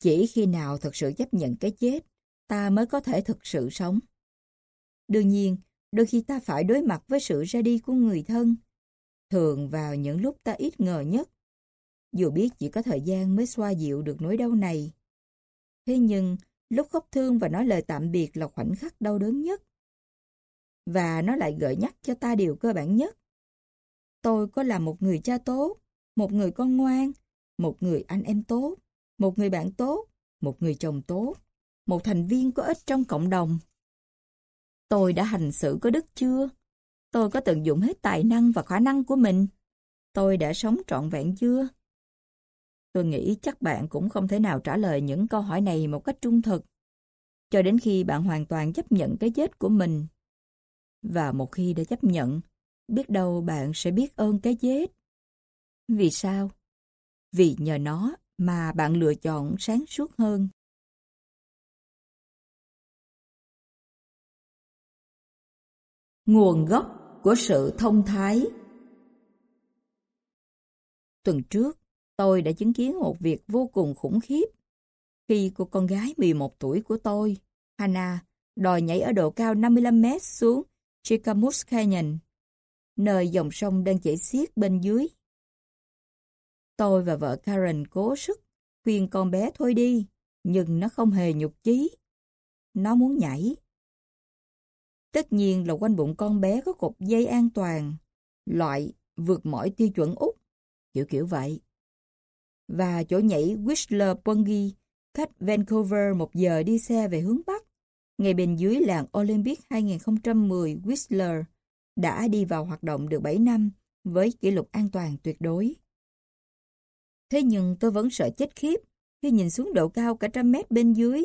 Chỉ khi nào thật sự chấp nhận cái chết, ta mới có thể thực sự sống. Đương nhiên, đôi khi ta phải đối mặt với sự ra đi của người thân, thường vào những lúc ta ít ngờ nhất, dù biết chỉ có thời gian mới xoa dịu được nỗi đau này. Thế nhưng, lúc khóc thương và nói lời tạm biệt là khoảnh khắc đau đớn nhất. Và nó lại gợi nhắc cho ta điều cơ bản nhất. Tôi có là một người cha tốt, một người con ngoan, một người anh em tốt, một người bạn tốt, một người chồng tốt, một thành viên có ích trong cộng đồng. Tôi đã hành xử có đức chưa? Tôi có tận dụng hết tài năng và khả năng của mình? Tôi đã sống trọn vẹn chưa? Tôi nghĩ chắc bạn cũng không thể nào trả lời những câu hỏi này một cách trung thực, cho đến khi bạn hoàn toàn chấp nhận cái chết của mình. Và một khi đã chấp nhận, biết đâu bạn sẽ biết ơn cái chết. Vì sao? Vì nhờ nó mà bạn lựa chọn sáng suốt hơn. Nguồn gốc của sự thông thái Tuần trước, tôi đã chứng kiến một việc vô cùng khủng khiếp. Khi cô con gái 11 tuổi của tôi, Hannah, đòi nhảy ở độ cao 55 mét xuống Chickamauga Canyon, nơi dòng sông đang chảy xiết bên dưới. Tôi và vợ Karen cố sức khuyên con bé thôi đi, nhưng nó không hề nhục chí. Nó muốn nhảy. Tất nhiên là quanh bụng con bé có cột dây an toàn, loại vượt mọi tiêu chuẩn Úc, kiểu kiểu vậy. Và chỗ nhảy Whistler Pungy cách Vancouver một giờ đi xe về hướng Bắc, ngay bên dưới làng Olympic 2010 Whistler, đã đi vào hoạt động được 7 năm với kỷ lục an toàn tuyệt đối. Thế nhưng tôi vẫn sợ chết khiếp khi nhìn xuống độ cao cả trăm mét bên dưới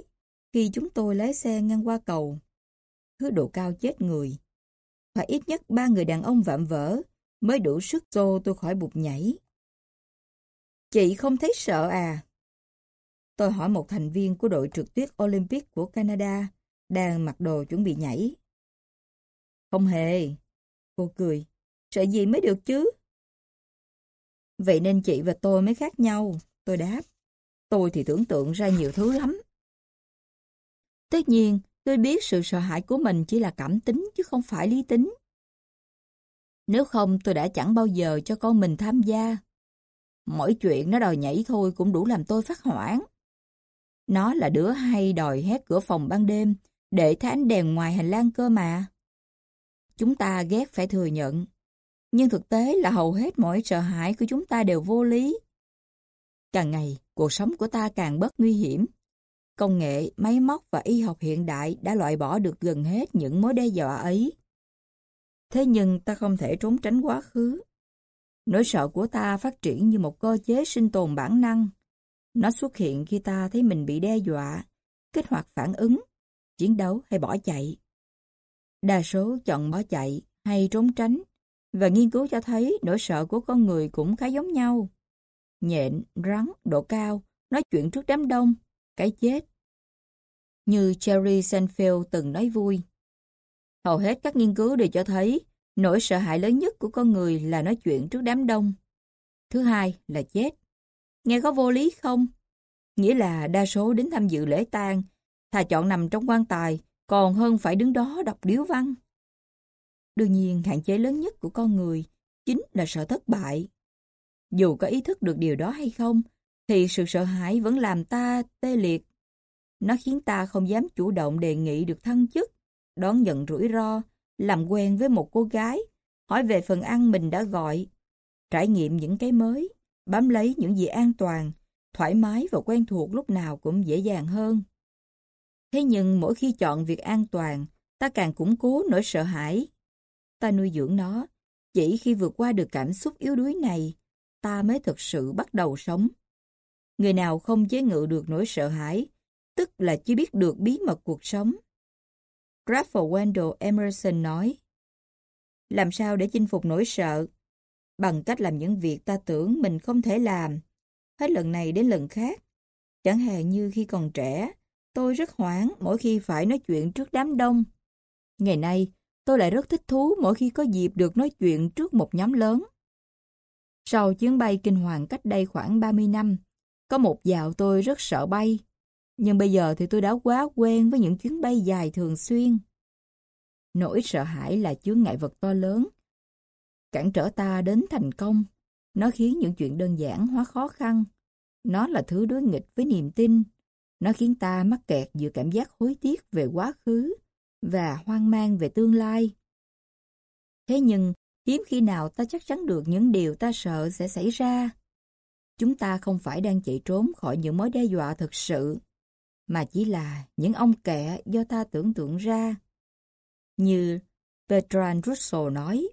khi chúng tôi lái xe ngang qua cầu. Thứ độ cao chết người. Phải ít nhất ba người đàn ông vạm vỡ mới đủ sức xô tôi khỏi bụt nhảy. Chị không thấy sợ à? Tôi hỏi một thành viên của đội trượt tuyết Olympic của Canada đang mặc đồ chuẩn bị nhảy. Không hề. Cô cười. Sợ gì mới được chứ? Vậy nên chị và tôi mới khác nhau, tôi đáp. Tôi thì tưởng tượng ra nhiều thứ lắm. Tất nhiên, tôi biết sự sợ hãi của mình chỉ là cảm tính chứ không phải lý tính. Nếu không tôi đã chẳng bao giờ cho con mình tham gia. Mỗi chuyện nó đòi nhảy thôi cũng đủ làm tôi phát hoảng. Nó là đứa hay đòi hét cửa phòng ban đêm để thán đèn ngoài hành lang cơ mà. Chúng ta ghét phải thừa nhận nhưng thực tế là hầu hết mọi sợ hãi của chúng ta đều vô lý. Càng ngày, cuộc sống của ta càng bớt nguy hiểm. Công nghệ, máy móc và y học hiện đại đã loại bỏ được gần hết những mối đe dọa ấy. Thế nhưng ta không thể trốn tránh quá khứ. Nỗi sợ của ta phát triển như một cơ chế sinh tồn bản năng. Nó xuất hiện khi ta thấy mình bị đe dọa, kích hoạt phản ứng, chiến đấu hay bỏ chạy. Đa số chọn bỏ chạy hay trốn tránh và nghiên cứu cho thấy nỗi sợ của con người cũng khá giống nhau. Nhện, rắn, độ cao, nói chuyện trước đám đông, cái chết. Như Jerry Seinfeld từng nói vui. Hầu hết các nghiên cứu đều cho thấy nỗi sợ hãi lớn nhất của con người là nói chuyện trước đám đông. Thứ hai là chết. Nghe có vô lý không? Nghĩa là đa số đến tham dự lễ tang, thà chọn nằm trong quan tài, còn hơn phải đứng đó đọc điếu văn. Đương nhiên, hạn chế lớn nhất của con người chính là sợ thất bại. Dù có ý thức được điều đó hay không, thì sự sợ hãi vẫn làm ta tê liệt. Nó khiến ta không dám chủ động đề nghị được thăng chức, đón nhận rủi ro, làm quen với một cô gái, hỏi về phần ăn mình đã gọi, trải nghiệm những cái mới, bám lấy những gì an toàn, thoải mái và quen thuộc lúc nào cũng dễ dàng hơn. Thế nhưng mỗi khi chọn việc an toàn, ta càng củng cố nỗi sợ hãi ta nuôi dưỡng nó. Chỉ khi vượt qua được cảm xúc yếu đuối này, ta mới thực sự bắt đầu sống. Người nào không chế ngự được nỗi sợ hãi, tức là chỉ biết được bí mật cuộc sống. Ralph Wendell Emerson nói, Làm sao để chinh phục nỗi sợ? Bằng cách làm những việc ta tưởng mình không thể làm. Hết lần này đến lần khác, Chẳng hạn như khi còn trẻ, tôi rất hoảng mỗi khi phải nói chuyện trước đám đông. Ngày nay, tôi lại rất thích thú mỗi khi có dịp được nói chuyện trước một nhóm lớn. Sau chuyến bay kinh hoàng cách đây khoảng 30 năm, có một dạo tôi rất sợ bay, nhưng bây giờ thì tôi đã quá quen với những chuyến bay dài thường xuyên. Nỗi sợ hãi là chướng ngại vật to lớn, cản trở ta đến thành công. Nó khiến những chuyện đơn giản hóa khó khăn. Nó là thứ đối nghịch với niềm tin. Nó khiến ta mắc kẹt giữa cảm giác hối tiếc về quá khứ và hoang mang về tương lai. Thế nhưng, hiếm khi nào ta chắc chắn được những điều ta sợ sẽ xảy ra. Chúng ta không phải đang chạy trốn khỏi những mối đe dọa thực sự, mà chỉ là những ông kẹ do ta tưởng tượng ra. Như Bertrand Russell nói,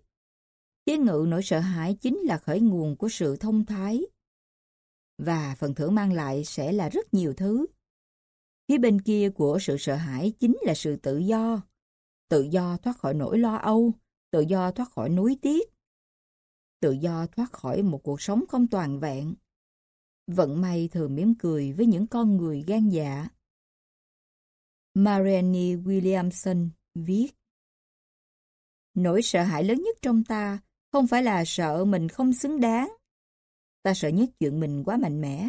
chế ngự nỗi sợ hãi chính là khởi nguồn của sự thông thái. Và phần thưởng mang lại sẽ là rất nhiều thứ. Phía bên kia của sự sợ hãi chính là sự tự do. Tự do thoát khỏi nỗi lo âu, tự do thoát khỏi núi tiếc, tự do thoát khỏi một cuộc sống không toàn vẹn. Vận may thường mỉm cười với những con người gan dạ. Marianne Williamson viết Nỗi sợ hãi lớn nhất trong ta không phải là sợ mình không xứng đáng. Ta sợ nhất chuyện mình quá mạnh mẽ.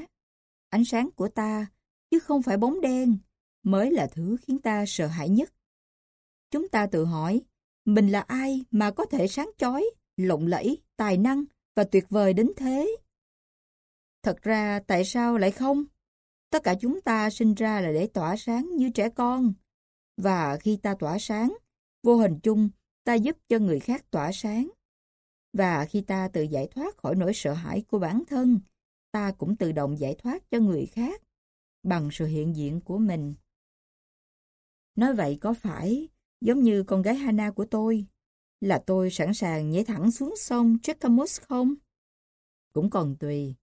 Ánh sáng của ta, chứ không phải bóng đen, mới là thứ khiến ta sợ hãi nhất. Chúng ta tự hỏi, mình là ai mà có thể sáng chói, lộng lẫy, tài năng và tuyệt vời đến thế? Thật ra tại sao lại không? Tất cả chúng ta sinh ra là để tỏa sáng như trẻ con. Và khi ta tỏa sáng, vô hình chung ta giúp cho người khác tỏa sáng. Và khi ta tự giải thoát khỏi nỗi sợ hãi của bản thân, ta cũng tự động giải thoát cho người khác bằng sự hiện diện của mình. Nói vậy có phải giống như con gái Hana của tôi, là tôi sẵn sàng nhảy thẳng xuống sông Jackamus không? Cũng còn tùy,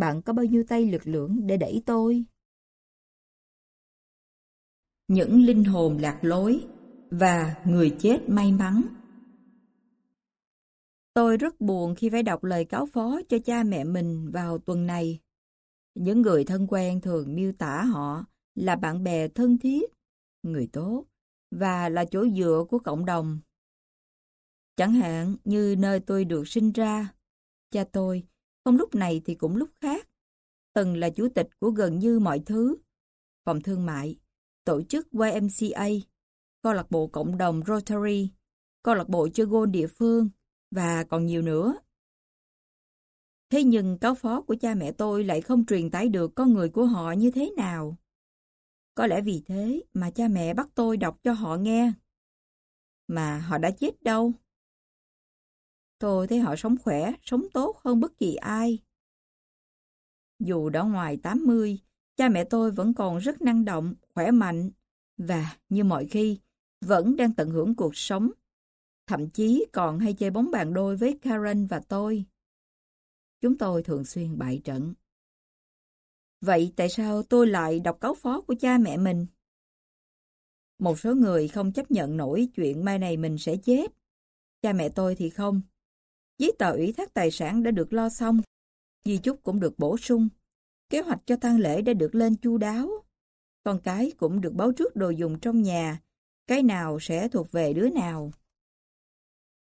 bạn có bao nhiêu tay lực lượng để đẩy tôi? Những linh hồn lạc lối và người chết may mắn Tôi rất buồn khi phải đọc lời cáo phó cho cha mẹ mình vào tuần này. Những người thân quen thường miêu tả họ là bạn bè thân thiết, người tốt và là chỗ dựa của cộng đồng. Chẳng hạn như nơi tôi được sinh ra, cha tôi không lúc này thì cũng lúc khác, từng là chủ tịch của gần như mọi thứ, phòng thương mại, tổ chức YMCA, câu lạc bộ cộng đồng Rotary, câu lạc bộ chơi gôn địa phương, và còn nhiều nữa. Thế nhưng cáo phó của cha mẹ tôi lại không truyền tải được con người của họ như thế nào. Có lẽ vì thế mà cha mẹ bắt tôi đọc cho họ nghe. Mà họ đã chết đâu. Tôi thấy họ sống khỏe, sống tốt hơn bất kỳ ai. Dù đã ngoài 80, cha mẹ tôi vẫn còn rất năng động, khỏe mạnh và như mọi khi, vẫn đang tận hưởng cuộc sống thậm chí còn hay chơi bóng bàn đôi với Karen và tôi. Chúng tôi thường xuyên bại trận. Vậy tại sao tôi lại đọc cáo phó của cha mẹ mình? Một số người không chấp nhận nổi chuyện mai này mình sẽ chết. Cha mẹ tôi thì không. Giấy tờ ủy thác tài sản đã được lo xong. Di chúc cũng được bổ sung. Kế hoạch cho tang lễ đã được lên chu đáo. Con cái cũng được báo trước đồ dùng trong nhà. Cái nào sẽ thuộc về đứa nào.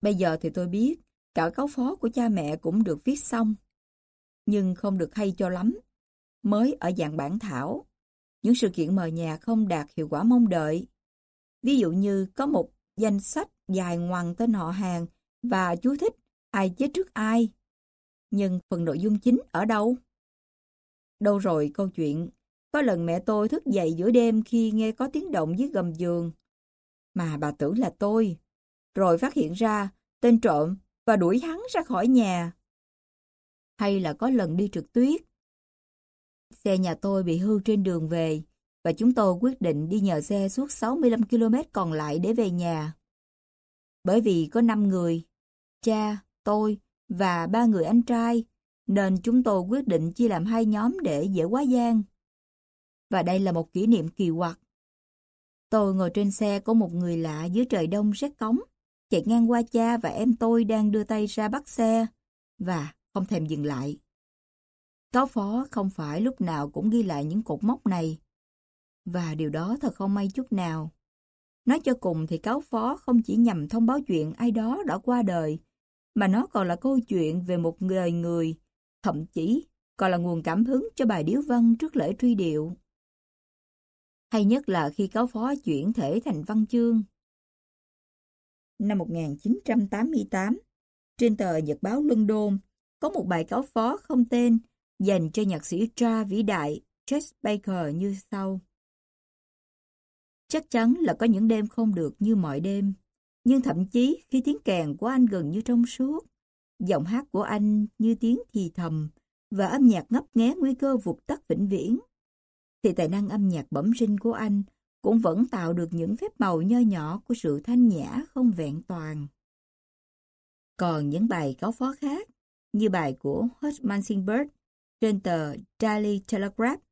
Bây giờ thì tôi biết, cả cáo phó của cha mẹ cũng được viết xong. Nhưng không được hay cho lắm. Mới ở dạng bản thảo. Những sự kiện mờ nhà không đạt hiệu quả mong đợi. Ví dụ như có một danh sách dài ngoằng tên họ hàng và chú thích ai chết trước ai. Nhưng phần nội dung chính ở đâu? Đâu rồi câu chuyện có lần mẹ tôi thức dậy giữa đêm khi nghe có tiếng động dưới gầm giường. Mà bà tưởng là tôi rồi phát hiện ra tên trộm và đuổi hắn ra khỏi nhà. Hay là có lần đi trượt tuyết. Xe nhà tôi bị hư trên đường về và chúng tôi quyết định đi nhờ xe suốt 65 km còn lại để về nhà. Bởi vì có 5 người, cha, tôi và ba người anh trai, nên chúng tôi quyết định chia làm hai nhóm để dễ quá gian. Và đây là một kỷ niệm kỳ quặc. Tôi ngồi trên xe có một người lạ dưới trời đông rét cống chạy ngang qua cha và em tôi đang đưa tay ra bắt xe, và không thèm dừng lại. Cáo phó không phải lúc nào cũng ghi lại những cột mốc này. Và điều đó thật không may chút nào. Nói cho cùng thì cáo phó không chỉ nhằm thông báo chuyện ai đó đã qua đời, mà nó còn là câu chuyện về một đời người, thậm chí còn là nguồn cảm hứng cho bài điếu văn trước lễ truy điệu. Hay nhất là khi cáo phó chuyển thể thành văn chương. Năm 1988, trên tờ Nhật báo London, có một bài cáo phó không tên dành cho nhạc sĩ tra vĩ đại Chet Baker như sau. Chắc chắn là có những đêm không được như mọi đêm, nhưng thậm chí khi tiếng kèn của anh gần như trong suốt, giọng hát của anh như tiếng thì thầm và âm nhạc ngấp nghé nguy cơ vụt tắt vĩnh viễn, thì tài năng âm nhạc bẩm sinh của anh cũng vẫn tạo được những phép màu nho nhỏ của sự thanh nhã không vẹn toàn. Còn những bài cáo phó khác, như bài của Hutch Mansingberg trên tờ Daily Telegraph,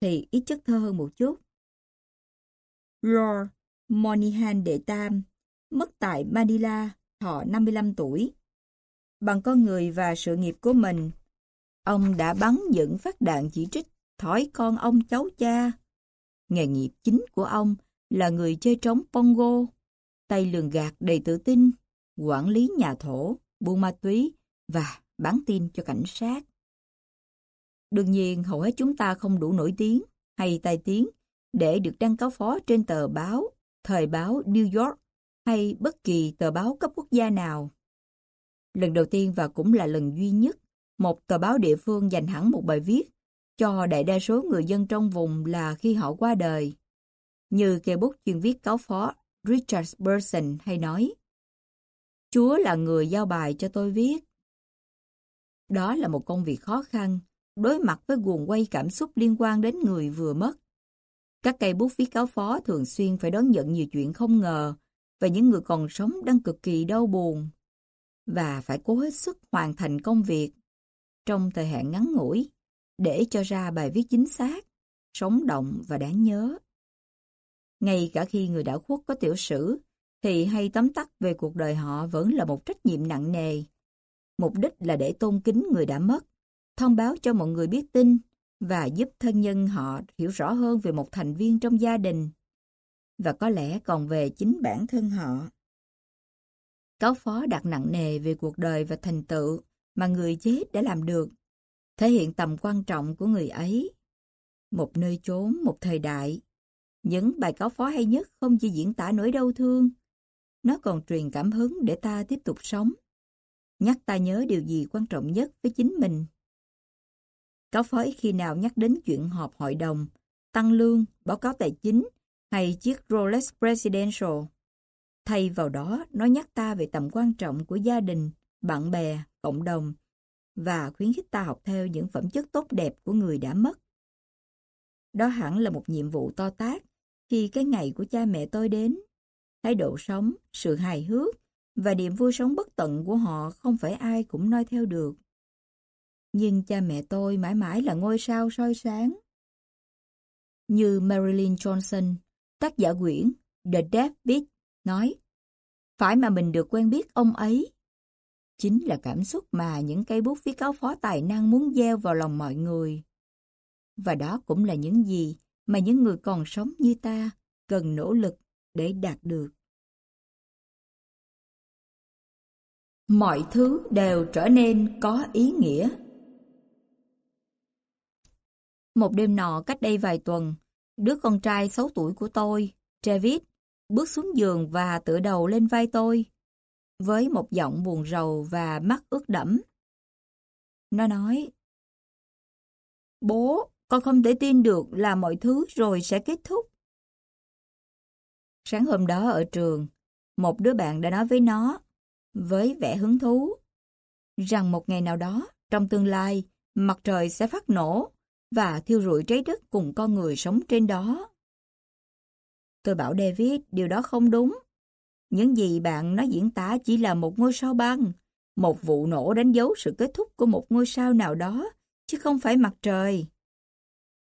thì ít chất thơ hơn một chút. Lord Monihan Đệ Tam mất tại Manila, thọ 55 tuổi. Bằng con người và sự nghiệp của mình, ông đã bắn những phát đạn chỉ trích thói con ông cháu cha. Nghề nghiệp chính của ông là người chơi trống pongo, tay lường gạt đầy tự tin, quản lý nhà thổ, buôn ma túy và bán tin cho cảnh sát. Đương nhiên, hầu hết chúng ta không đủ nổi tiếng hay tai tiếng để được đăng cáo phó trên tờ báo, thời báo New York hay bất kỳ tờ báo cấp quốc gia nào. Lần đầu tiên và cũng là lần duy nhất, một tờ báo địa phương dành hẳn một bài viết cho đại đa số người dân trong vùng là khi họ qua đời. Như kê bút chuyên viết cáo phó Richard Burson hay nói, Chúa là người giao bài cho tôi viết. Đó là một công việc khó khăn, đối mặt với guồng quay cảm xúc liên quan đến người vừa mất. Các cây bút viết cáo phó thường xuyên phải đón nhận nhiều chuyện không ngờ và những người còn sống đang cực kỳ đau buồn và phải cố hết sức hoàn thành công việc trong thời hạn ngắn ngủi để cho ra bài viết chính xác, sống động và đáng nhớ. Ngay cả khi người đã khuất có tiểu sử, thì hay tóm tắt về cuộc đời họ vẫn là một trách nhiệm nặng nề. Mục đích là để tôn kính người đã mất, thông báo cho mọi người biết tin và giúp thân nhân họ hiểu rõ hơn về một thành viên trong gia đình và có lẽ còn về chính bản thân họ. Cáo phó đặt nặng nề về cuộc đời và thành tựu mà người chết đã làm được, thể hiện tầm quan trọng của người ấy. Một nơi chốn, một thời đại. Những bài cáo phó hay nhất không chỉ diễn tả nỗi đau thương, nó còn truyền cảm hứng để ta tiếp tục sống. Nhắc ta nhớ điều gì quan trọng nhất với chính mình. Cáo phó ít khi nào nhắc đến chuyện họp hội đồng, tăng lương, báo cáo tài chính hay chiếc Rolex Presidential. Thay vào đó, nó nhắc ta về tầm quan trọng của gia đình, bạn bè, cộng đồng và khuyến khích ta học theo những phẩm chất tốt đẹp của người đã mất. Đó hẳn là một nhiệm vụ to tác khi cái ngày của cha mẹ tôi đến. Thái độ sống, sự hài hước và niềm vui sống bất tận của họ không phải ai cũng noi theo được. Nhưng cha mẹ tôi mãi mãi là ngôi sao soi sáng. Như Marilyn Johnson, tác giả quyển The David nói Phải mà mình được quen biết ông ấy. Chính là cảm xúc mà những cây bút viết cáo phó tài năng muốn gieo vào lòng mọi người. Và đó cũng là những gì mà những người còn sống như ta cần nỗ lực để đạt được. Mọi thứ đều trở nên có ý nghĩa. Một đêm nọ cách đây vài tuần, đứa con trai 6 tuổi của tôi, Travis, bước xuống giường và tựa đầu lên vai tôi, với một giọng buồn rầu và mắt ướt đẫm. Nó nói, Bố, con không thể tin được là mọi thứ rồi sẽ kết thúc. Sáng hôm đó ở trường, một đứa bạn đã nói với nó, với vẻ hứng thú, rằng một ngày nào đó, trong tương lai, mặt trời sẽ phát nổ và thiêu rụi trái đất cùng con người sống trên đó. Tôi bảo David điều đó không đúng. Những gì bạn nói diễn tả chỉ là một ngôi sao băng, một vụ nổ đánh dấu sự kết thúc của một ngôi sao nào đó, chứ không phải mặt trời.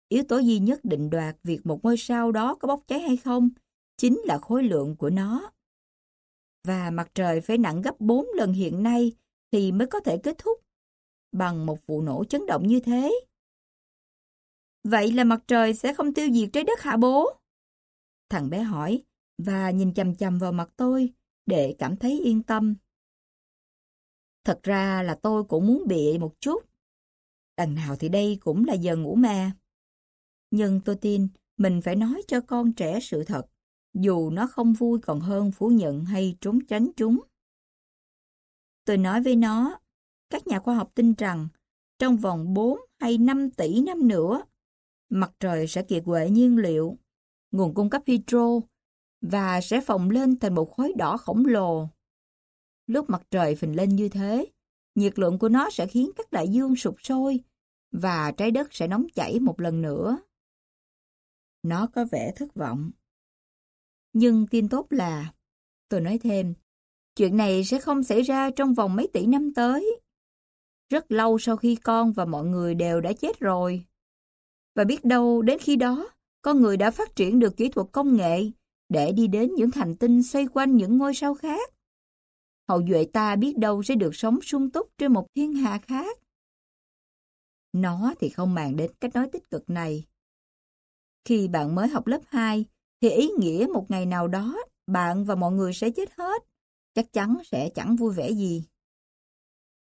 Yếu tố duy nhất định đoạt việc một ngôi sao đó có bốc cháy hay không chính là khối lượng của nó. Và mặt trời phải nặng gấp 4 lần hiện nay thì mới có thể kết thúc. Bằng một vụ nổ chấn động như thế, Vậy là mặt trời sẽ không tiêu diệt trái đất hả bố? Thằng bé hỏi và nhìn chầm chầm vào mặt tôi để cảm thấy yên tâm. Thật ra là tôi cũng muốn bịa một chút. Đằng nào thì đây cũng là giờ ngủ mà. Nhưng tôi tin mình phải nói cho con trẻ sự thật, dù nó không vui còn hơn phủ nhận hay trốn tránh chúng. Tôi nói với nó, các nhà khoa học tin rằng trong vòng 4 hay 5 tỷ năm nữa, mặt trời sẽ kiệt quệ nhiên liệu, nguồn cung cấp hydro và sẽ phồng lên thành một khối đỏ khổng lồ. Lúc mặt trời phình lên như thế, nhiệt lượng của nó sẽ khiến các đại dương sụp sôi và trái đất sẽ nóng chảy một lần nữa. Nó có vẻ thất vọng. Nhưng tin tốt là, tôi nói thêm, chuyện này sẽ không xảy ra trong vòng mấy tỷ năm tới. Rất lâu sau khi con và mọi người đều đã chết rồi. Và biết đâu đến khi đó, con người đã phát triển được kỹ thuật công nghệ để đi đến những hành tinh xoay quanh những ngôi sao khác. Hậu duệ ta biết đâu sẽ được sống sung túc trên một thiên hà khác. Nó thì không màng đến cách nói tích cực này. Khi bạn mới học lớp 2, thì ý nghĩa một ngày nào đó bạn và mọi người sẽ chết hết, chắc chắn sẽ chẳng vui vẻ gì.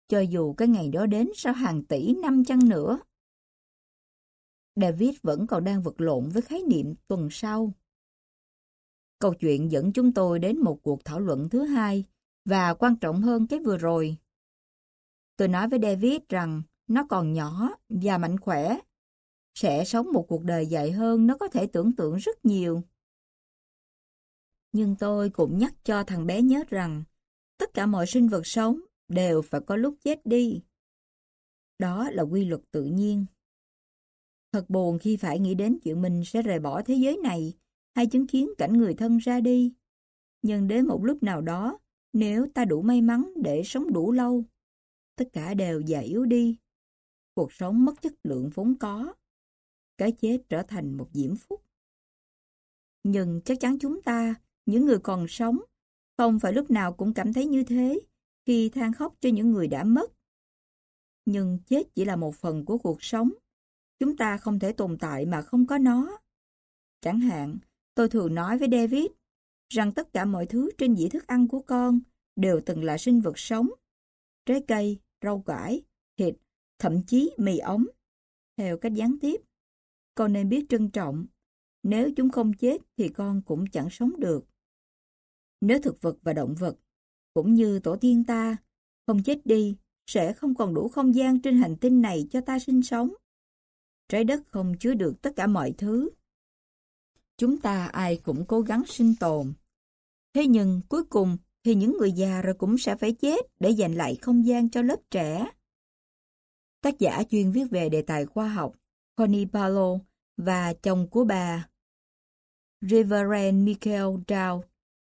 Cho dù cái ngày đó đến sau hàng tỷ năm chăng nữa. David vẫn còn đang vật lộn với khái niệm tuần sau. Câu chuyện dẫn chúng tôi đến một cuộc thảo luận thứ hai và quan trọng hơn cái vừa rồi. Tôi nói với David rằng nó còn nhỏ và mạnh khỏe, sẽ sống một cuộc đời dài hơn nó có thể tưởng tượng rất nhiều. Nhưng tôi cũng nhắc cho thằng bé nhớ rằng tất cả mọi sinh vật sống đều phải có lúc chết đi. Đó là quy luật tự nhiên. Thật buồn khi phải nghĩ đến chuyện mình sẽ rời bỏ thế giới này hay chứng kiến cảnh người thân ra đi. Nhưng đến một lúc nào đó, nếu ta đủ may mắn để sống đủ lâu, tất cả đều già yếu đi. Cuộc sống mất chất lượng vốn có. Cái chết trở thành một diễm phúc. Nhưng chắc chắn chúng ta, những người còn sống, không phải lúc nào cũng cảm thấy như thế khi than khóc cho những người đã mất. Nhưng chết chỉ là một phần của cuộc sống. Chúng ta không thể tồn tại mà không có nó. Chẳng hạn, tôi thường nói với David rằng tất cả mọi thứ trên dĩa thức ăn của con đều từng là sinh vật sống. Trái cây, rau cải, thịt, thậm chí mì ống. Theo cách gián tiếp, con nên biết trân trọng. Nếu chúng không chết thì con cũng chẳng sống được. Nếu thực vật và động vật, cũng như tổ tiên ta, không chết đi, sẽ không còn đủ không gian trên hành tinh này cho ta sinh sống. Trái đất không chứa được tất cả mọi thứ. Chúng ta ai cũng cố gắng sinh tồn. Thế nhưng cuối cùng thì những người già rồi cũng sẽ phải chết để dành lại không gian cho lớp trẻ. Tác giả chuyên viết về đề tài khoa học Connie Palo và chồng của bà Reverend Michael Dow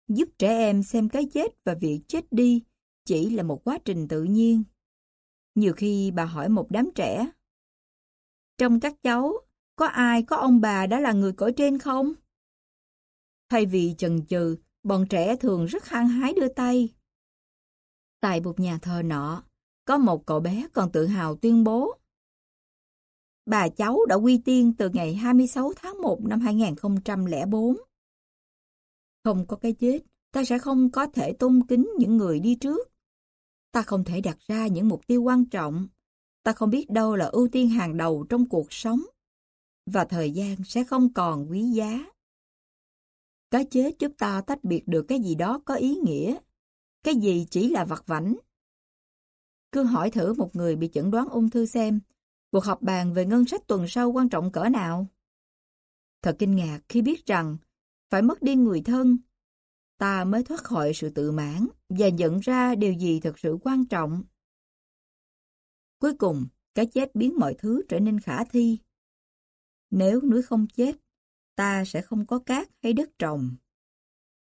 giúp trẻ em xem cái chết và việc chết đi chỉ là một quá trình tự nhiên. Nhiều khi bà hỏi một đám trẻ, trong các cháu, có ai có ông bà đã là người cõi trên không? Thay vì chần chừ, bọn trẻ thường rất hăng hái đưa tay. Tại một nhà thờ nọ, có một cậu bé còn tự hào tuyên bố. Bà cháu đã quy tiên từ ngày 26 tháng 1 năm 2004. Không có cái chết, ta sẽ không có thể tôn kính những người đi trước. Ta không thể đặt ra những mục tiêu quan trọng. Ta không biết đâu là ưu tiên hàng đầu trong cuộc sống. Và thời gian sẽ không còn quý giá. Cái chết giúp ta tách biệt được cái gì đó có ý nghĩa. Cái gì chỉ là vặt vảnh. Cứ hỏi thử một người bị chẩn đoán ung thư xem, cuộc họp bàn về ngân sách tuần sau quan trọng cỡ nào. Thật kinh ngạc khi biết rằng phải mất đi người thân, ta mới thoát khỏi sự tự mãn và nhận ra điều gì thật sự quan trọng. Cuối cùng, cái chết biến mọi thứ trở nên khả thi. Nếu núi không chết, ta sẽ không có cát hay đất trồng.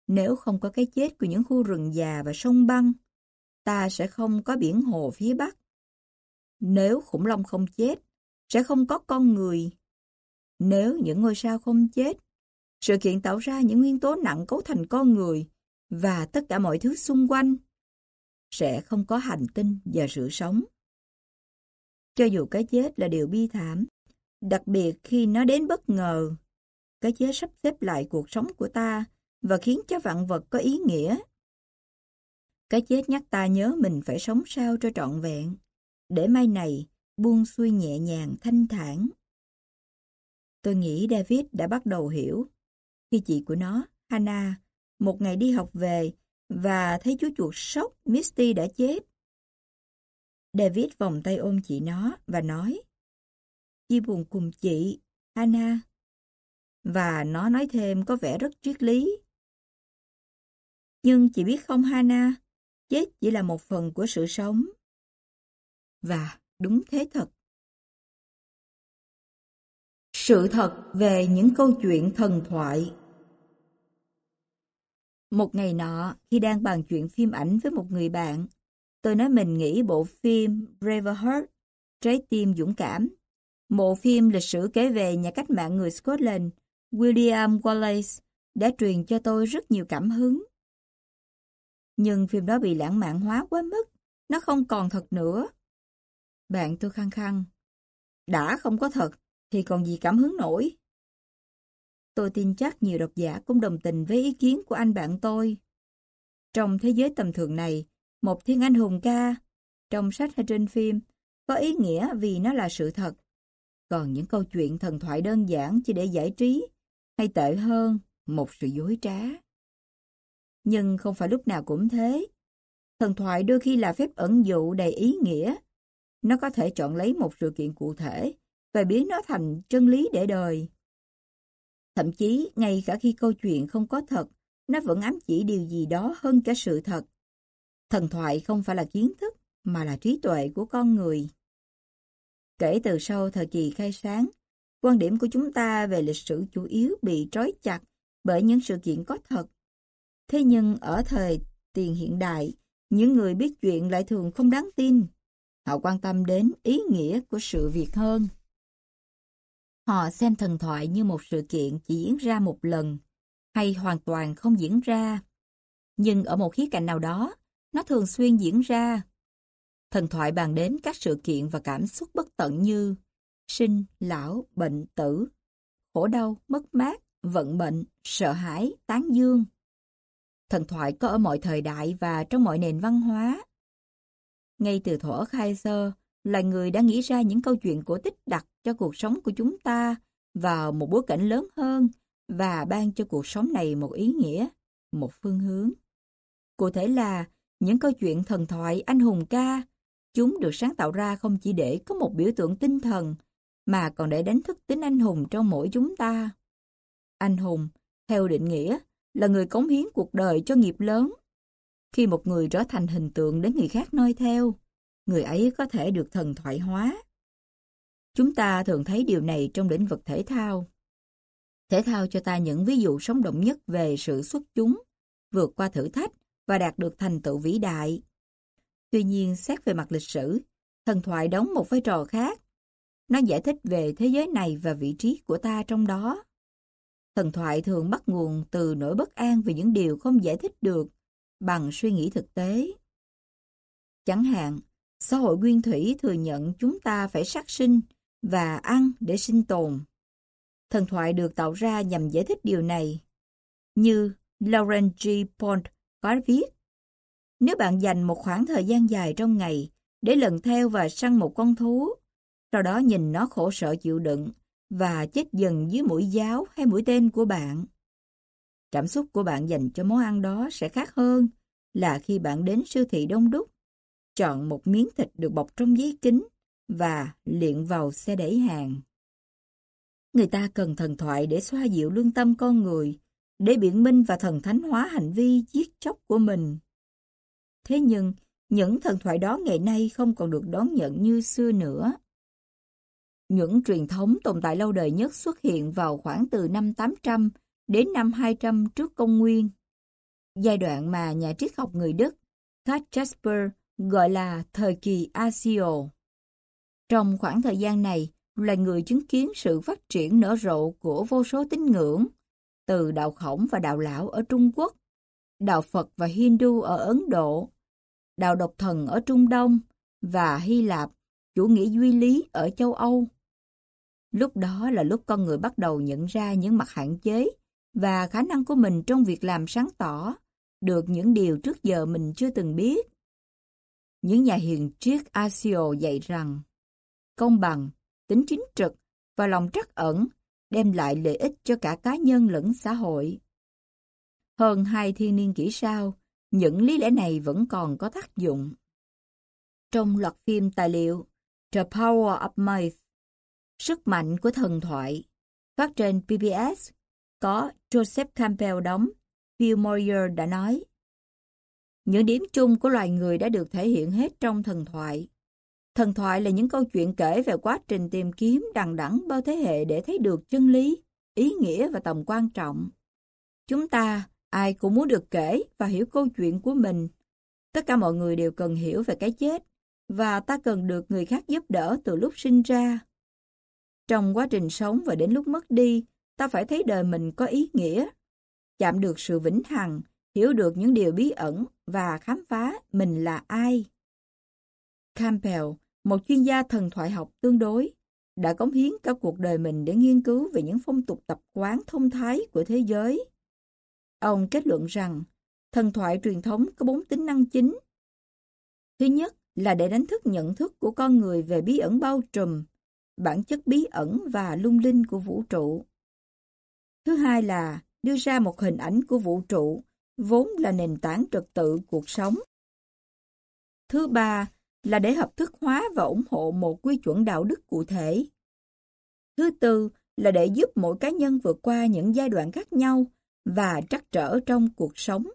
Nếu không có cái chết của những khu rừng già và sông băng, ta sẽ không có biển hồ phía Bắc. Nếu khủng long không chết, sẽ không có con người. Nếu những ngôi sao không chết, sự kiện tạo ra những nguyên tố nặng cấu thành con người và tất cả mọi thứ xung quanh sẽ không có hành tinh và sự sống. Cho dù cái chết là điều bi thảm, đặc biệt khi nó đến bất ngờ. Cái chết sắp xếp lại cuộc sống của ta và khiến cho vạn vật có ý nghĩa. Cái chết nhắc ta nhớ mình phải sống sao cho trọn vẹn, để mai này buông xuôi nhẹ nhàng thanh thản. Tôi nghĩ David đã bắt đầu hiểu. Khi chị của nó, Hannah, một ngày đi học về và thấy chú chuột sốc Misty đã chết. David vòng tay ôm chị nó và nói Chi buồn cùng chị, Hannah. Và nó nói thêm có vẻ rất triết lý. Nhưng chị biết không Hannah, chết chỉ là một phần của sự sống. Và đúng thế thật. Sự thật về những câu chuyện thần thoại Một ngày nọ, khi đang bàn chuyện phim ảnh với một người bạn, tôi nói mình nghĩ bộ phim Braveheart, Trái tim dũng cảm. Bộ phim lịch sử kể về nhà cách mạng người Scotland, William Wallace, đã truyền cho tôi rất nhiều cảm hứng. Nhưng phim đó bị lãng mạn hóa quá mức, nó không còn thật nữa. Bạn tôi khăng khăng. Đã không có thật, thì còn gì cảm hứng nổi. Tôi tin chắc nhiều độc giả cũng đồng tình với ý kiến của anh bạn tôi. Trong thế giới tầm thường này, một thiên anh hùng ca, trong sách hay trên phim, có ý nghĩa vì nó là sự thật. Còn những câu chuyện thần thoại đơn giản chỉ để giải trí, hay tệ hơn, một sự dối trá. Nhưng không phải lúc nào cũng thế. Thần thoại đôi khi là phép ẩn dụ đầy ý nghĩa. Nó có thể chọn lấy một sự kiện cụ thể và biến nó thành chân lý để đời. Thậm chí, ngay cả khi câu chuyện không có thật, nó vẫn ám chỉ điều gì đó hơn cả sự thật. Thần thoại không phải là kiến thức, mà là trí tuệ của con người. Kể từ sau thời kỳ khai sáng, quan điểm của chúng ta về lịch sử chủ yếu bị trói chặt bởi những sự kiện có thật. Thế nhưng ở thời tiền hiện đại, những người biết chuyện lại thường không đáng tin. Họ quan tâm đến ý nghĩa của sự việc hơn. Họ xem thần thoại như một sự kiện chỉ diễn ra một lần, hay hoàn toàn không diễn ra. Nhưng ở một khía cạnh nào đó, nó thường xuyên diễn ra. Thần thoại bàn đến các sự kiện và cảm xúc bất tận như sinh, lão, bệnh, tử, khổ đau, mất mát, vận mệnh, sợ hãi, tán dương. Thần thoại có ở mọi thời đại và trong mọi nền văn hóa. Ngay từ thuở khai sơ, loài người đã nghĩ ra những câu chuyện cổ tích đặt cho cuộc sống của chúng ta vào một bối cảnh lớn hơn và ban cho cuộc sống này một ý nghĩa, một phương hướng. Cụ thể là những câu chuyện thần thoại anh hùng ca, chúng được sáng tạo ra không chỉ để có một biểu tượng tinh thần, mà còn để đánh thức tính anh hùng trong mỗi chúng ta. Anh hùng, theo định nghĩa, là người cống hiến cuộc đời cho nghiệp lớn. Khi một người trở thành hình tượng để người khác noi theo, người ấy có thể được thần thoại hóa. Chúng ta thường thấy điều này trong lĩnh vực thể thao. Thể thao cho ta những ví dụ sống động nhất về sự xuất chúng, vượt qua thử thách và đạt được thành tựu vĩ đại. Tuy nhiên, xét về mặt lịch sử, thần thoại đóng một vai trò khác. Nó giải thích về thế giới này và vị trí của ta trong đó. Thần thoại thường bắt nguồn từ nỗi bất an về những điều không giải thích được bằng suy nghĩ thực tế. Chẳng hạn, xã hội nguyên thủy thừa nhận chúng ta phải sát sinh và ăn để sinh tồn. Thần thoại được tạo ra nhằm giải thích điều này. Như Lauren G. Pont có viết, nếu bạn dành một khoảng thời gian dài trong ngày để lần theo và săn một con thú, sau đó nhìn nó khổ sở chịu đựng và chết dần dưới mũi giáo hay mũi tên của bạn. Cảm xúc của bạn dành cho món ăn đó sẽ khác hơn là khi bạn đến siêu thị đông đúc, chọn một miếng thịt được bọc trong giấy kính và liện vào xe đẩy hàng. Người ta cần thần thoại để xoa dịu lương tâm con người, để biện minh và thần thánh hóa hành vi giết chóc của mình. Thế nhưng, những thần thoại đó ngày nay không còn được đón nhận như xưa nữa. Những truyền thống tồn tại lâu đời nhất xuất hiện vào khoảng từ năm 800 đến năm 200 trước công nguyên. Giai đoạn mà nhà triết học người Đức, Karl Jasper, gọi là thời kỳ Asio. Trong khoảng thời gian này, loài người chứng kiến sự phát triển nở rộ của vô số tín ngưỡng, từ đạo khổng và đạo lão ở Trung Quốc, đạo Phật và Hindu ở Ấn Độ, đạo độc thần ở Trung Đông và Hy Lạp, chủ nghĩa duy lý ở châu Âu. Lúc đó là lúc con người bắt đầu nhận ra những mặt hạn chế và khả năng của mình trong việc làm sáng tỏ được những điều trước giờ mình chưa từng biết. Những nhà hiền triết Asio dạy rằng công bằng, tính chính trực và lòng trắc ẩn đem lại lợi ích cho cả cá nhân lẫn xã hội. Hơn hai thiên niên kỷ sau, những lý lẽ này vẫn còn có tác dụng. Trong loạt phim tài liệu The Power of Myth, Sức mạnh của thần thoại, phát trên PBS, có Joseph Campbell đóng, Bill Moyer đã nói. Những điểm chung của loài người đã được thể hiện hết trong thần thoại. Thần thoại là những câu chuyện kể về quá trình tìm kiếm đằng đẵng bao thế hệ để thấy được chân lý, ý nghĩa và tầm quan trọng. Chúng ta, ai cũng muốn được kể và hiểu câu chuyện của mình. Tất cả mọi người đều cần hiểu về cái chết, và ta cần được người khác giúp đỡ từ lúc sinh ra. Trong quá trình sống và đến lúc mất đi, ta phải thấy đời mình có ý nghĩa, chạm được sự vĩnh hằng, hiểu được những điều bí ẩn và khám phá mình là ai. Campbell, một chuyên gia thần thoại học tương đối, đã cống hiến cả cuộc đời mình để nghiên cứu về những phong tục tập quán thông thái của thế giới. Ông kết luận rằng, thần thoại truyền thống có bốn tính năng chính. Thứ nhất là để đánh thức nhận thức của con người về bí ẩn bao trùm, bản chất bí ẩn và lung linh của vũ trụ. Thứ hai là đưa ra một hình ảnh của vũ trụ, vốn là nền tảng trật tự cuộc sống. Thứ ba là để hợp thức hóa và ủng hộ một quy chuẩn đạo đức cụ thể. Thứ tư là để giúp mỗi cá nhân vượt qua những giai đoạn khác nhau và trắc trở trong cuộc sống.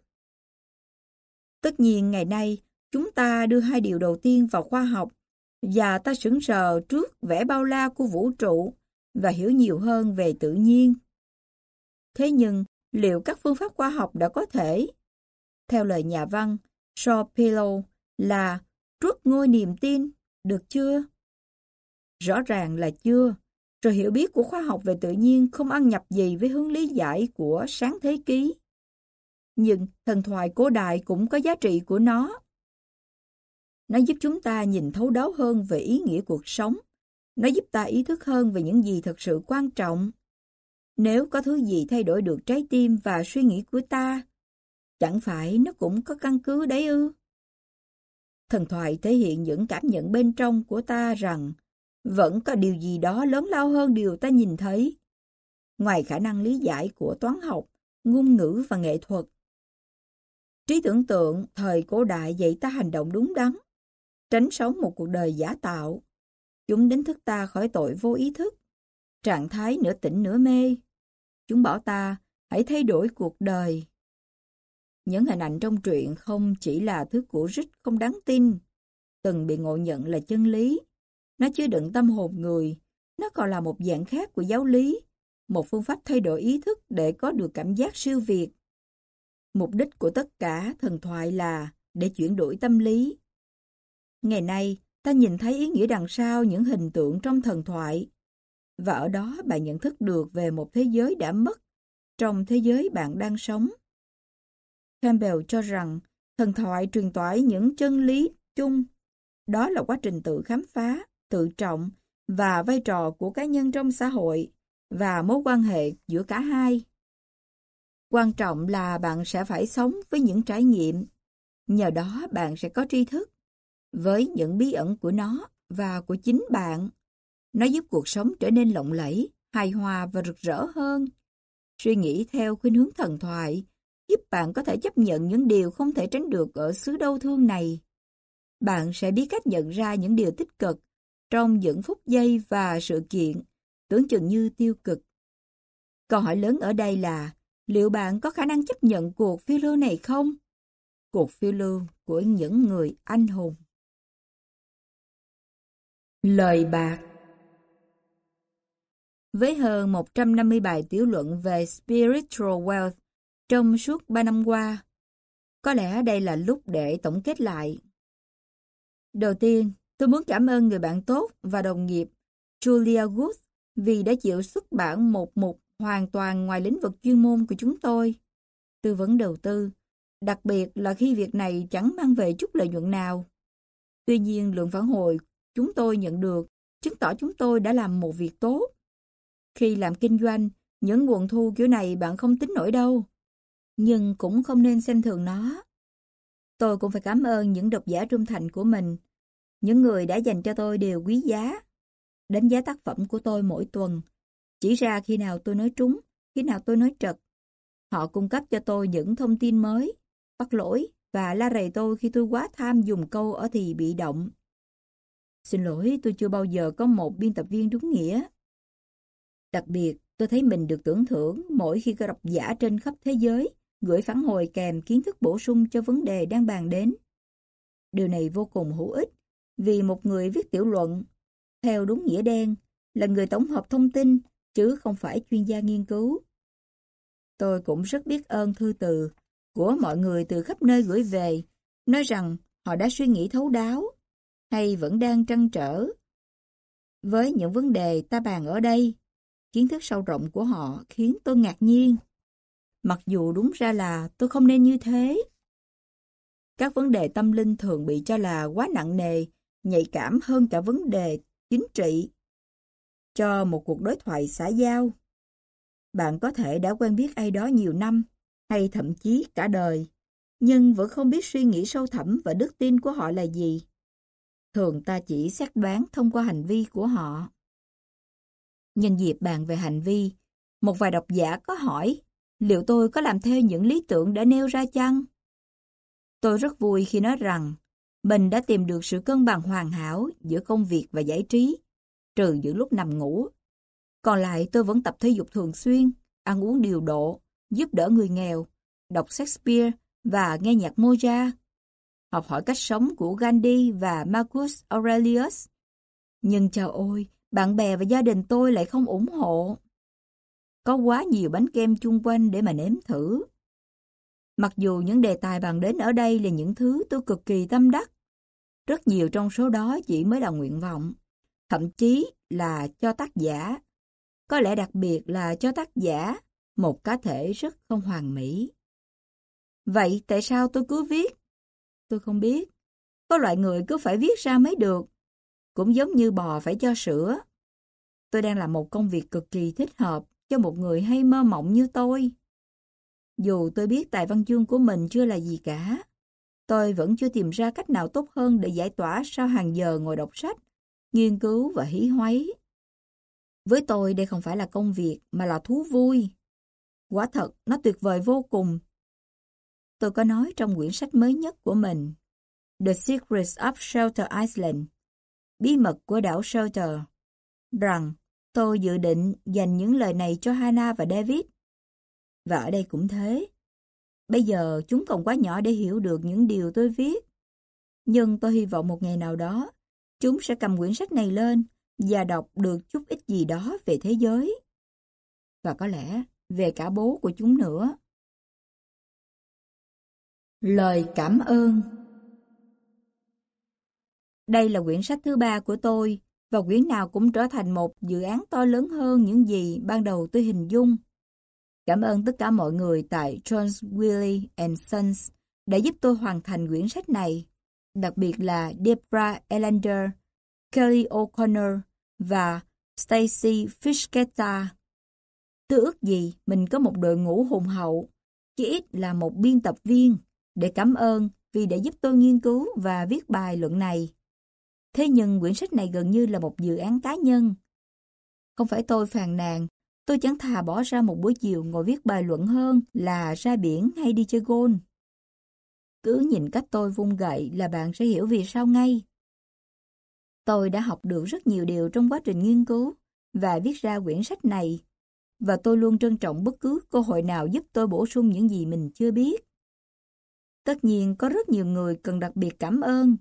Tất nhiên ngày nay, chúng ta đưa hai điều đầu tiên vào khoa học và ta sững sờ trước vẻ bao la của vũ trụ và hiểu nhiều hơn về tự nhiên. Thế nhưng, liệu các phương pháp khoa học đã có thể? Theo lời nhà văn Shaw Pillow là trước ngôi niềm tin, được chưa? Rõ ràng là chưa. Rồi hiểu biết của khoa học về tự nhiên không ăn nhập gì với hướng lý giải của sáng thế ký. Nhưng thần thoại cổ đại cũng có giá trị của nó. Nó giúp chúng ta nhìn thấu đáo hơn về ý nghĩa cuộc sống. Nó giúp ta ý thức hơn về những gì thật sự quan trọng. Nếu có thứ gì thay đổi được trái tim và suy nghĩ của ta, chẳng phải nó cũng có căn cứ đấy ư? Thần thoại thể hiện những cảm nhận bên trong của ta rằng vẫn có điều gì đó lớn lao hơn điều ta nhìn thấy. Ngoài khả năng lý giải của toán học, ngôn ngữ và nghệ thuật. Trí tưởng tượng thời cổ đại dạy ta hành động đúng đắn, tránh sống một cuộc đời giả tạo. Chúng đánh thức ta khỏi tội vô ý thức, trạng thái nửa tỉnh nửa mê. Chúng bảo ta hãy thay đổi cuộc đời. Những hình ảnh trong truyện không chỉ là thứ của rích không đáng tin, từng bị ngộ nhận là chân lý. Nó chứa đựng tâm hồn người, nó còn là một dạng khác của giáo lý, một phương pháp thay đổi ý thức để có được cảm giác siêu việt. Mục đích của tất cả thần thoại là để chuyển đổi tâm lý. Ngày nay, ta nhìn thấy ý nghĩa đằng sau những hình tượng trong thần thoại, và ở đó bạn nhận thức được về một thế giới đã mất trong thế giới bạn đang sống. Campbell cho rằng thần thoại truyền tải những chân lý chung. Đó là quá trình tự khám phá, tự trọng và vai trò của cá nhân trong xã hội và mối quan hệ giữa cả hai. Quan trọng là bạn sẽ phải sống với những trải nghiệm. Nhờ đó bạn sẽ có tri thức với những bí ẩn của nó và của chính bạn. Nó giúp cuộc sống trở nên lộng lẫy, hài hòa và rực rỡ hơn. Suy nghĩ theo khuynh hướng thần thoại giúp bạn có thể chấp nhận những điều không thể tránh được ở xứ đau thương này. Bạn sẽ biết cách nhận ra những điều tích cực trong những phút giây và sự kiện, tưởng chừng như tiêu cực. Câu hỏi lớn ở đây là, liệu bạn có khả năng chấp nhận cuộc phiêu lưu này không? Cuộc phiêu lưu của những người anh hùng. Lời bạc Với hơn 150 bài tiểu luận về Spiritual Wealth trong suốt 3 năm qua. Có lẽ đây là lúc để tổng kết lại. Đầu tiên, tôi muốn cảm ơn người bạn tốt và đồng nghiệp Julia Good vì đã chịu xuất bản một mục hoàn toàn ngoài lĩnh vực chuyên môn của chúng tôi. Tư vấn đầu tư, đặc biệt là khi việc này chẳng mang về chút lợi nhuận nào. Tuy nhiên, lượng phản hồi chúng tôi nhận được chứng tỏ chúng tôi đã làm một việc tốt Khi làm kinh doanh, những nguồn thu kiểu này bạn không tính nổi đâu. Nhưng cũng không nên xem thường nó. Tôi cũng phải cảm ơn những độc giả trung thành của mình. Những người đã dành cho tôi đều quý giá. Đánh giá tác phẩm của tôi mỗi tuần. Chỉ ra khi nào tôi nói trúng, khi nào tôi nói trật. Họ cung cấp cho tôi những thông tin mới, bắt lỗi và la rầy tôi khi tôi quá tham dùng câu ở thì bị động. Xin lỗi, tôi chưa bao giờ có một biên tập viên đúng nghĩa. Đặc biệt, tôi thấy mình được tưởng thưởng mỗi khi có độc giả trên khắp thế giới gửi phản hồi kèm kiến thức bổ sung cho vấn đề đang bàn đến. Điều này vô cùng hữu ích vì một người viết tiểu luận, theo đúng nghĩa đen, là người tổng hợp thông tin chứ không phải chuyên gia nghiên cứu. Tôi cũng rất biết ơn thư từ của mọi người từ khắp nơi gửi về, nói rằng họ đã suy nghĩ thấu đáo, hay vẫn đang trăn trở. Với những vấn đề ta bàn ở đây, kiến thức sâu rộng của họ khiến tôi ngạc nhiên. Mặc dù đúng ra là tôi không nên như thế. Các vấn đề tâm linh thường bị cho là quá nặng nề, nhạy cảm hơn cả vấn đề chính trị. Cho một cuộc đối thoại xã giao, bạn có thể đã quen biết ai đó nhiều năm, hay thậm chí cả đời, nhưng vẫn không biết suy nghĩ sâu thẳm và đức tin của họ là gì. Thường ta chỉ xét đoán thông qua hành vi của họ. Nhân dịp bàn về hành vi, một vài độc giả có hỏi liệu tôi có làm theo những lý tưởng đã nêu ra chăng? Tôi rất vui khi nói rằng mình đã tìm được sự cân bằng hoàn hảo giữa công việc và giải trí, trừ những lúc nằm ngủ. Còn lại tôi vẫn tập thể dục thường xuyên, ăn uống điều độ, giúp đỡ người nghèo, đọc Shakespeare và nghe nhạc Mozart, học hỏi cách sống của Gandhi và Marcus Aurelius. Nhưng chào ôi, bạn bè và gia đình tôi lại không ủng hộ. Có quá nhiều bánh kem chung quanh để mà nếm thử. Mặc dù những đề tài bàn đến ở đây là những thứ tôi cực kỳ tâm đắc, rất nhiều trong số đó chỉ mới là nguyện vọng, thậm chí là cho tác giả. Có lẽ đặc biệt là cho tác giả một cá thể rất không hoàn mỹ. Vậy tại sao tôi cứ viết? Tôi không biết. Có loại người cứ phải viết ra mới được. Cũng giống như bò phải cho sữa. Tôi đang làm một công việc cực kỳ thích hợp cho một người hay mơ mộng như tôi. Dù tôi biết tài văn chương của mình chưa là gì cả, tôi vẫn chưa tìm ra cách nào tốt hơn để giải tỏa sau hàng giờ ngồi đọc sách, nghiên cứu và hí hoáy. Với tôi đây không phải là công việc mà là thú vui. Quả thật, nó tuyệt vời vô cùng. Tôi có nói trong quyển sách mới nhất của mình, The Secrets of Shelter Island, Bí mật của đảo Shelter, rằng tôi dự định dành những lời này cho Hannah và David. Và ở đây cũng thế. Bây giờ chúng còn quá nhỏ để hiểu được những điều tôi viết. Nhưng tôi hy vọng một ngày nào đó, chúng sẽ cầm quyển sách này lên và đọc được chút ít gì đó về thế giới. Và có lẽ về cả bố của chúng nữa. Lời cảm ơn Đây là quyển sách thứ ba của tôi và quyển nào cũng trở thành một dự án to lớn hơn những gì ban đầu tôi hình dung. Cảm ơn tất cả mọi người tại Jones Willie and Sons đã giúp tôi hoàn thành quyển sách này, đặc biệt là Debra Elander, Kelly O'Connor và Stacy Fischketa. Tôi ước gì mình có một đội ngũ hùng hậu, chỉ ít là một biên tập viên, để cảm ơn vì đã giúp tôi nghiên cứu và viết bài luận này. Thế nhưng quyển sách này gần như là một dự án cá nhân. Không phải tôi phàn nàn, tôi chẳng thà bỏ ra một buổi chiều ngồi viết bài luận hơn là ra biển hay đi chơi gôn. Cứ nhìn cách tôi vung gậy là bạn sẽ hiểu vì sao ngay. Tôi đã học được rất nhiều điều trong quá trình nghiên cứu và viết ra quyển sách này và tôi luôn trân trọng bất cứ cơ hội nào giúp tôi bổ sung những gì mình chưa biết. Tất nhiên có rất nhiều người cần đặc biệt cảm ơn.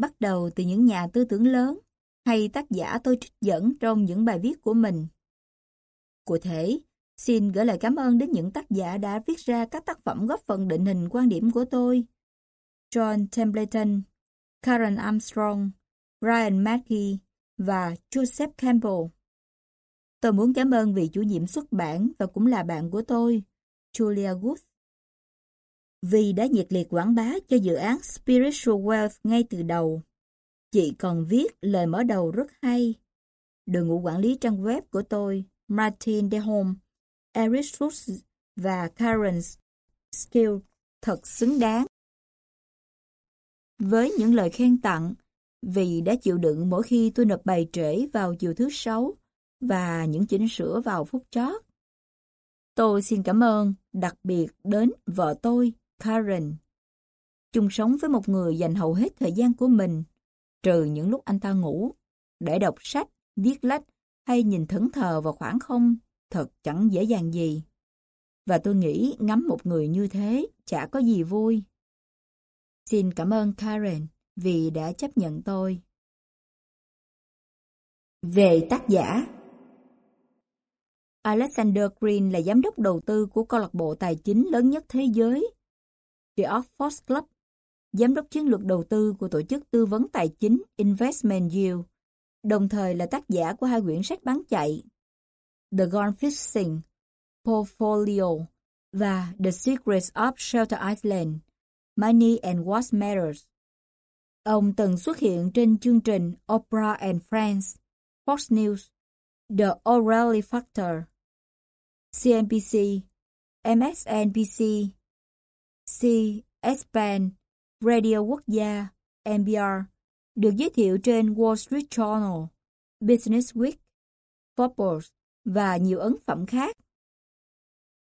Bắt đầu từ những nhà tư tưởng lớn hay tác giả tôi trích dẫn trong những bài viết của mình. Cụ thể, xin gửi lời cảm ơn đến những tác giả đã viết ra các tác phẩm góp phần định hình quan điểm của tôi. John Templeton, Karen Armstrong, Brian Mackey và Joseph Campbell. Tôi muốn cảm ơn vị chủ nhiệm xuất bản và cũng là bạn của tôi, Julia Wood. Vì đã nhiệt liệt quảng bá cho dự án Spiritual Wealth ngay từ đầu. Chị còn viết lời mở đầu rất hay. đội ngũ quản lý trang web của tôi, Martin DeHome, Eric Schultz và Karen Skill thật xứng đáng. Với những lời khen tặng, vì đã chịu đựng mỗi khi tôi nộp bài trễ vào chiều thứ sáu và những chỉnh sửa vào phút chót. Tôi xin cảm ơn đặc biệt đến vợ tôi, Karen. Chung sống với một người dành hầu hết thời gian của mình, trừ những lúc anh ta ngủ, để đọc sách, viết lách hay nhìn thẫn thờ vào khoảng không, thật chẳng dễ dàng gì. Và tôi nghĩ ngắm một người như thế chả có gì vui. Xin cảm ơn Karen vì đã chấp nhận tôi. Về tác giả Alexander Green là giám đốc đầu tư của câu lạc bộ tài chính lớn nhất thế giới, The Oxford Club, giám đốc chiến lược đầu tư của tổ chức tư vấn tài chính Investment Yield, đồng thời là tác giả của hai quyển sách bán chạy The Gone Fishing, Portfolio và The Secrets of Shelter Island, Money and What Matters. Ông từng xuất hiện trên chương trình Oprah and Friends, Fox News, The O'Reilly Factor, CNBC, MSNBC, C-SPAN, Radio Quốc gia, NPR, được giới thiệu trên Wall Street Journal, Business Week, Forbes và nhiều ấn phẩm khác.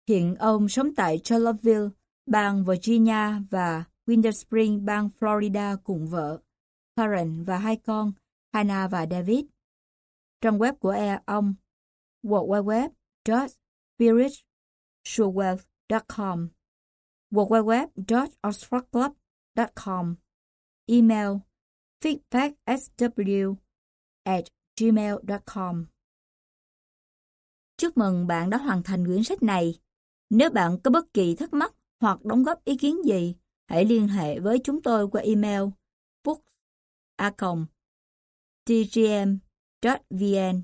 Hiện ông sống tại Charlottesville, bang Virginia và Winter Spring, bang Florida cùng vợ, Karen và hai con, Hannah và David. Trang web của e ông www.spiritsurewealth.com www.oxfordclub.com Email feedbacksw at gmail.com Chúc mừng bạn đã hoàn thành quyển sách này. Nếu bạn có bất kỳ thắc mắc hoặc đóng góp ý kiến gì, hãy liên hệ với chúng tôi qua email books.tgm.vn